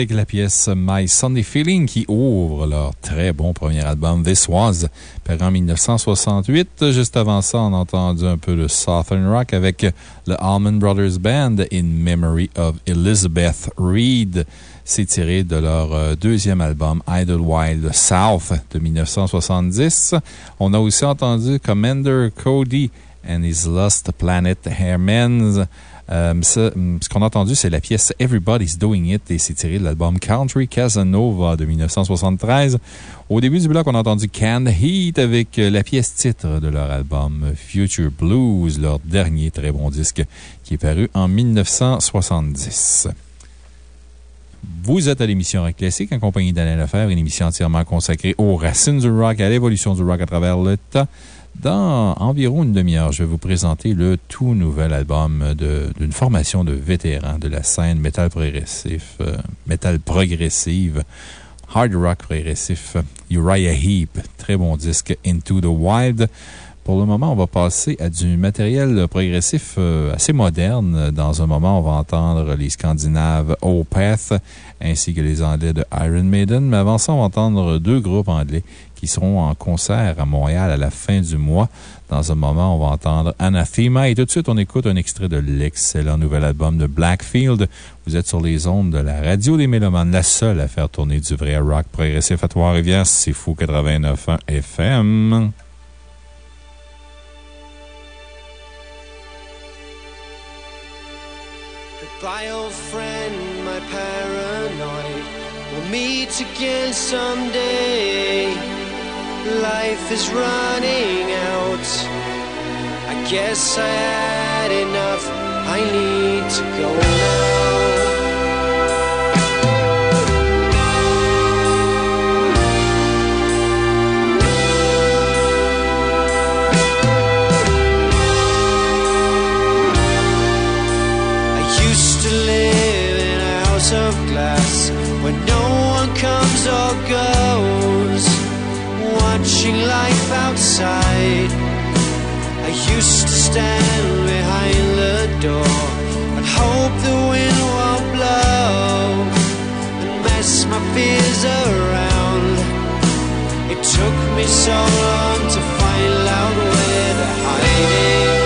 avec la pièce My Sunday Feeling qui ouvre leur très bon premier album This Was, paru en 1968. Juste avant ça, on a entendu un peu de Southern Rock avec le Allman Brothers Band in Memory of Elizabeth Reed. C'est tiré de leur euh, deuxième album Idlewild South de 1970. On a aussi entendu Commander Cody and His Lost Planet Airmen. Euh, ça, ce qu'on a entendu, c'est la pièce Everybody's Doing It et c'est tiré de l'album Country Casanova de 1973. Au début du bloc, on a entendu Canned Heat avec la pièce titre de leur album Future Blues, leur dernier très bon disque qui est paru en 1970. Vous êtes à l'émission Rock Classique en compagnie d'Alain Lefebvre, une émission entièrement consacrée aux racines du rock, à l'évolution du rock à travers le temps. Dans environ une demi-heure, je vais vous présenter le tout nouvel album d'une formation de vétérans de la scène métal progressif, euh, métal progressive, hard rock progressif, Uriah Heep. Très bon disque, Into the Wild. Pour le moment, on va passer à du matériel progressif euh, assez moderne. Dans un moment, on va entendre les Scandinaves Opeth ainsi que les Anglais de Iron Maiden. Mais avant ça, on va entendre deux groupes anglais qui seront en concert à Montréal à la fin du mois. Dans un moment, on va entendre Anathema. Et tout de suite, on écoute un extrait de l'excellent nouvel album de Blackfield. Vous êtes sur les ondes de la radio des Mélomanes, la seule à faire tourner du vrai rock progressif à Trois-Rivières. C'est fou 89.1 FM. Goodbye, old friend, my paranoid. We'll meet again someday. Life is running out. I guess I had enough. I need to go now. Where no one comes or goes, watching life outside. I used to stand behind the door and hope the wind won't blow and mess my fears around. It took me so long to find out where to hide it.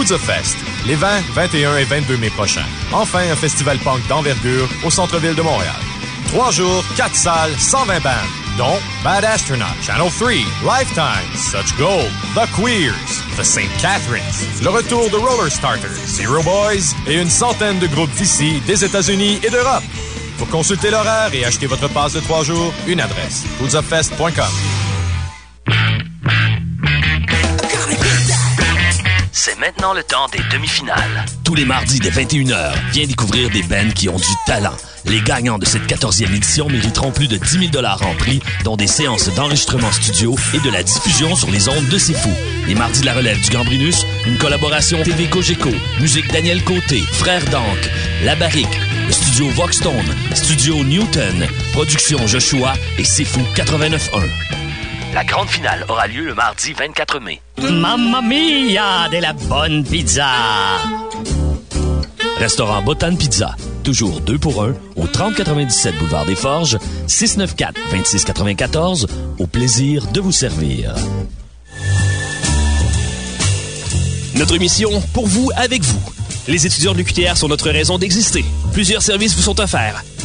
Poudre Fest, les 20, 21 et 22 mai prochains. Enfin, un festival punk d'envergure au centre-ville de Montréal. Trois jours, quatre salles, 120 bandes, dont Bad Astronaut, Channel 3, Lifetime, Such Gold, The Queers, The St. Catharines, le retour de Roller Starters, Zero Boys et une centaine de groupes d'ici, des États-Unis et d'Europe. Pour consulter l'horaire et acheter votre passe de trois jours, une adresse. Maintenant le temps des demi-finales. Tous les mardis dès 21h, viens découvrir des bands qui ont du talent. Les gagnants de cette 14e édition mériteront plus de 10 000 en prix, dont des séances d'enregistrement studio et de la diffusion sur les ondes de C'est Fou. Les mardis de la relève du Gambrinus, une collaboration TV Cogeco, musique Daniel Côté, Frère Dank, La Barrique, le studio Voxstone, studio Newton, production Joshua et C'est Fou 89.1. La grande finale aura lieu le mardi 24 mai. Mamma mia, de la bonne pizza! Restaurant Botan Pizza. Toujours 2 pour 1 au 3097 Boulevard des Forges, 694-2694. Au plaisir de vous servir. Notre mission, pour vous, avec vous. Les étudiants de l'UQTR sont notre raison d'exister. Plusieurs services vous sont offerts.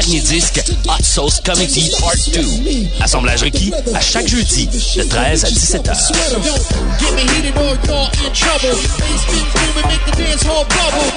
Dernier disque Hot Sauce Comedy Part 2. Assemblage requis à chaque jeudi de 13 à 17 heures. Get me heated or you're in trouble. Bass beat booming, make the dance hall bubble.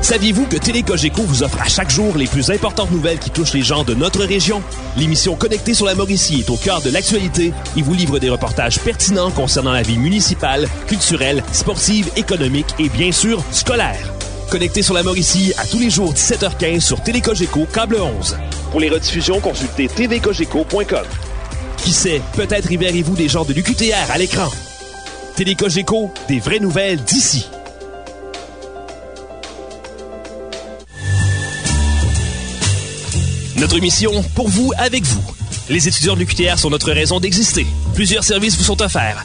Saviez-vous que Télécogeco vous offre à chaque jour les plus importantes nouvelles qui touchent les gens de notre région? L'émission Connectée sur la Mauricie est au cœur de l'actualité et vous livre des reportages pertinents concernant la vie municipale, culturelle, sportive, économique et bien sûr scolaire. Connectée sur la Mauricie à tous les jours 17h15 sur Télécogeco câble 11. Pour les rediffusions, consultez tvcogeco.com. Qui sait, peut-être y verrez-vous des gens de l'UQTR à l'écran. Télécogeco, des vraies nouvelles d'ici. Notre mission, pour vous, avec vous. Les étudiants de l'UQTR sont notre raison d'exister. Plusieurs services vous sont offerts.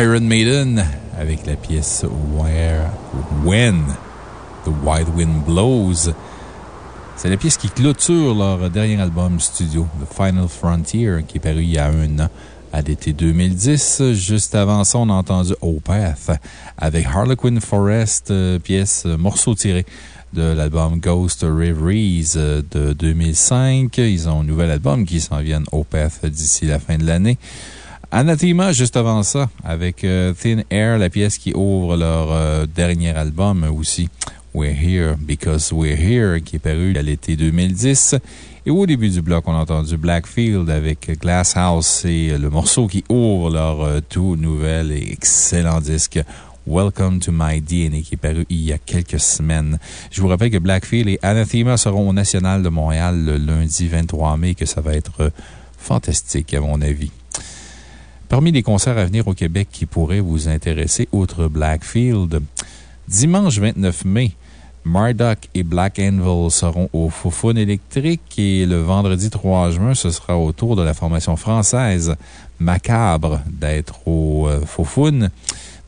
Iron Maiden avec la pièce Where, When the Wild Wind Blows. C'est la pièce qui clôture leur dernier album studio, The Final Frontier, qui est paru il y a un an à l'été 2010. Juste avant ça, on a entendu Opeth avec Harlequin Forest, euh, pièce, euh, morceau tiré de l'album Ghost Reveries euh, de 2005. Ils ont un nouvel album qui s'en vient, Opeth, d'ici la fin de l'année. Anathema, juste avant ça, avec Thin Air, la pièce qui ouvre leur dernier album aussi. We're Here Because We're Here, qui est paru à l'été 2010. Et au début du bloc, on a entendu Blackfield avec Glass House. C'est le morceau qui ouvre leur euh, tout nouvel et excellent disque. Welcome to My DNA, qui est paru il y a quelques semaines. Je vous rappelle que Blackfield et Anathema seront au National de Montréal le lundi 23 mai, que ça va être euh, fantastique, à mon avis. Parmi les concerts à venir au Québec qui pourraient vous intéresser, outre Blackfield, dimanche 29 mai, Marduk et Black Anvil seront au Foufoune électrique et le vendredi 3 juin, ce sera au tour de la formation française Macabre d'être au euh, Foufoune.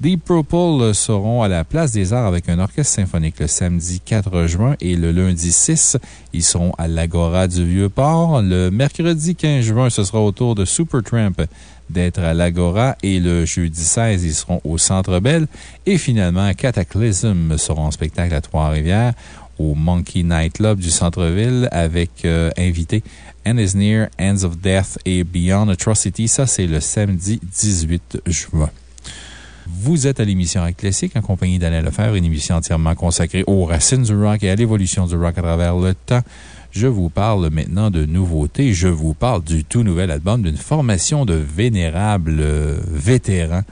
Deep Purple seront à la Place des Arts avec un orchestre symphonique le samedi 4 juin et le lundi 6, ils seront à l'Agora du Vieux-Port. Le mercredi 15 juin, ce sera au tour de Supertramp d'être à l'Agora et le jeudi 16, ils seront au Centre Bell. Et finalement, Cataclysm seront en spectacle à Trois-Rivières au Monkey Night Club du centre-ville avec euh, invité Is Near, Ends of Death et Beyond Atrocity. Ça, c'est le samedi 18 juin. Vous êtes à l'émission Rock Classique en compagnie d'Alain Lefebvre, une émission entièrement consacrée aux racines du rock et à l'évolution du rock à travers le temps. Je vous parle maintenant de nouveautés. Je vous parle du tout nouvel album d'une formation de vénérables euh, vétérans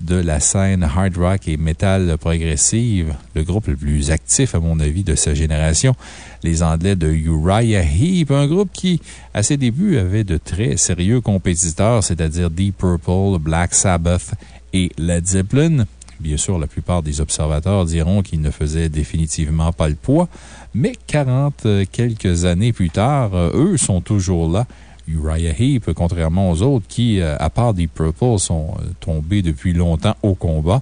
de la scène hard rock et metal progressive, le groupe le plus actif, à mon avis, de sa génération, les Anglais de Uriah Heep, un groupe qui, à ses débuts, avait de très sérieux compétiteurs, c'est-à-dire Deep Purple, Black Sabbath et Led Zeppelin. Bien sûr, la plupart des observateurs diront qu'ils ne faisaient définitivement pas le poids, mais 40 euh, quelques années plus tard, euh, eux sont toujours là. Uriah Heep, contrairement aux autres qui, euh, à part des Purple, sont tombés depuis longtemps au combat.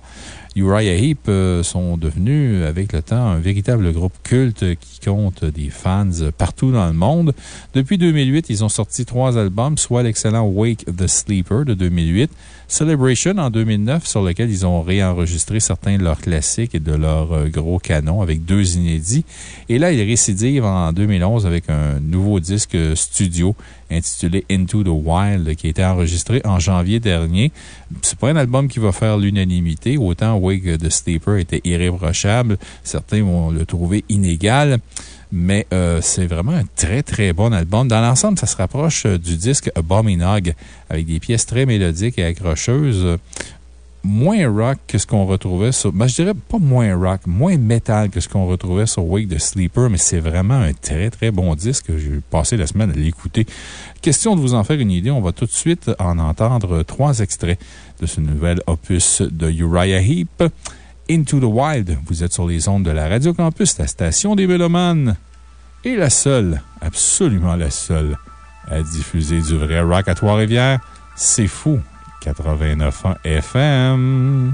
Uriah Heep sont devenus, avec le temps, un véritable groupe culte qui compte des fans partout dans le monde. Depuis 2008, ils ont sorti trois albums, soit l'excellent Wake the Sleeper de 2008, Celebration en 2009, sur lequel ils ont réenregistré certains de leurs classiques et de leurs euh, gros canons avec deux inédits. Et là, ils récidivent en 2011 avec un nouveau disque studio intitulé Into the Wild qui a été enregistré en janvier dernier. C'est pas un album qui va faire l'unanimité. Autant Wake the Sleeper était irréprochable. Certains vont le trouver inégal mais euh, c'est vraiment un très, très bon album. Dans l'ensemble, ça se rapproche euh, du disque Abominog avec des pièces très mélodiques et accrocheuses. Moins rock que ce qu'on retrouvait sur. Ben, je dirais pas moins rock, moins métal que ce qu'on retrouvait sur Wake the Sleeper, mais c'est vraiment un très, très bon disque. J'ai passé la semaine à l'écouter. Question de vous en faire une idée, on va tout de suite en entendre trois extraits de ce nouvel opus de Uriah Heep. Into the Wild. Vous êtes sur les ondes de la Radio Campus, la station des Mélomanes. Et la seule, absolument la seule, à diffuser du vrai rock à Trois-Rivières, c'est fou. 89 FM.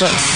89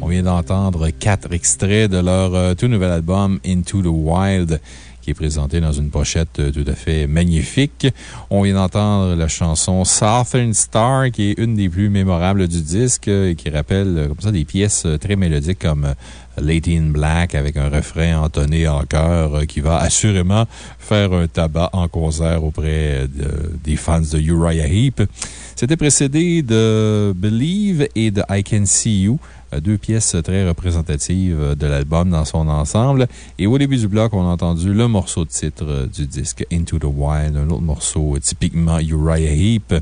On vient d'entendre quatre extraits de leur euh, tout nouvel album Into the Wild qui est présenté dans une pochette euh, tout à fait magnifique. On vient d'entendre la chanson Southern Star, qui est une des plus mémorables du disque euh, et qui rappelle des pièces très mélodiques comme Lady in Black avec un refrain entonné en chœur qui va assurément faire un tabac en concert auprès de- des fans de Uriah Heep. C'était précédé de Believe et de I Can See You, euh, deux pièces très représentatives de l'album dans son ensemble. Et au début du bloc, on a entendu le morceau de titre euh, du disque Into the Wild, un autre morceau euh, typiquement Uriah Heep.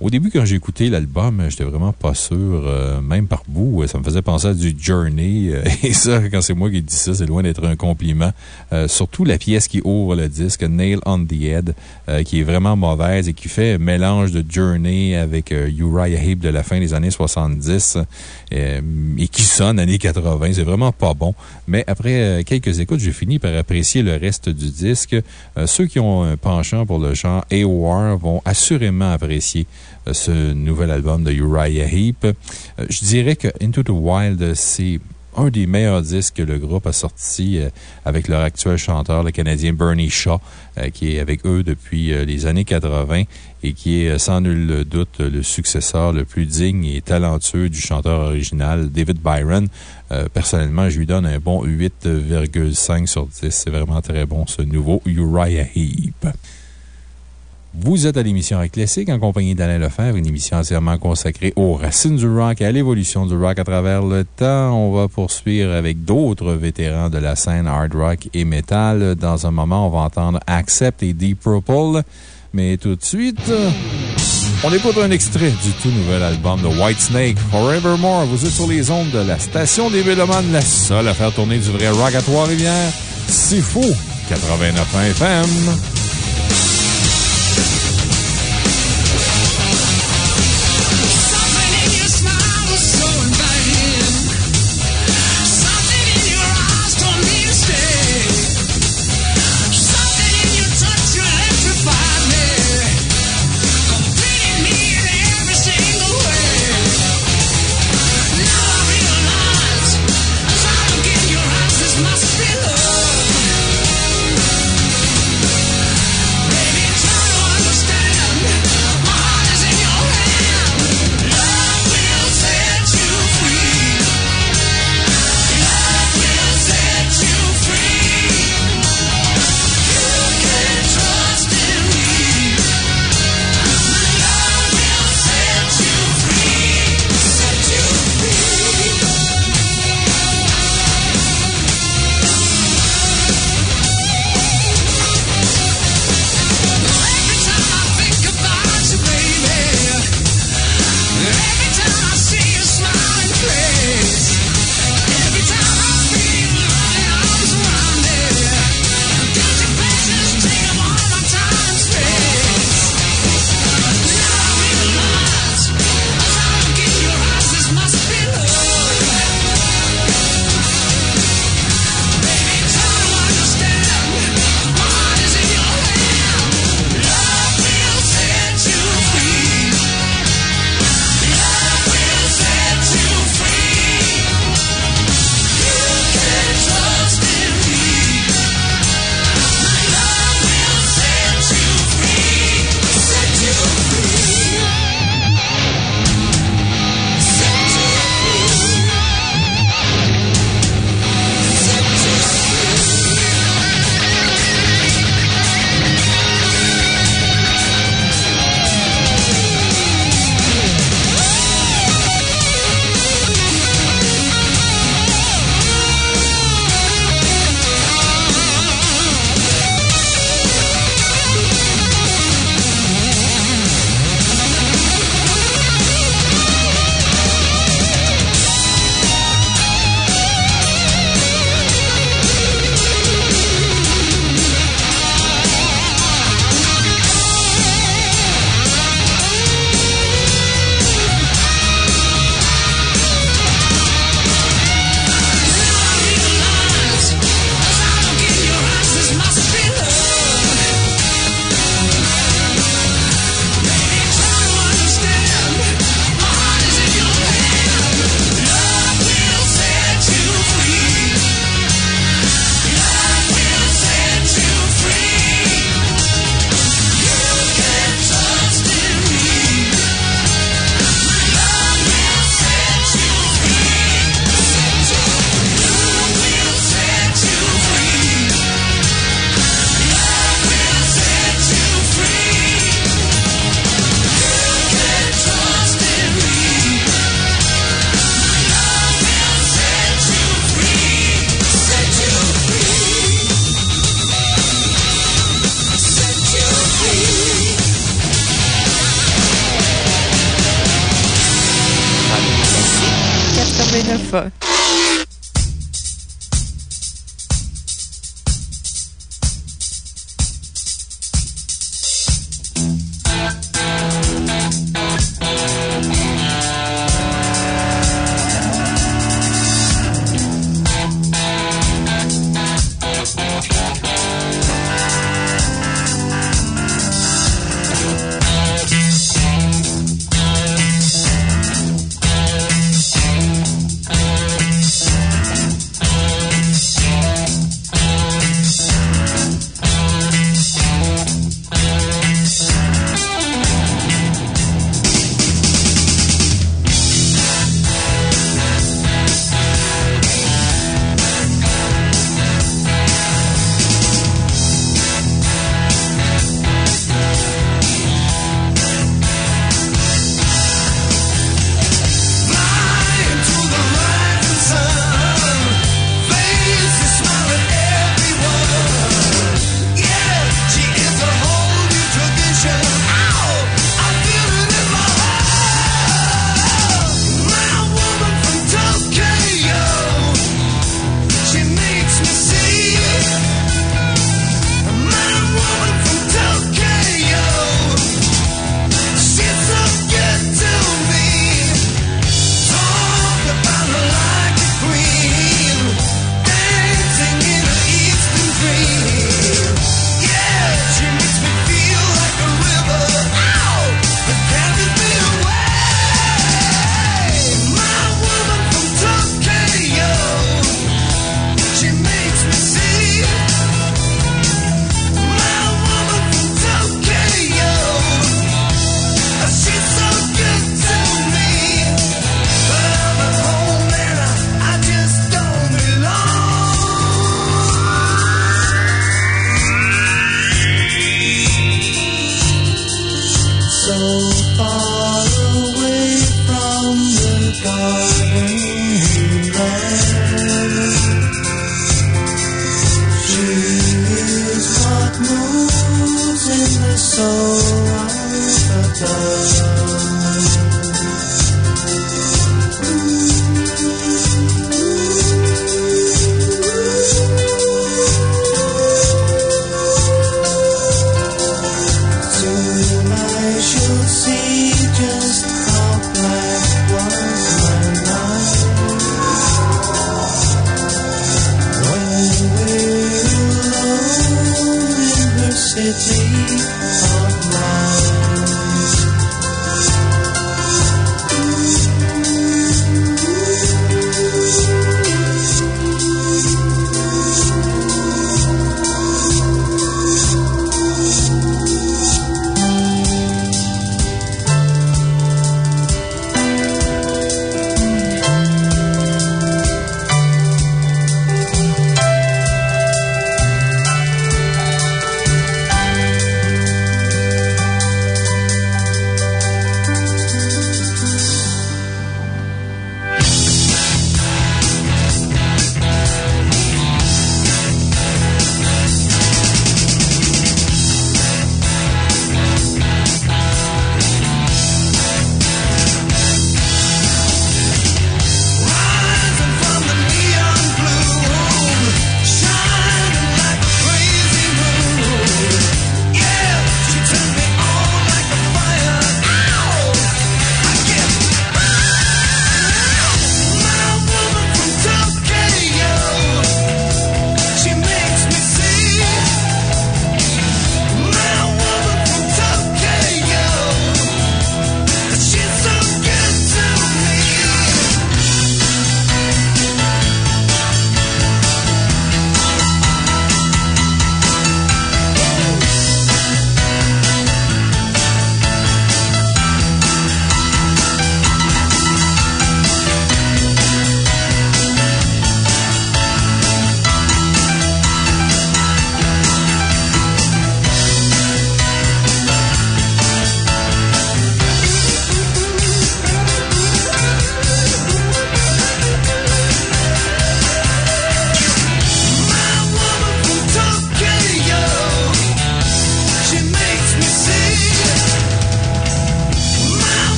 Au début, quand j'ai écouté l'album, j'étais vraiment pas sûr, même par bout. Ça me faisait penser à du Journey. euh, et ça, quand c'est moi qui dis ça, c'est loin d'être un compliment. Euh, surtout la pièce qui ouvre le disque, Nail on the Head, euh, qui est vraiment mauvaise et qui fait un mélange de Journey avec euh, Uriah Heep de la fin des années 70 euh, et qui sonne années 80. C'est vraiment pas bon. Mais après euh, quelques écoutes, j'ai fini par apprécier le reste du disque. Euh, ceux qui ont un penchant pour le genre AOR vont assurément apprécier euh, ce nouvel album de Uriah Heep. Euh, Je dirais que Into the Wild, c'est un des meilleurs disques que le groupe a sorti euh, avec leur actuel chanteur, le Canadien Bernie Shaw, euh, qui est avec eux depuis euh, les années 80 et qui est sans nul doute le successeur le plus digne et talentueux du chanteur original, David Byron. Personnellement, je lui donne un bon 8,5 sur 10. C'est vraiment très bon, ce nouveau Uriah Heep. Vous êtes à l'émission Rock Classique en compagnie d'Alain Lefebvre, une émission entièrement consacrée aux racines du rock et à l'évolution du rock à travers le temps. On va poursuivre avec d'autres vétérans de la scène hard rock et metal. Dans un moment, on va entendre Accept et Deep Purple. Mais tout de suite, on écoute un extrait du tout nouvel album de Whitesnake, Forevermore. Vous êtes sur les ondes de la station des Mélomanes, la seule à faire tourner du vrai rock à Trois-Rivières. C'est fou! 89 FM.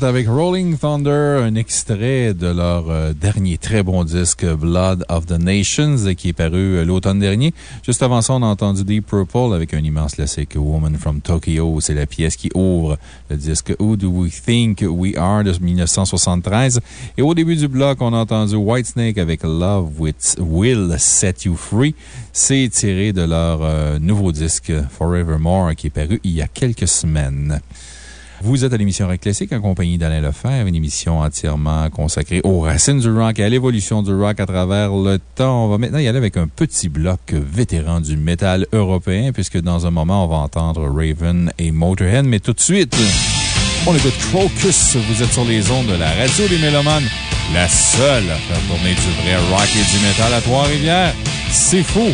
Avec Rolling Thunder, un extrait de leur euh, dernier très bon disque Blood of the Nations qui est paru euh, l'automne dernier. Juste avant ça, on a entendu Deep Purple avec un immense classique Woman from Tokyo. C'est la pièce qui ouvre le disque Who Do We Think We Are de 1973. Et au début du bloc, on a entendu Whitesnake avec Love Will Set You Free. C'est tiré de leur euh, nouveau disque Forevermore qui est paru il y a quelques semaines. Vous êtes à l'émission Rock Classique en compagnie d'Alain Lefebvre, une émission entièrement consacrée aux racines du rock et à l'évolution du rock à travers le temps. On va maintenant y aller avec un petit bloc vétéran du métal européen, puisque dans un moment, on va entendre Raven et Motorhead. Mais tout de suite, on écoute Crocus. Vous êtes sur les ondes de la radio des Mélomanes, la seule à faire tourner du vrai rock et du métal à Trois-Rivières. C'est fou!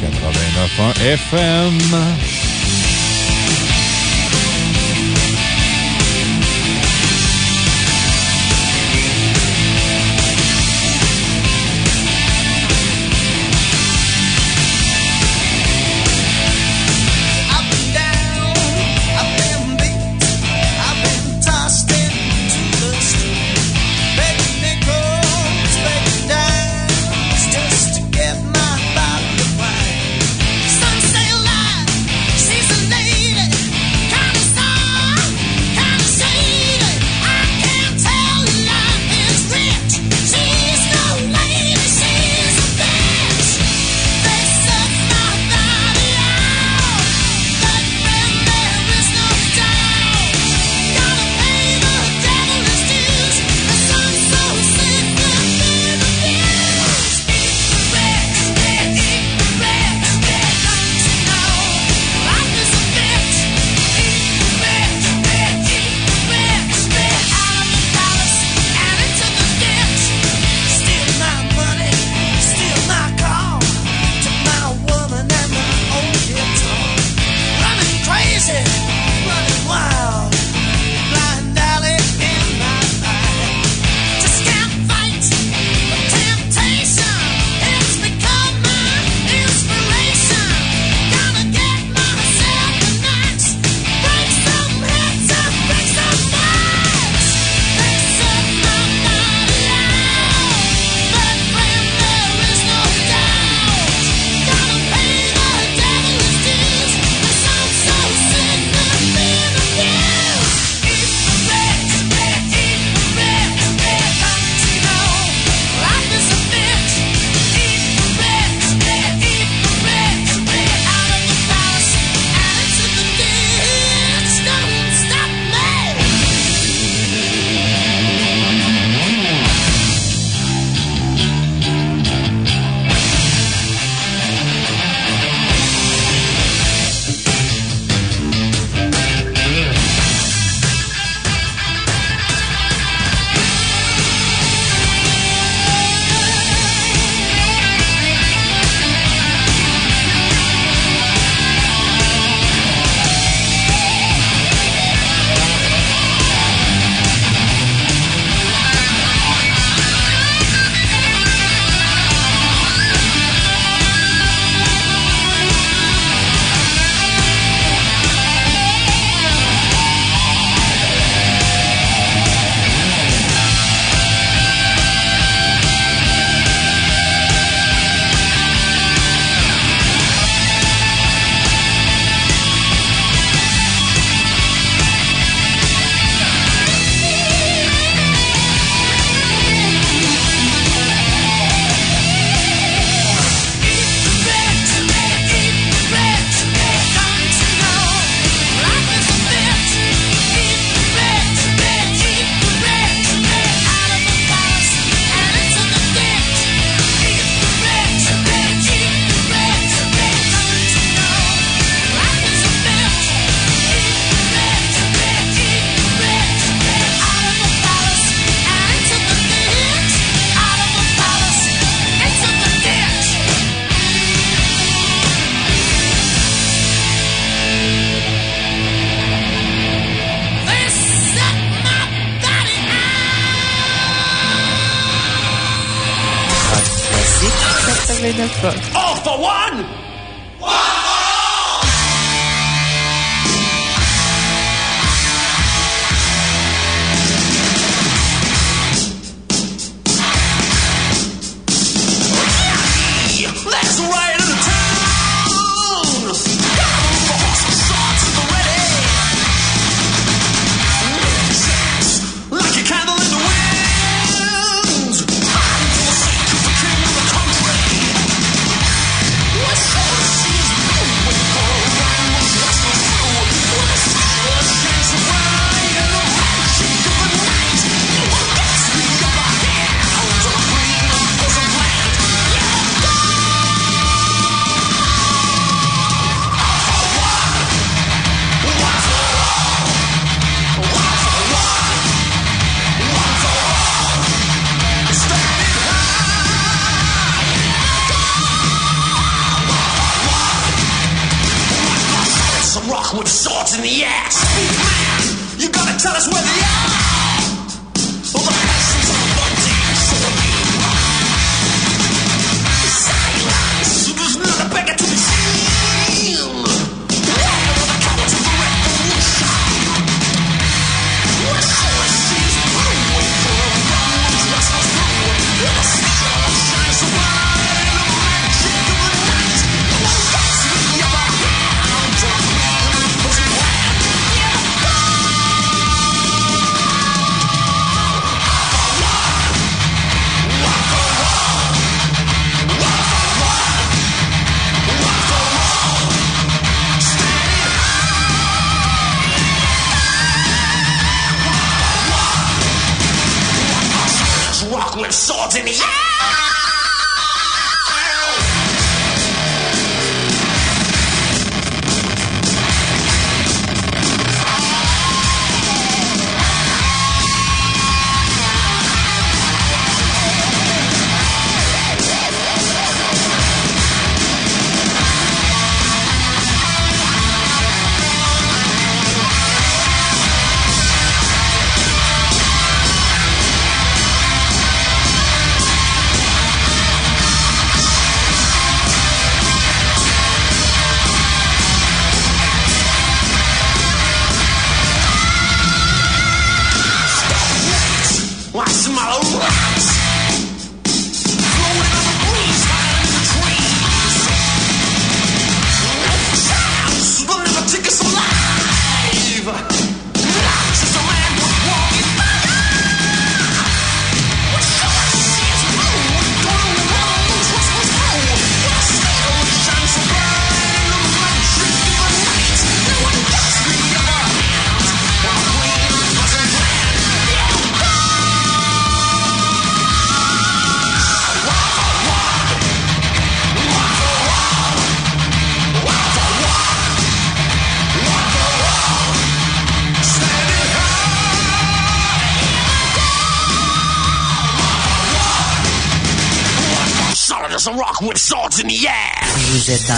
89.1 FM. with swords in the ass. Man, you gotta tell us where they are.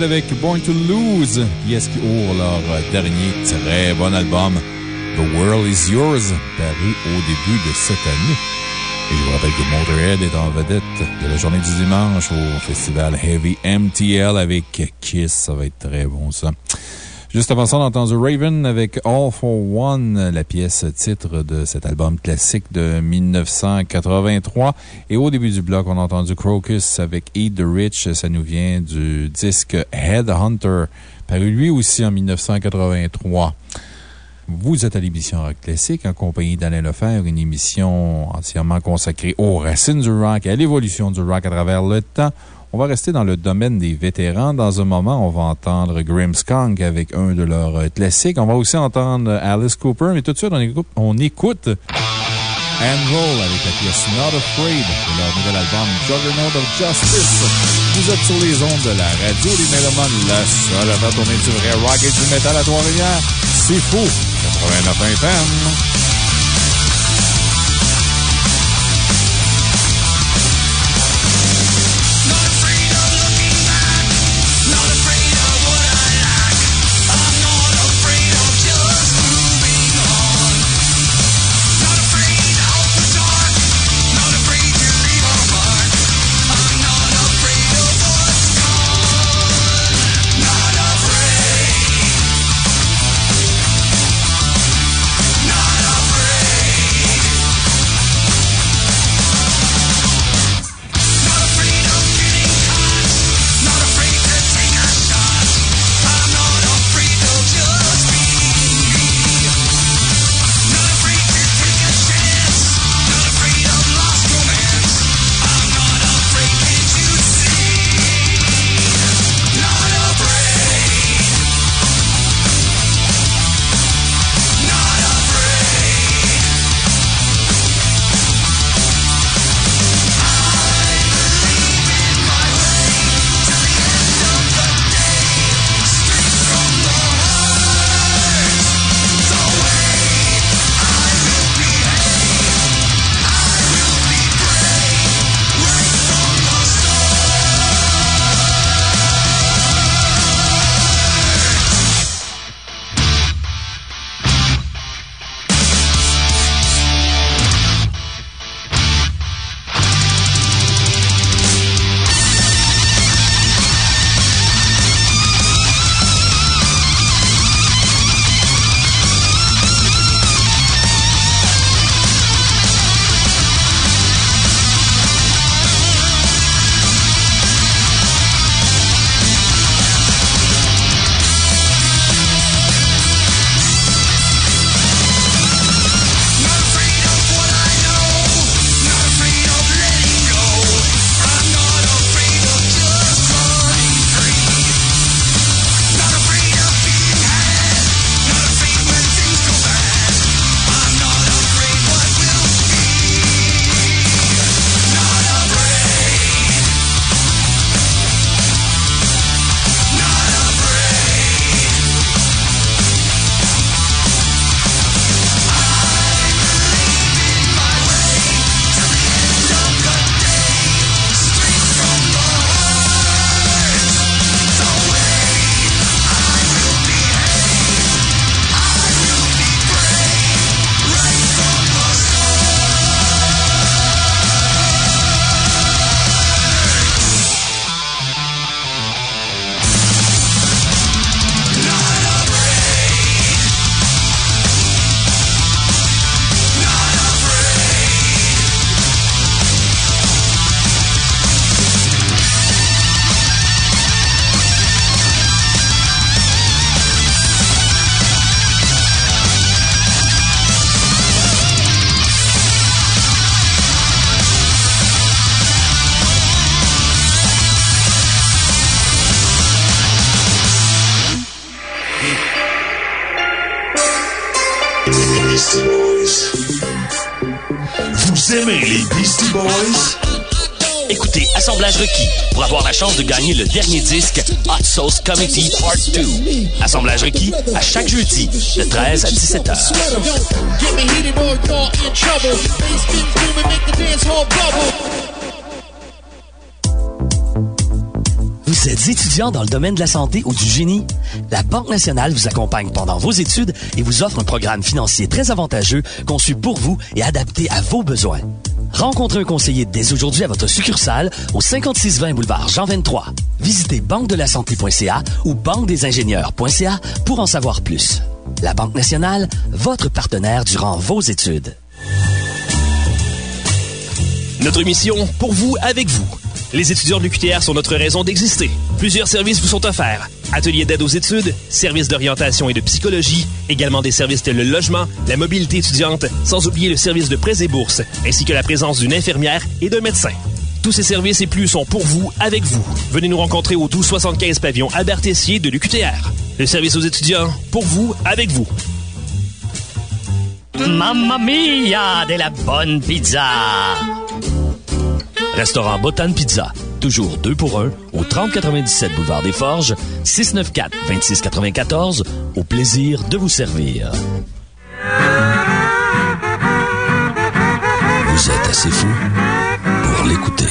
Avec Born to Lose, pièce qui ouvre leur dernier très bon album, The World is Yours, paru au début de cette année. Et je vous rappelle que Motorhead est en vedette de la journée du dimanche au festival Heavy MTL avec Kiss. Ça va être très bon, ça. Juste avant ça, on entend The Raven avec All for One, la pièce titre de cet album classique de 1983. Et au début du bloc, on a entendu Crocus avec Eat the Rich. Ça nous vient du disque Headhunter, paru lui aussi en 1983. Vous êtes à l'émission Rock Classique en compagnie d'Alain Lefebvre, une émission entièrement consacrée aux racines du rock et à l'évolution du rock à travers le temps. On va rester dans le domaine des vétérans. Dans un moment, on va entendre Grimmskong avec un de leurs euh, classiques. On va aussi entendre Alice Cooper, mais tout de suite, on écoute, on Roll avec la pièce Not Afraid de leur nouvel album Juggernaut of Justice. Vous êtes sur les ondes de la radio des Mélomanes, la seule à faire tourner du vrai rock et du métal à Trois-Rivières. C'est fou! 89 FM. Chance de gagner le dernier disque Hot Sauce Committee Part 2. Assemblage requis à chaque jeudi de 13 à 17 heures. Get me heated or you're in trouble. Bass spins boom and make the dance hall bubble. Vous êtes étudiant dans le domaine de la santé ou du génie? La Banque nationale vous accompagne pendant vos études et vous offre un programme financier très avantageux conçu pour vous et adapté à vos besoins. Rencontrez un conseiller dès aujourd'hui à votre succursale au 5620 boulevard Jean 23. Visitez banque-de-la-santé.ca ou banque-des-ingénieurs.ca pour en savoir plus. La Banque nationale, votre partenaire durant vos études. Notre mission, pour vous, avec vous. Les étudiants de l'UQTR sont notre raison d'exister. Plusieurs services vous sont offerts. Ateliers d'aide aux études, services d'orientation et de psychologie, également des services tels le logement, la mobilité étudiante, sans oublier le service de prêts et bourses, ainsi que la présence d'une infirmière et d'un médecin. Tous ces services et plus sont pour vous, avec vous. Venez nous rencontrer au 1275 pavillon Albert Tessier de l'UQTR. Le service aux étudiants, pour vous, avec vous. Mamma mia, de la bonne pizza! Restaurant Botan Pizza. Toujours 2 pour 1 au 3097 Boulevard des Forges, 694-2694. Au plaisir de vous servir. Vous êtes assez fou pour l'écouter.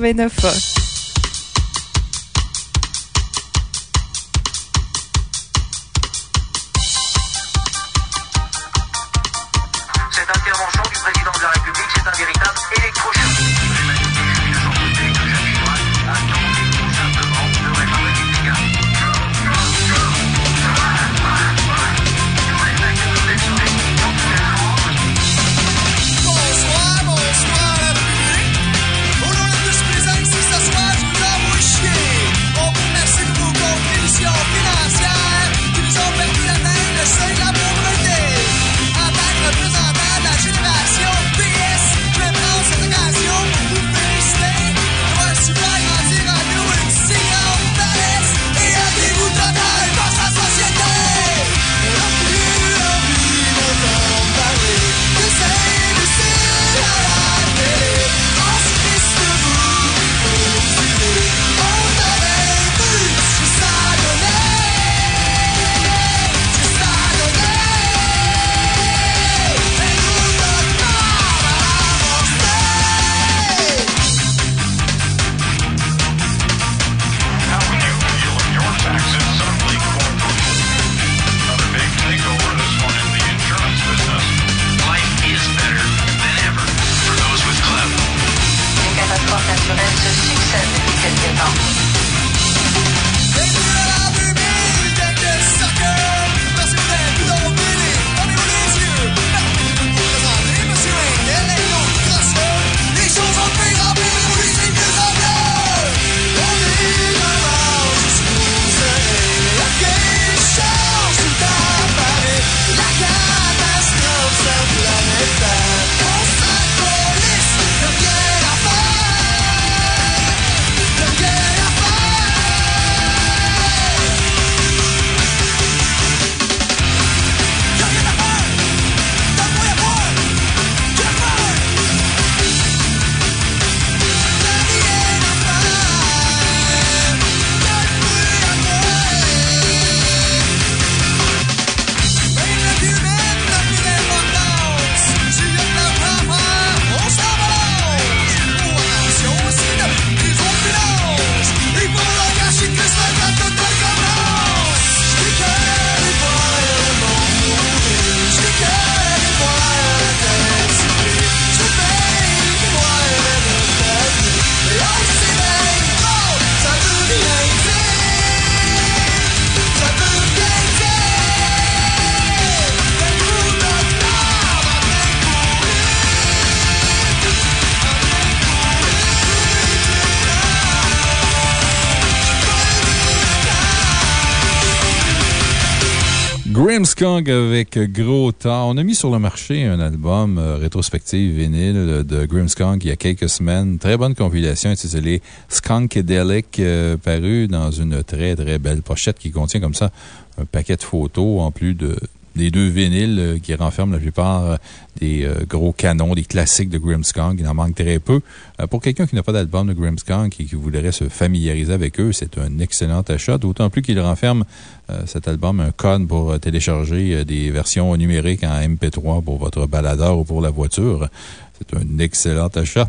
89. Cette Avec Gros Tas. On a mis sur le marché un album euh, rétrospectif vinyle de Grimmskong il y a quelques semaines. Très bonne compilation intitulée Skunkadelic, euh, paru dans une très très belle pochette qui contient comme ça un paquet de photos en plus de, des deux vinyles euh, qui renferment la plupart euh, des euh, gros canons, des classiques de Grimmskong. Il en manque très peu. Euh, Pour quelqu'un qui n'a pas d'album de Grimmskong et qui voudrait se familiariser avec eux, c'est un excellent achat, d'autant plus qu'il renferme euh, cet album un code pour télécharger des versions numériques en MP3 pour votre baladeur ou pour la voiture. C'est un excellent achat.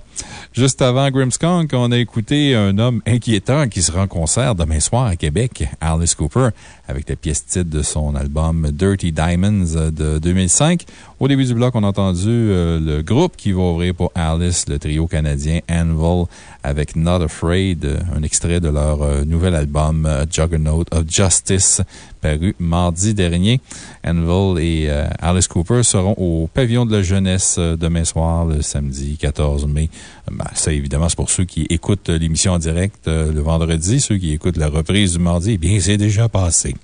Juste avant Grimmskunk, on a écouté un homme inquiétant qui sera en concert demain soir à Québec, Alice Cooper, avec la pièce titre de son album Dirty Diamonds de 2005. Au début du bloc, on a entendu euh, le groupe qui va ouvrir pour Alice, le trio canadien Anvil, avec Not Afraid, un extrait de leur euh, nouvel album euh, Juggernaut of Justice, paru mardi dernier. Anvil et euh, Alice Cooper seront au Pavillon de la Jeunesse euh, demain soir, le samedi 14 mai. Ben, ça, évidemment, c'est pour ceux qui écoutent l'émission en direct euh, le vendredi. Ceux qui écoutent la reprise du mardi, eh bien, c'est déjà passé.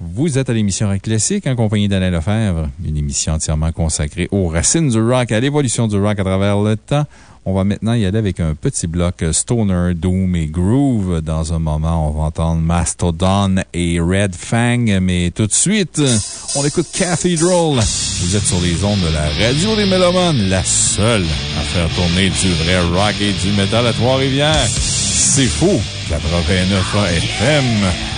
Vous êtes à l'émission Rock Classique en compagnie d'Alain Lefebvre, une émission entièrement consacrée aux racines du rock, à l'évolution du rock à travers le temps. On va maintenant y aller avec un petit bloc Stoner, Doom et Groove. Dans un moment, on va entendre Mastodon et Red Fang, mais tout de suite, on écoute Cathedral. Vous êtes sur les ondes de la radio des Mélomanes, la seule à faire tourner du vrai rock et du métal à Trois-Rivières. C'est fou! 89 FM.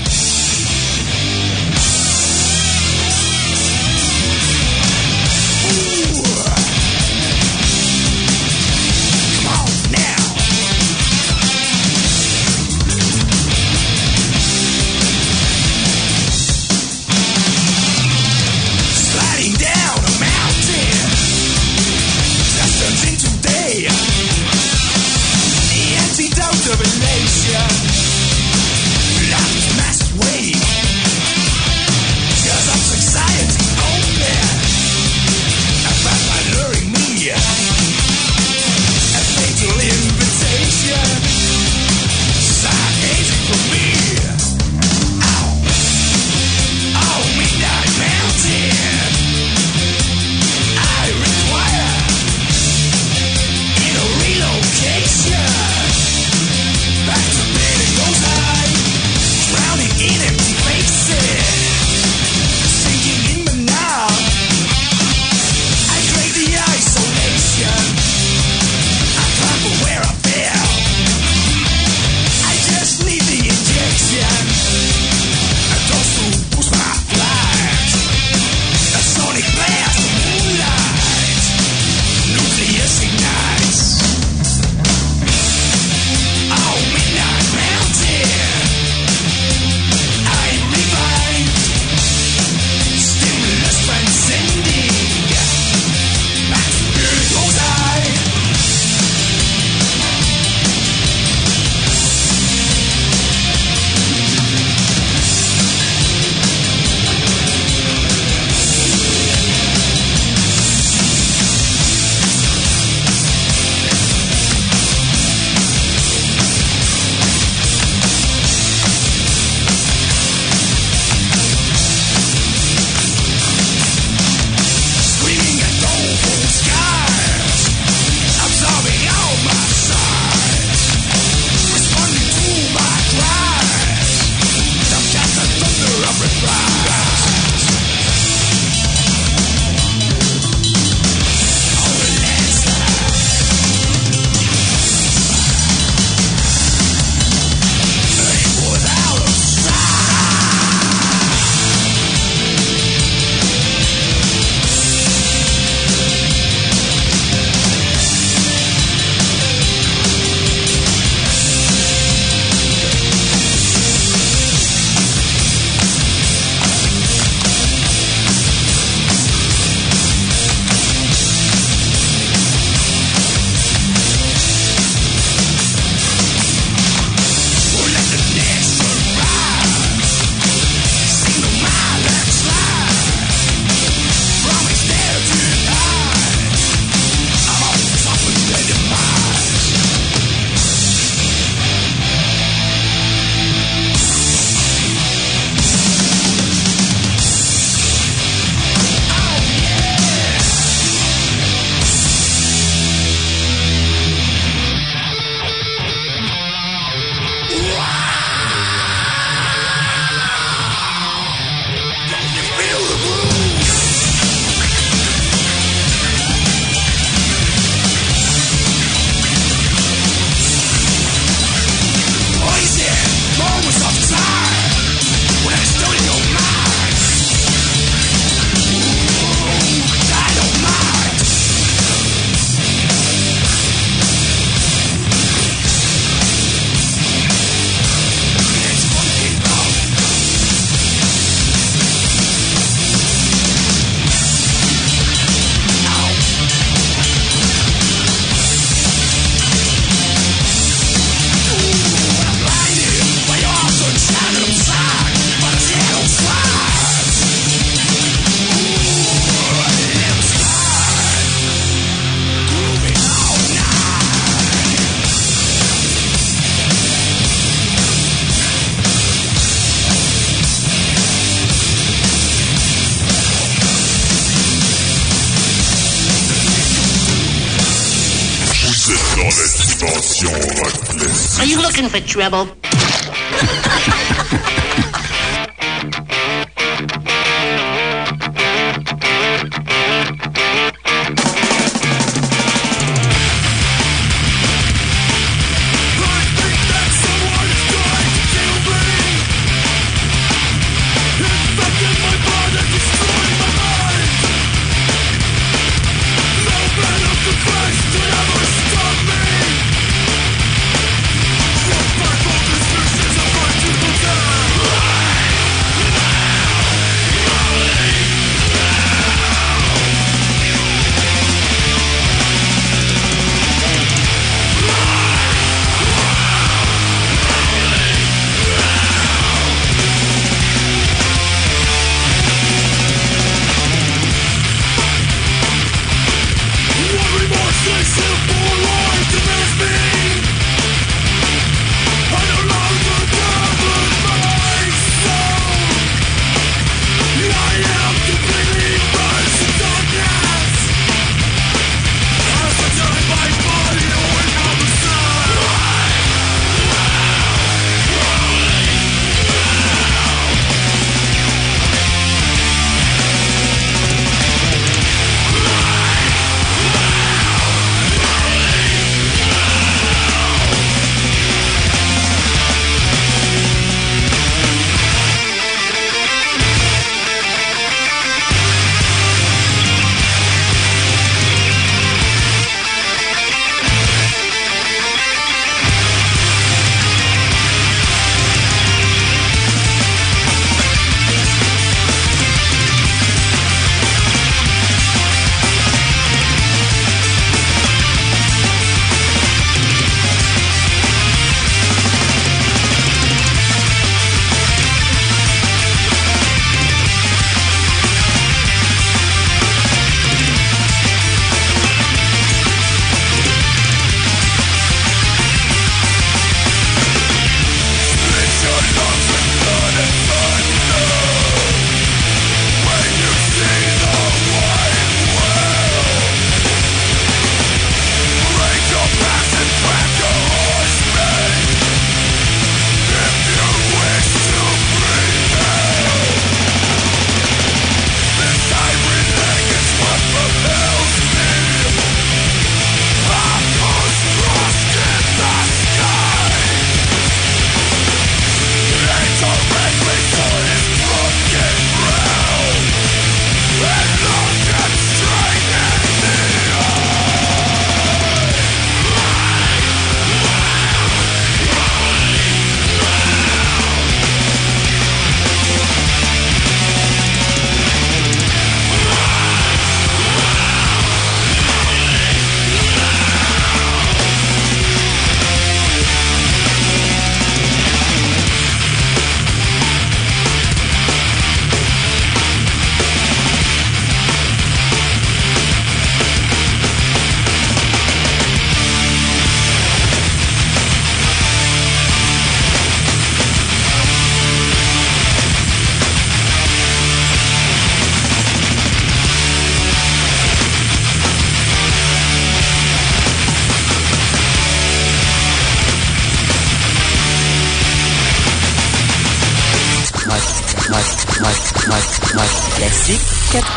Are you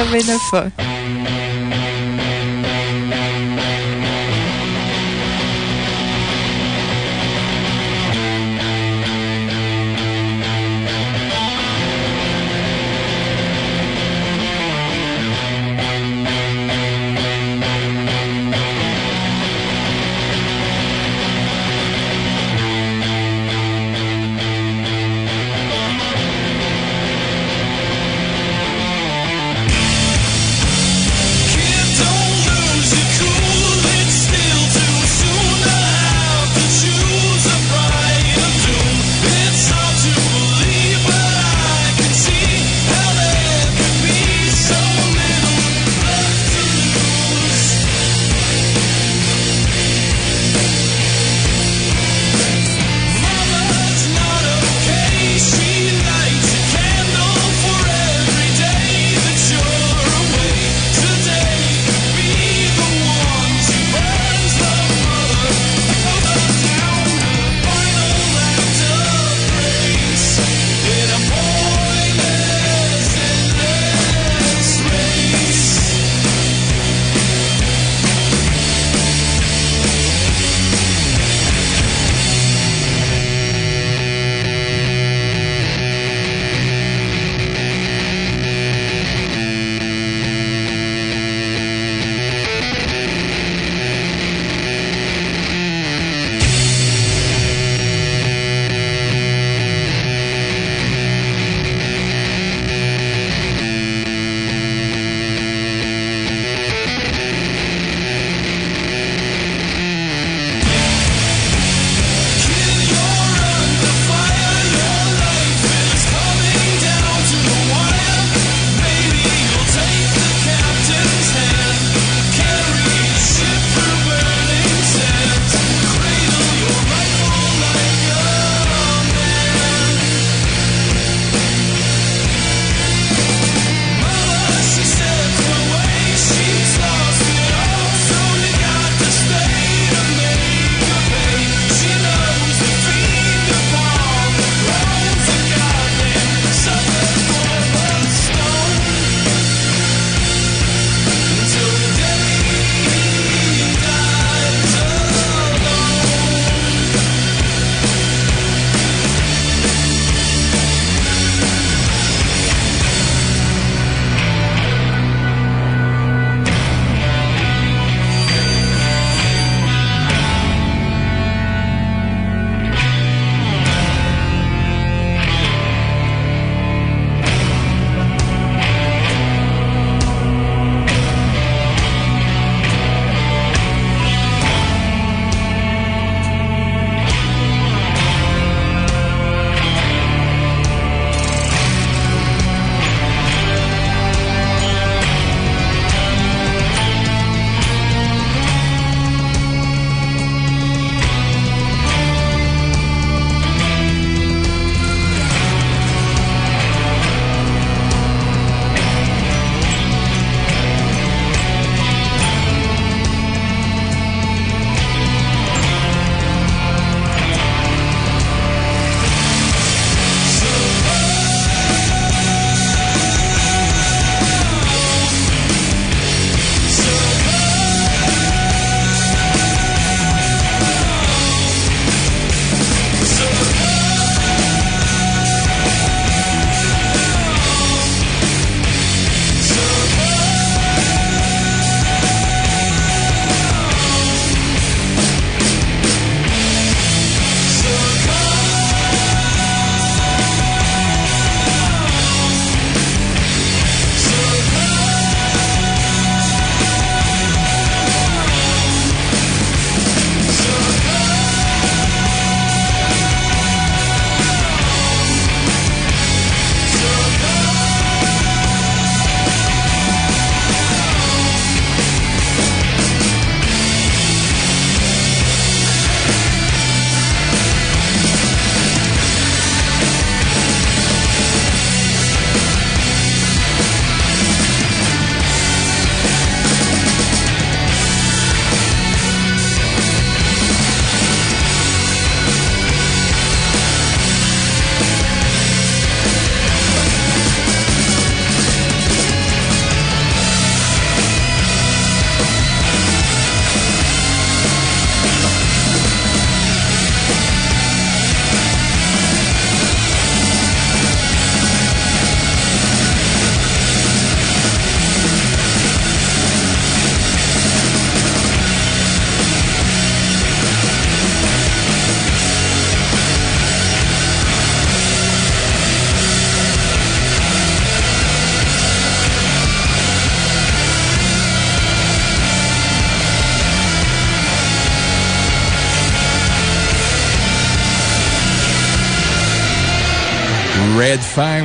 89 ans.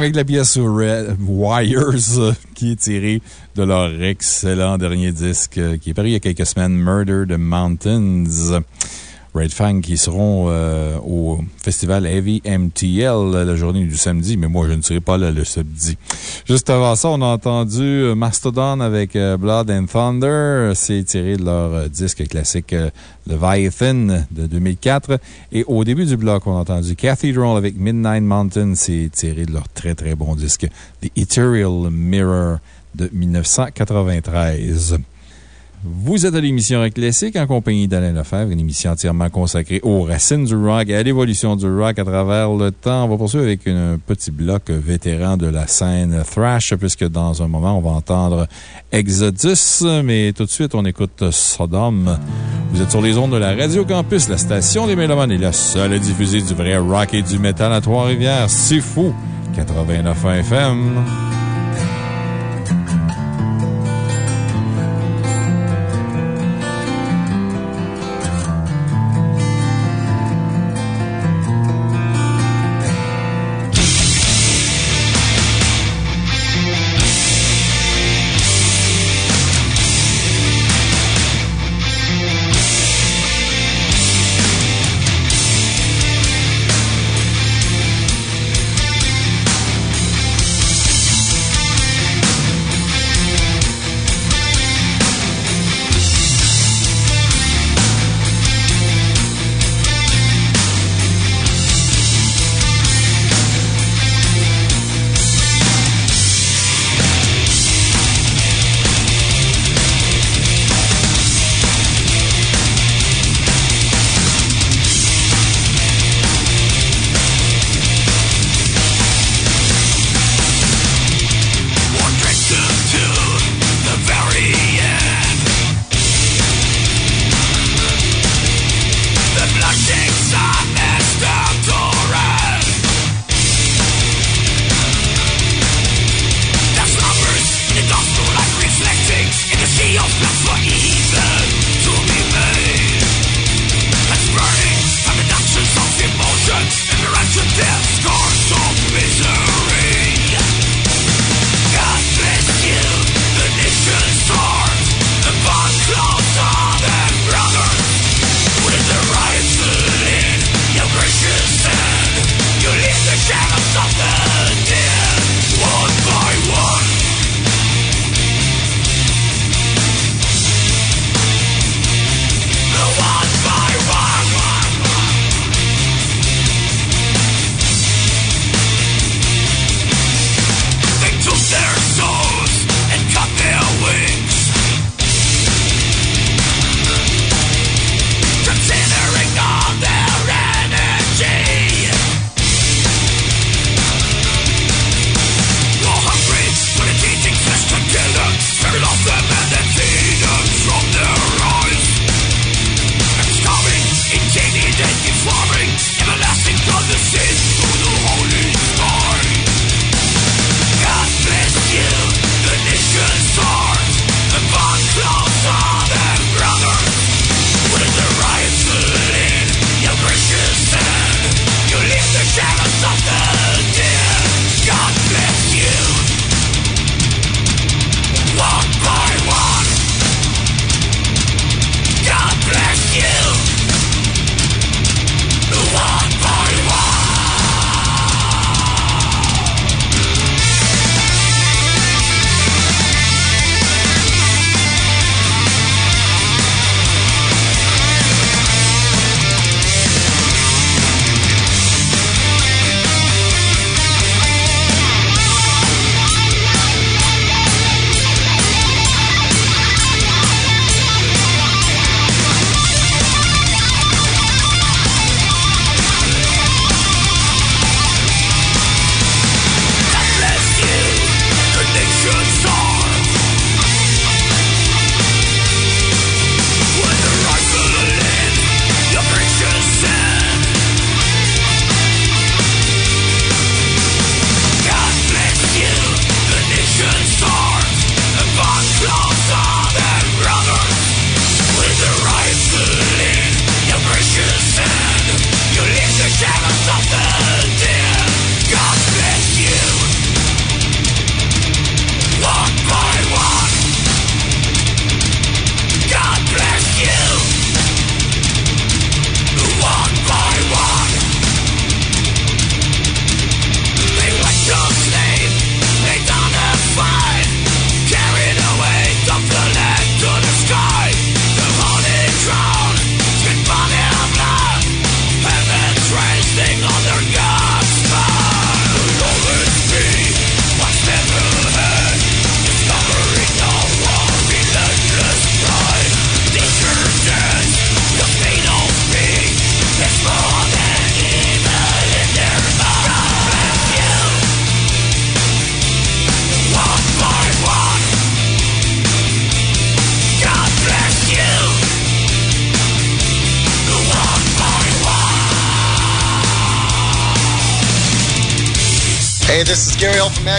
Avec la pièce Red Wires euh, qui est tirée de leur excellent dernier disque euh, qui est paru il y a quelques semaines, Murder the Mountains. Red Fang qui seront euh, au festival Heavy MTL la journée du samedi, mais moi je ne serai pas là le samedi. Juste avant ça, on a entendu euh, Mastodon avec euh, Blood and Thunder. C'est tiré de leur euh, disque classique euh, Leviathan de 2004. Et au début du bloc, on a entendu Cathedral avec Midnight Mountain. C'est tiré de leur très très bon disque The Ethereal Mirror de 1993. Vous êtes à l'émission Classique en compagnie d'Alain Lefebvre, une émission entièrement consacrée aux racines du rock et à l'évolution du rock à travers le temps. On va poursuivre avec un petit bloc vétéran de la scène thrash, puisque dans un moment, on va entendre Exodus, mais tout de suite, on écoute Sodom. Vous êtes sur les ondes de la Radio Campus, la station des Mélomanes et la seule à diffuser du vrai rock et du métal à Trois-Rivières. C'est fou! 89 FM.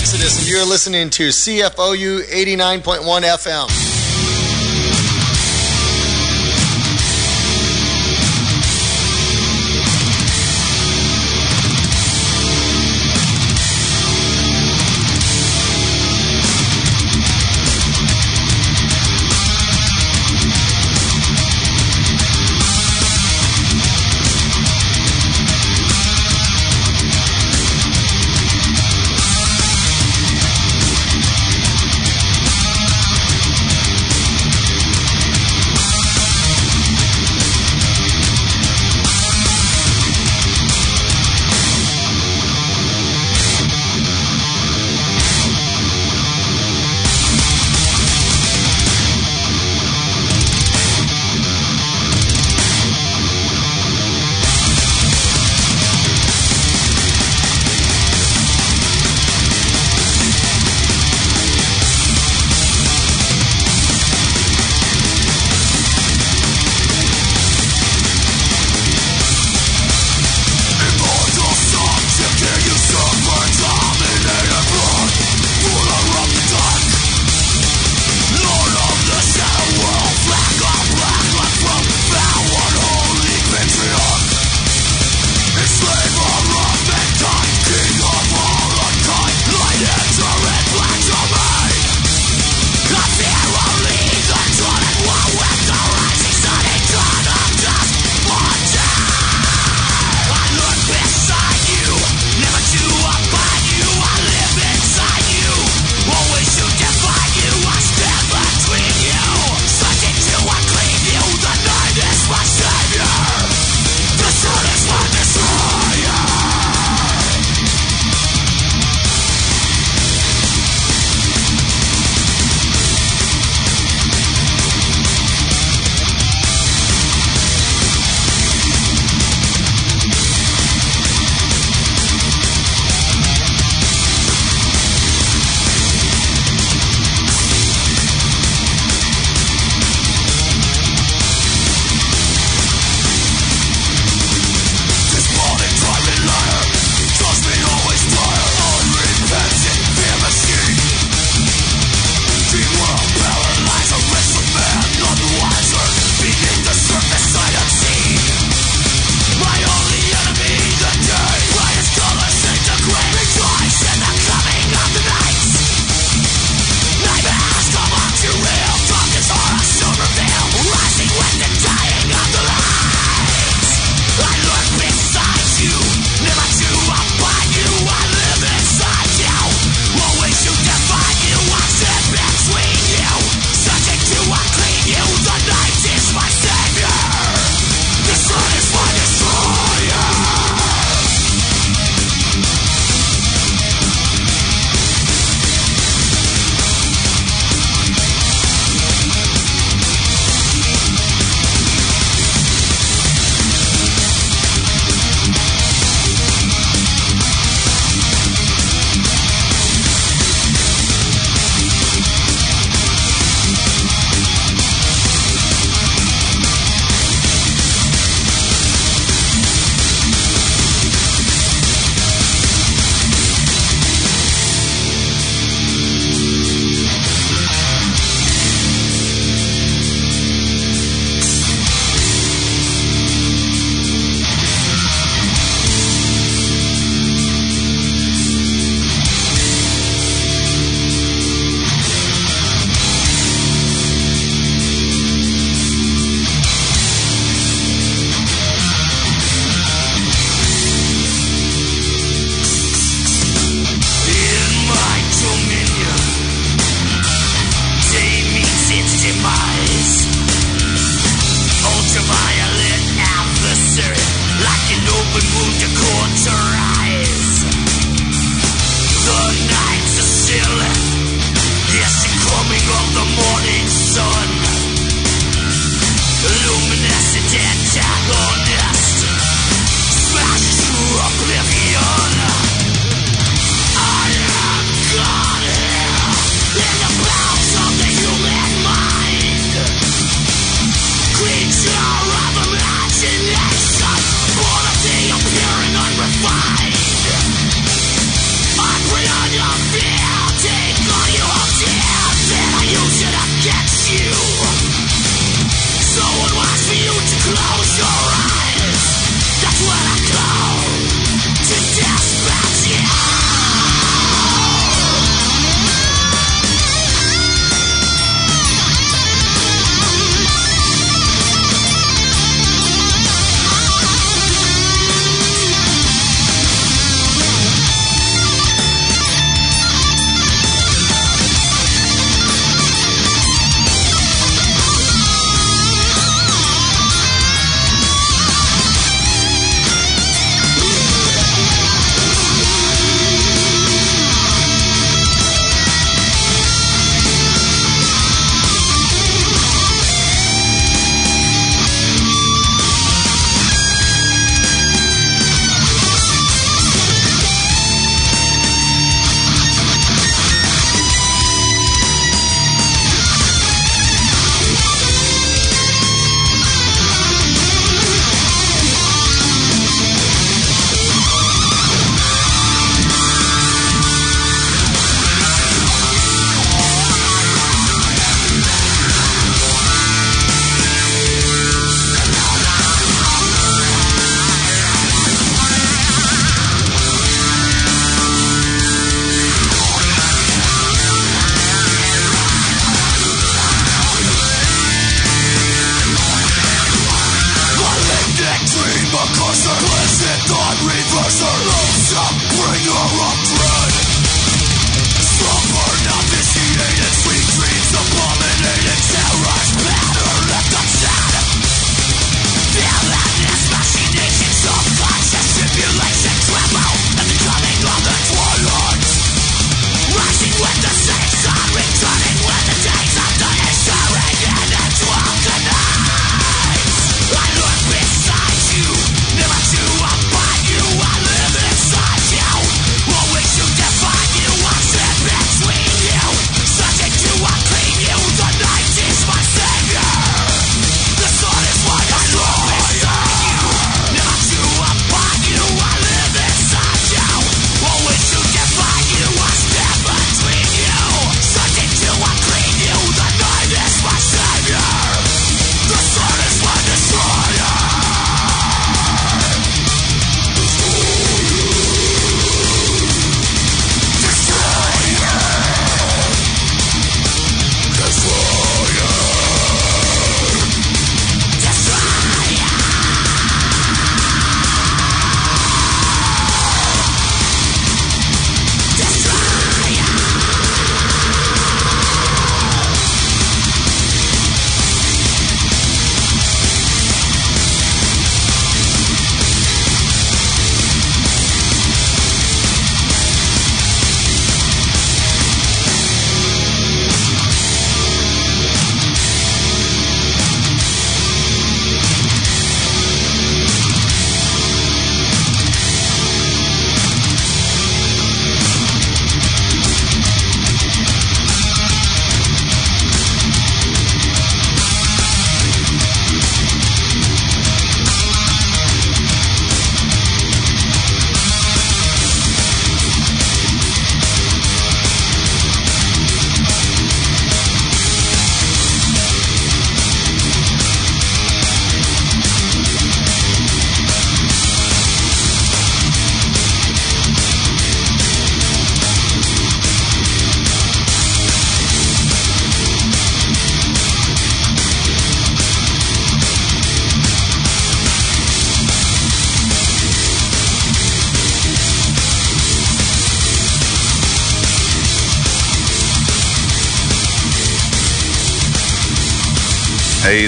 Exodus, and you're listening to CFOU 89.1 FM.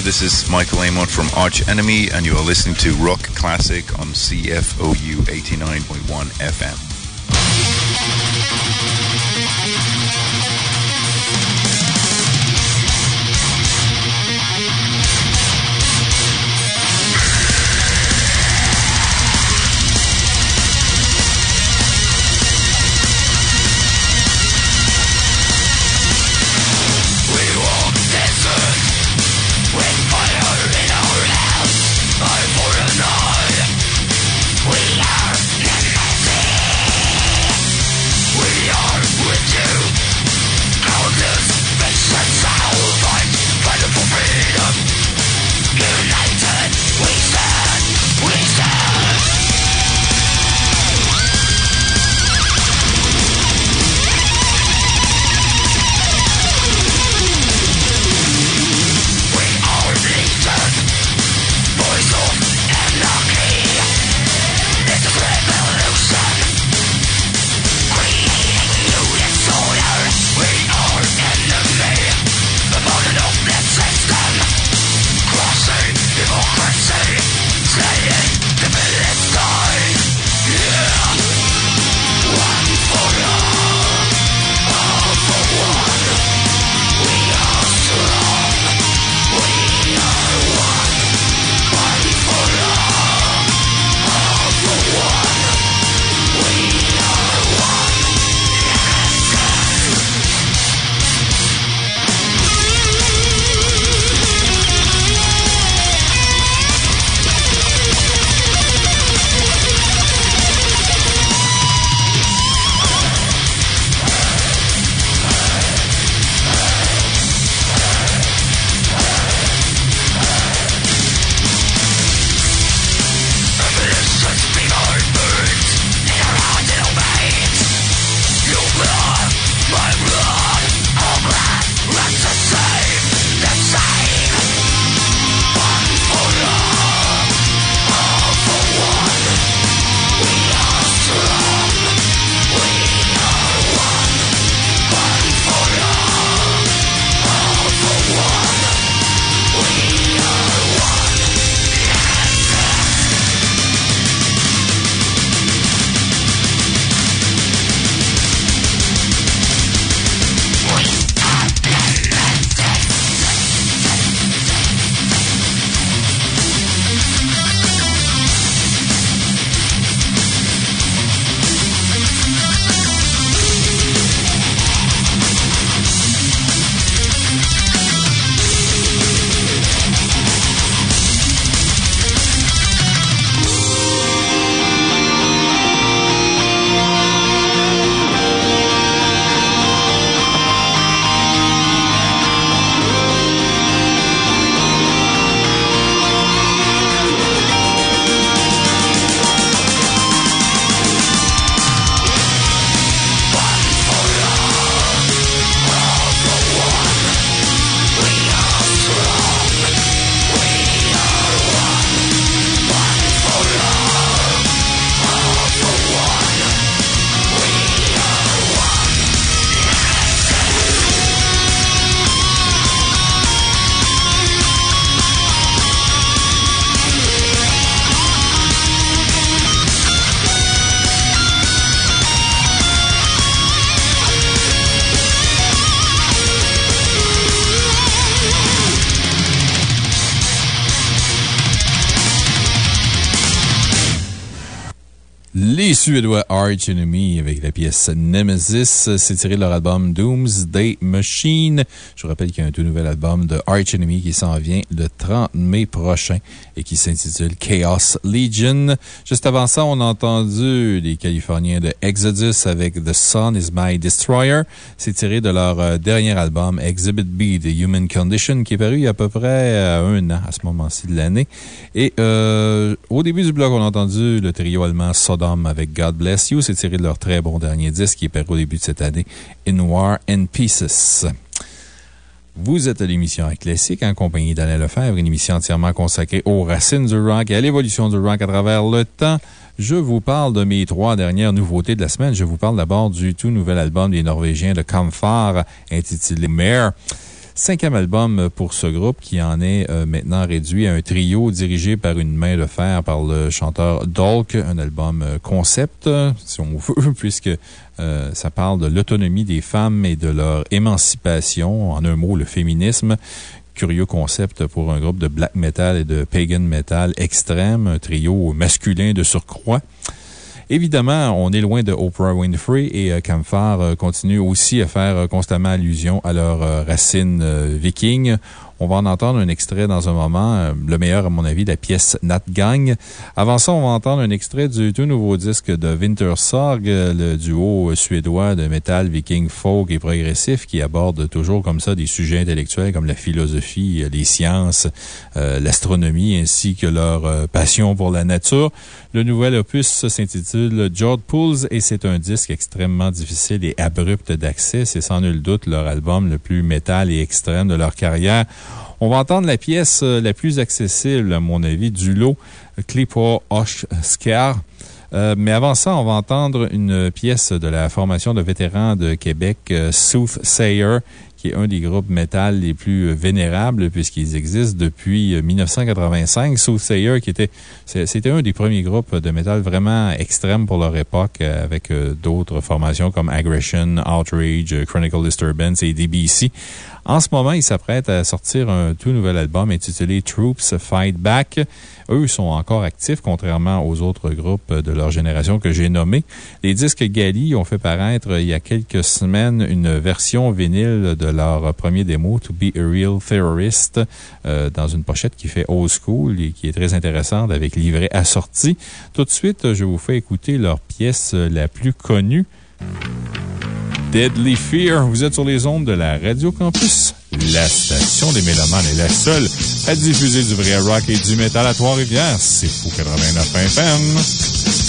This is Michael Amott from Arch Enemy, and you are listening to Rock Classic on CFOU 89.1 FM. Suédois Arch Enemy avec la pièce Nemesis. C'est tiré de leur album Doomsday Machine. Je vous rappelle qu'il y a un tout nouvel album de Arch Enemy qui s'en vient le 30 mai prochain et qui s'intitule Chaos Legion. Juste avant ça, on a entendu les Californiens de Exodus avec The Sun is My Destroyer. C'est tiré de leur euh, dernier album Exhibit B, The Human Condition, qui est paru à peu près euh, un an à ce moment-ci de l'année. Et euh, au début du bloc, on a entendu le trio allemand Sodom avec God Bless You. C'est tiré de leur très bon dernier disque qui est paru au début de cette année, In War and Pieces. Vous êtes à l'émission Classique en compagnie d'Alain Lefebvre, une émission entièrement consacrée aux racines du rock et à l'évolution du rock à travers le temps. Je vous parle de mes trois dernières nouveautés de la semaine. Je vous parle d'abord du tout nouvel album des Norvégiens de Comfort intitulé Mare. Cinquième album pour ce groupe qui en est euh, maintenant réduit à un trio dirigé par une main de fer par le chanteur Dolk. Un album euh, concept, si on veut, puisque euh, ça parle de l'autonomie des femmes et de leur émancipation. En un mot, le féminisme. Curieux concept pour un groupe de black metal et de pagan metal extrême, un trio masculin de surcroît. Évidemment, on est loin de Oprah Winfrey et euh, Camphor euh, continue aussi à faire euh, constamment allusion à leurs racines vikings. On va en entendre un extrait dans un moment, le meilleur à mon avis, la pièce Nat Gang. Avant ça, on va entendre un extrait du tout nouveau disque de Wintersorg, le duo suédois de métal viking folk et progressif qui aborde toujours comme ça des sujets intellectuels comme la philosophie, les sciences, l'astronomie ainsi que leur passion pour la nature. Le nouvel opus s'intitule Jord Pools et c'est un disque extrêmement difficile et abrupt d'accès. C'est sans nul doute leur album le plus métal et extrême de leur carrière. On va entendre la pièce euh, la plus accessible, à mon avis, du lot, Clipper Osh Scar. Euh, mais avant ça, on va entendre une pièce de la formation de vétérans de Québec, euh, Soothsayer, qui est un des groupes métal les plus vénérables puisqu'ils existent depuis 1985. Soothsayer, qui était, c'était un des premiers groupes de métal vraiment extrêmes pour leur époque avec d'autres formations comme Aggression, Outrage, Chronicle Disturbance et DBC. En ce moment, ils s'apprêtent à sortir un tout nouvel album intitulé Troops Fight Back. Eux sont encore actifs, contrairement aux autres groupes de leur génération que j'ai nommés. Les disques Gali ont fait paraître il y a quelques semaines une version vinyle de leur premier démo, To Be a Real Terrorist, euh, dans une pochette qui fait old school et qui est très intéressante avec livret assorti. Tout de suite, je vous fais écouter leur pièce la plus connue. Deadly Fear. Vous êtes sur les ondes de la Radio Campus. La station des Mélomanes est la seule à diffuser du vrai rock et du métal à Trois-Rivières. C'est Fou 89 FM.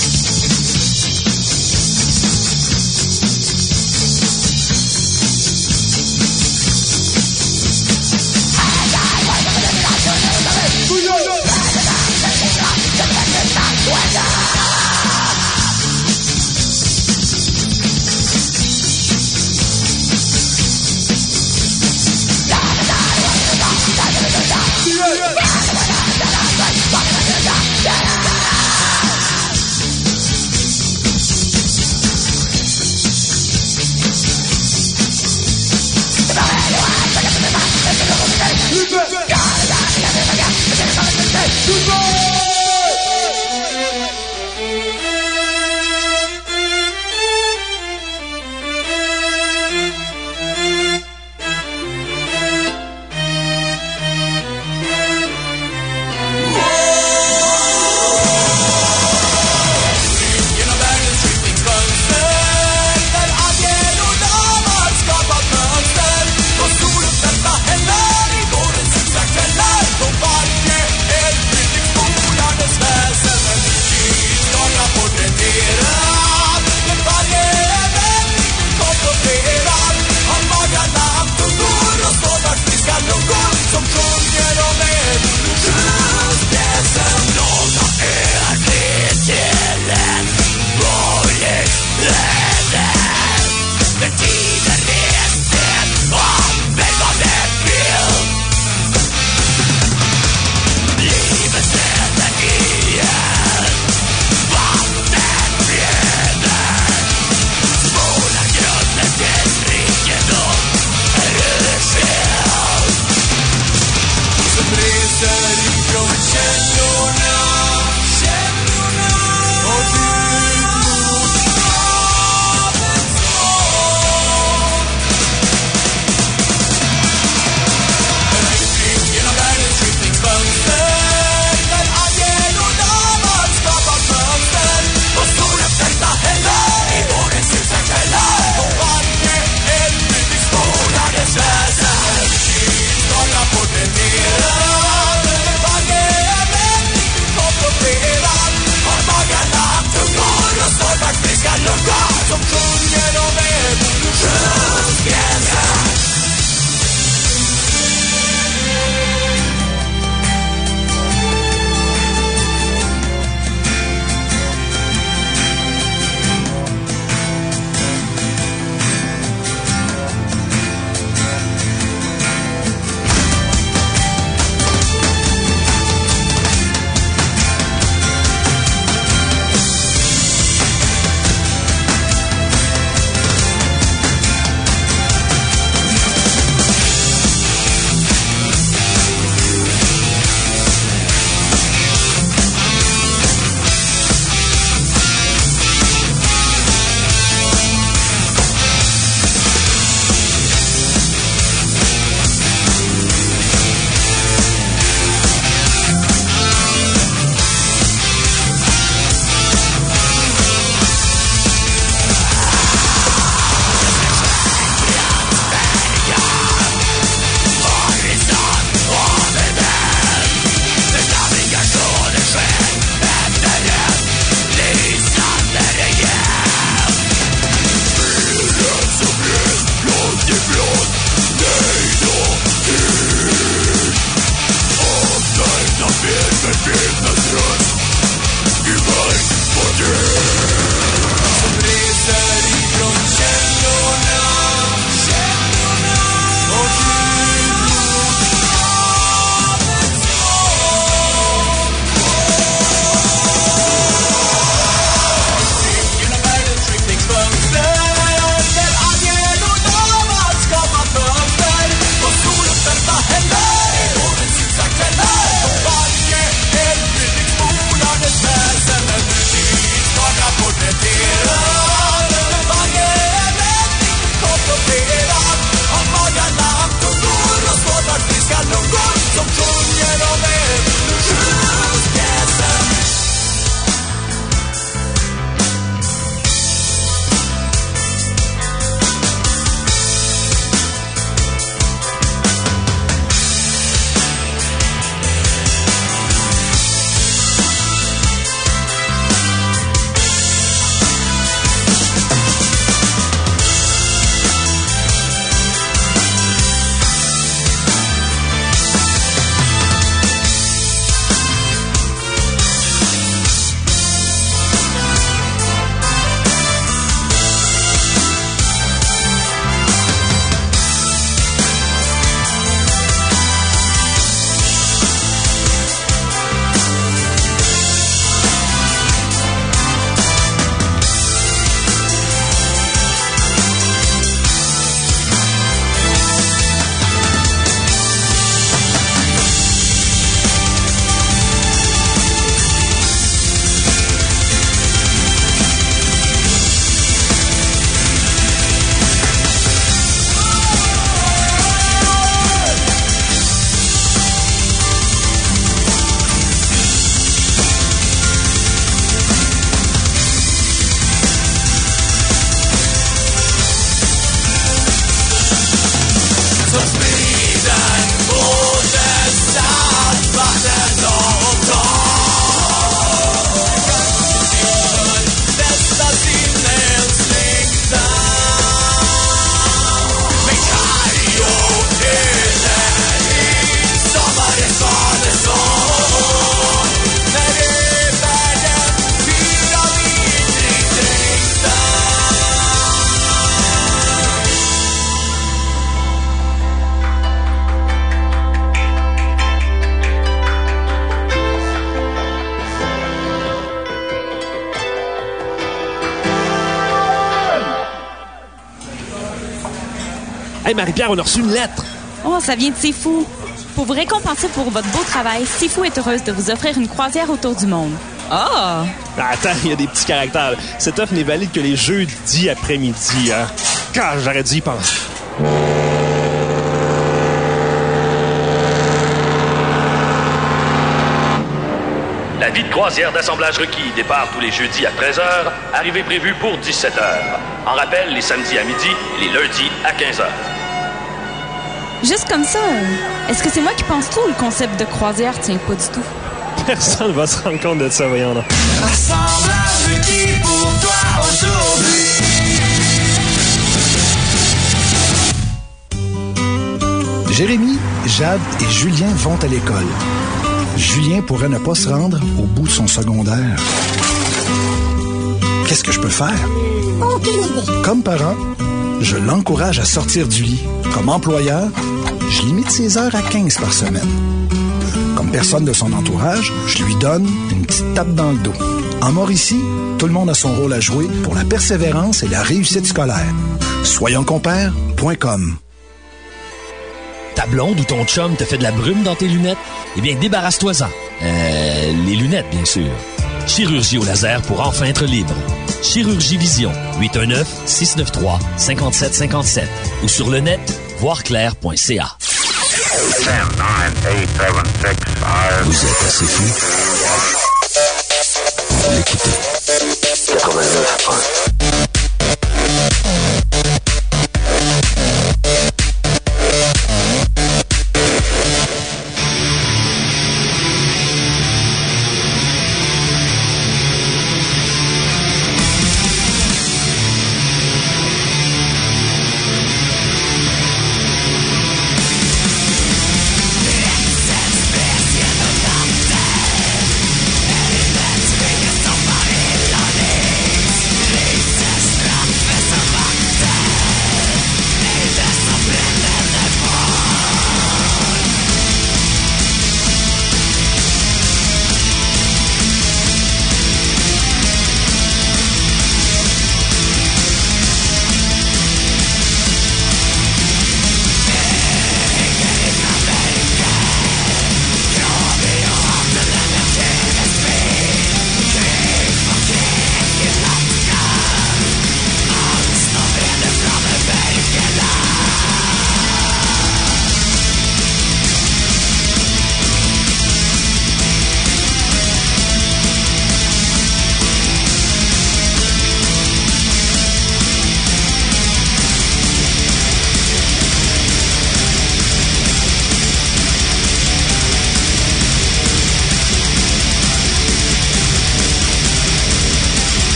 Marie-Pierre, on a reçu une lettre. Oh, ça vient de C'est Fou. Pour vous récompenser pour votre beau travail, C'est Fou est heureuse de vous offrir une croisière autour du monde. Ah! Ah, Attends, il y a des petits caractères. Cette offre n'est valide que les jeudis après-midi. Hein. Car j'aurais dû y penser. La vie de croisière d'assemblage requis départ tous les jeudis à 13h, arrivée prévue pour 17h. En rappel, les samedis à midi et les lundis à 15h. Juste comme ça, euh, est-ce que c'est moi qui pense trop ou le concept de croisière? Tient pas du tout? Personne va se rendre compte de ça, voyons là. Requis pour toi aujourd'hui. Jérémy, Jade et Julien vont à l'école. Julien pourrait ne pas se rendre au bout de son secondaire. Qu'est-ce que je peux faire? Comme parent, je l'encourage à sortir du lit. Comme employeur, je limite ses heures à 15 par semaine. Comme personne de son entourage, je lui donne une petite tape dans le dos. En Mauricie, tout le monde a son rôle à jouer pour la persévérance et la réussite scolaire. Soyonscompères.com Ta blonde ou ton chum te fait de la brume dans tes lunettes? Eh bien, débarrasse-toi-en. Euh, les lunettes, bien sûr. Chirurgie au laser pour enfin être libre. Chirurgie Vision, 819-693-5757 ou sur le net, voirclair.ca. Vous êtes assez fou pour l'écouter.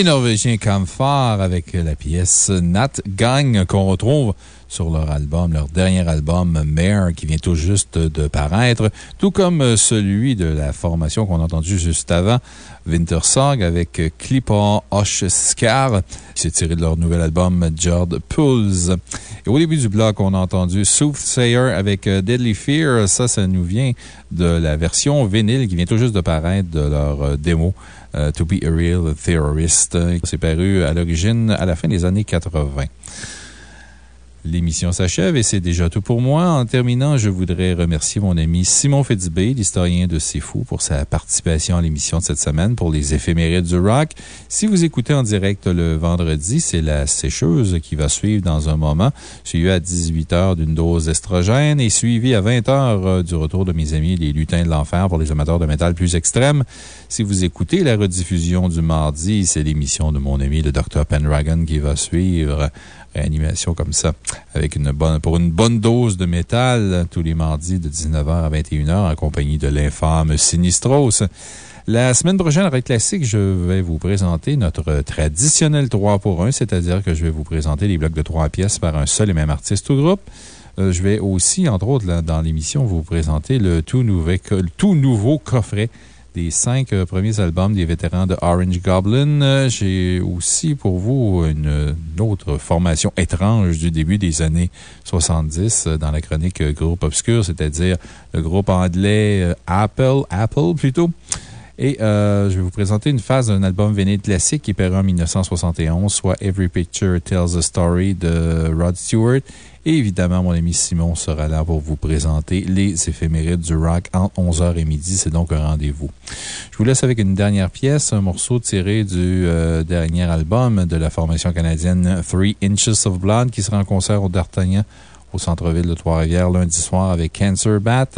Les Norvégiens Camphor avec la pièce Nat Gang qu'on retrouve sur leur album, leur dernier album, Mare, qui vient tout juste de paraître, tout comme celui de la formation qu'on a entendu juste avant, Wintersong, avec Klippa Oshskar, qui s'est tiré de leur nouvel album, Jord Pulse. Et au début du bloc, on a entendu Soothsayer avec Deadly Fear. Ça, ça nous vient de la version vinyle qui vient tout juste de paraître de leur démo. euh, To Be a Real Theorist. C'est paru à l'origine à la fin des années 80. L'émission s'achève et c'est déjà tout pour moi. En terminant, je voudrais remercier mon ami Simon Fitzbé, l'historien de C'est Fou, pour sa participation à l'émission de cette semaine pour les éphémérides du rock. Si vous écoutez en direct le vendredi, c'est la sécheuse qui va suivre dans un moment, suivie à 18 h d'une dose d'estrogène et suivie à 20 h du retour de mes amis les lutins de l'enfer pour les amateurs de métal plus extrêmes. Si vous écoutez la rediffusion du mardi, c'est l'émission de mon ami le Dr. Pendragon qui va suivre réanimation comme ça, avec une bonne, pour une bonne dose de métal tous les mardis de 19h à 21h en compagnie de l'infâme Sinistros. La semaine prochaine, avec Classique, je vais vous présenter notre traditionnel 3 pour 1, c'est-à-dire que je vais vous présenter les blocs de 3 pièces par un seul et même artiste ou groupe. Euh, je vais aussi, entre autres, dans l'émission, vous présenter le tout, le tout nouveau coffret des cinq euh, premiers albums des vétérans de Orange Goblin. Euh, J'ai aussi pour vous une, autre formation étrange du début des années 70 euh, dans la chronique Groupe Obscur, c'est-à-dire le groupe anglais Apple, Apple plutôt. Et euh, je vais vous présenter une phase d'un album véné classique qui paru en 1971, soit Every Picture Tells a Story de Rod Stewart. Et évidemment, mon ami Simon sera là pour vous présenter les éphémérides du rock entre 11h et midi. C'est donc un rendez-vous. Je vous laisse avec une dernière pièce, un morceau tiré du euh, dernier album de la formation canadienne Three Inches of Blood qui sera en concert au D'Artagnan au centre-ville de Trois-Rivières lundi soir avec Cancer Bat.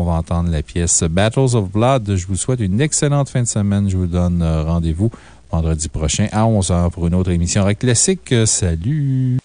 On va entendre la pièce Battles of Blood. Je vous souhaite une excellente fin de semaine. Je vous donne euh, rendez-vous vendredi prochain à 11h pour une autre émission Rock Classique. Salut!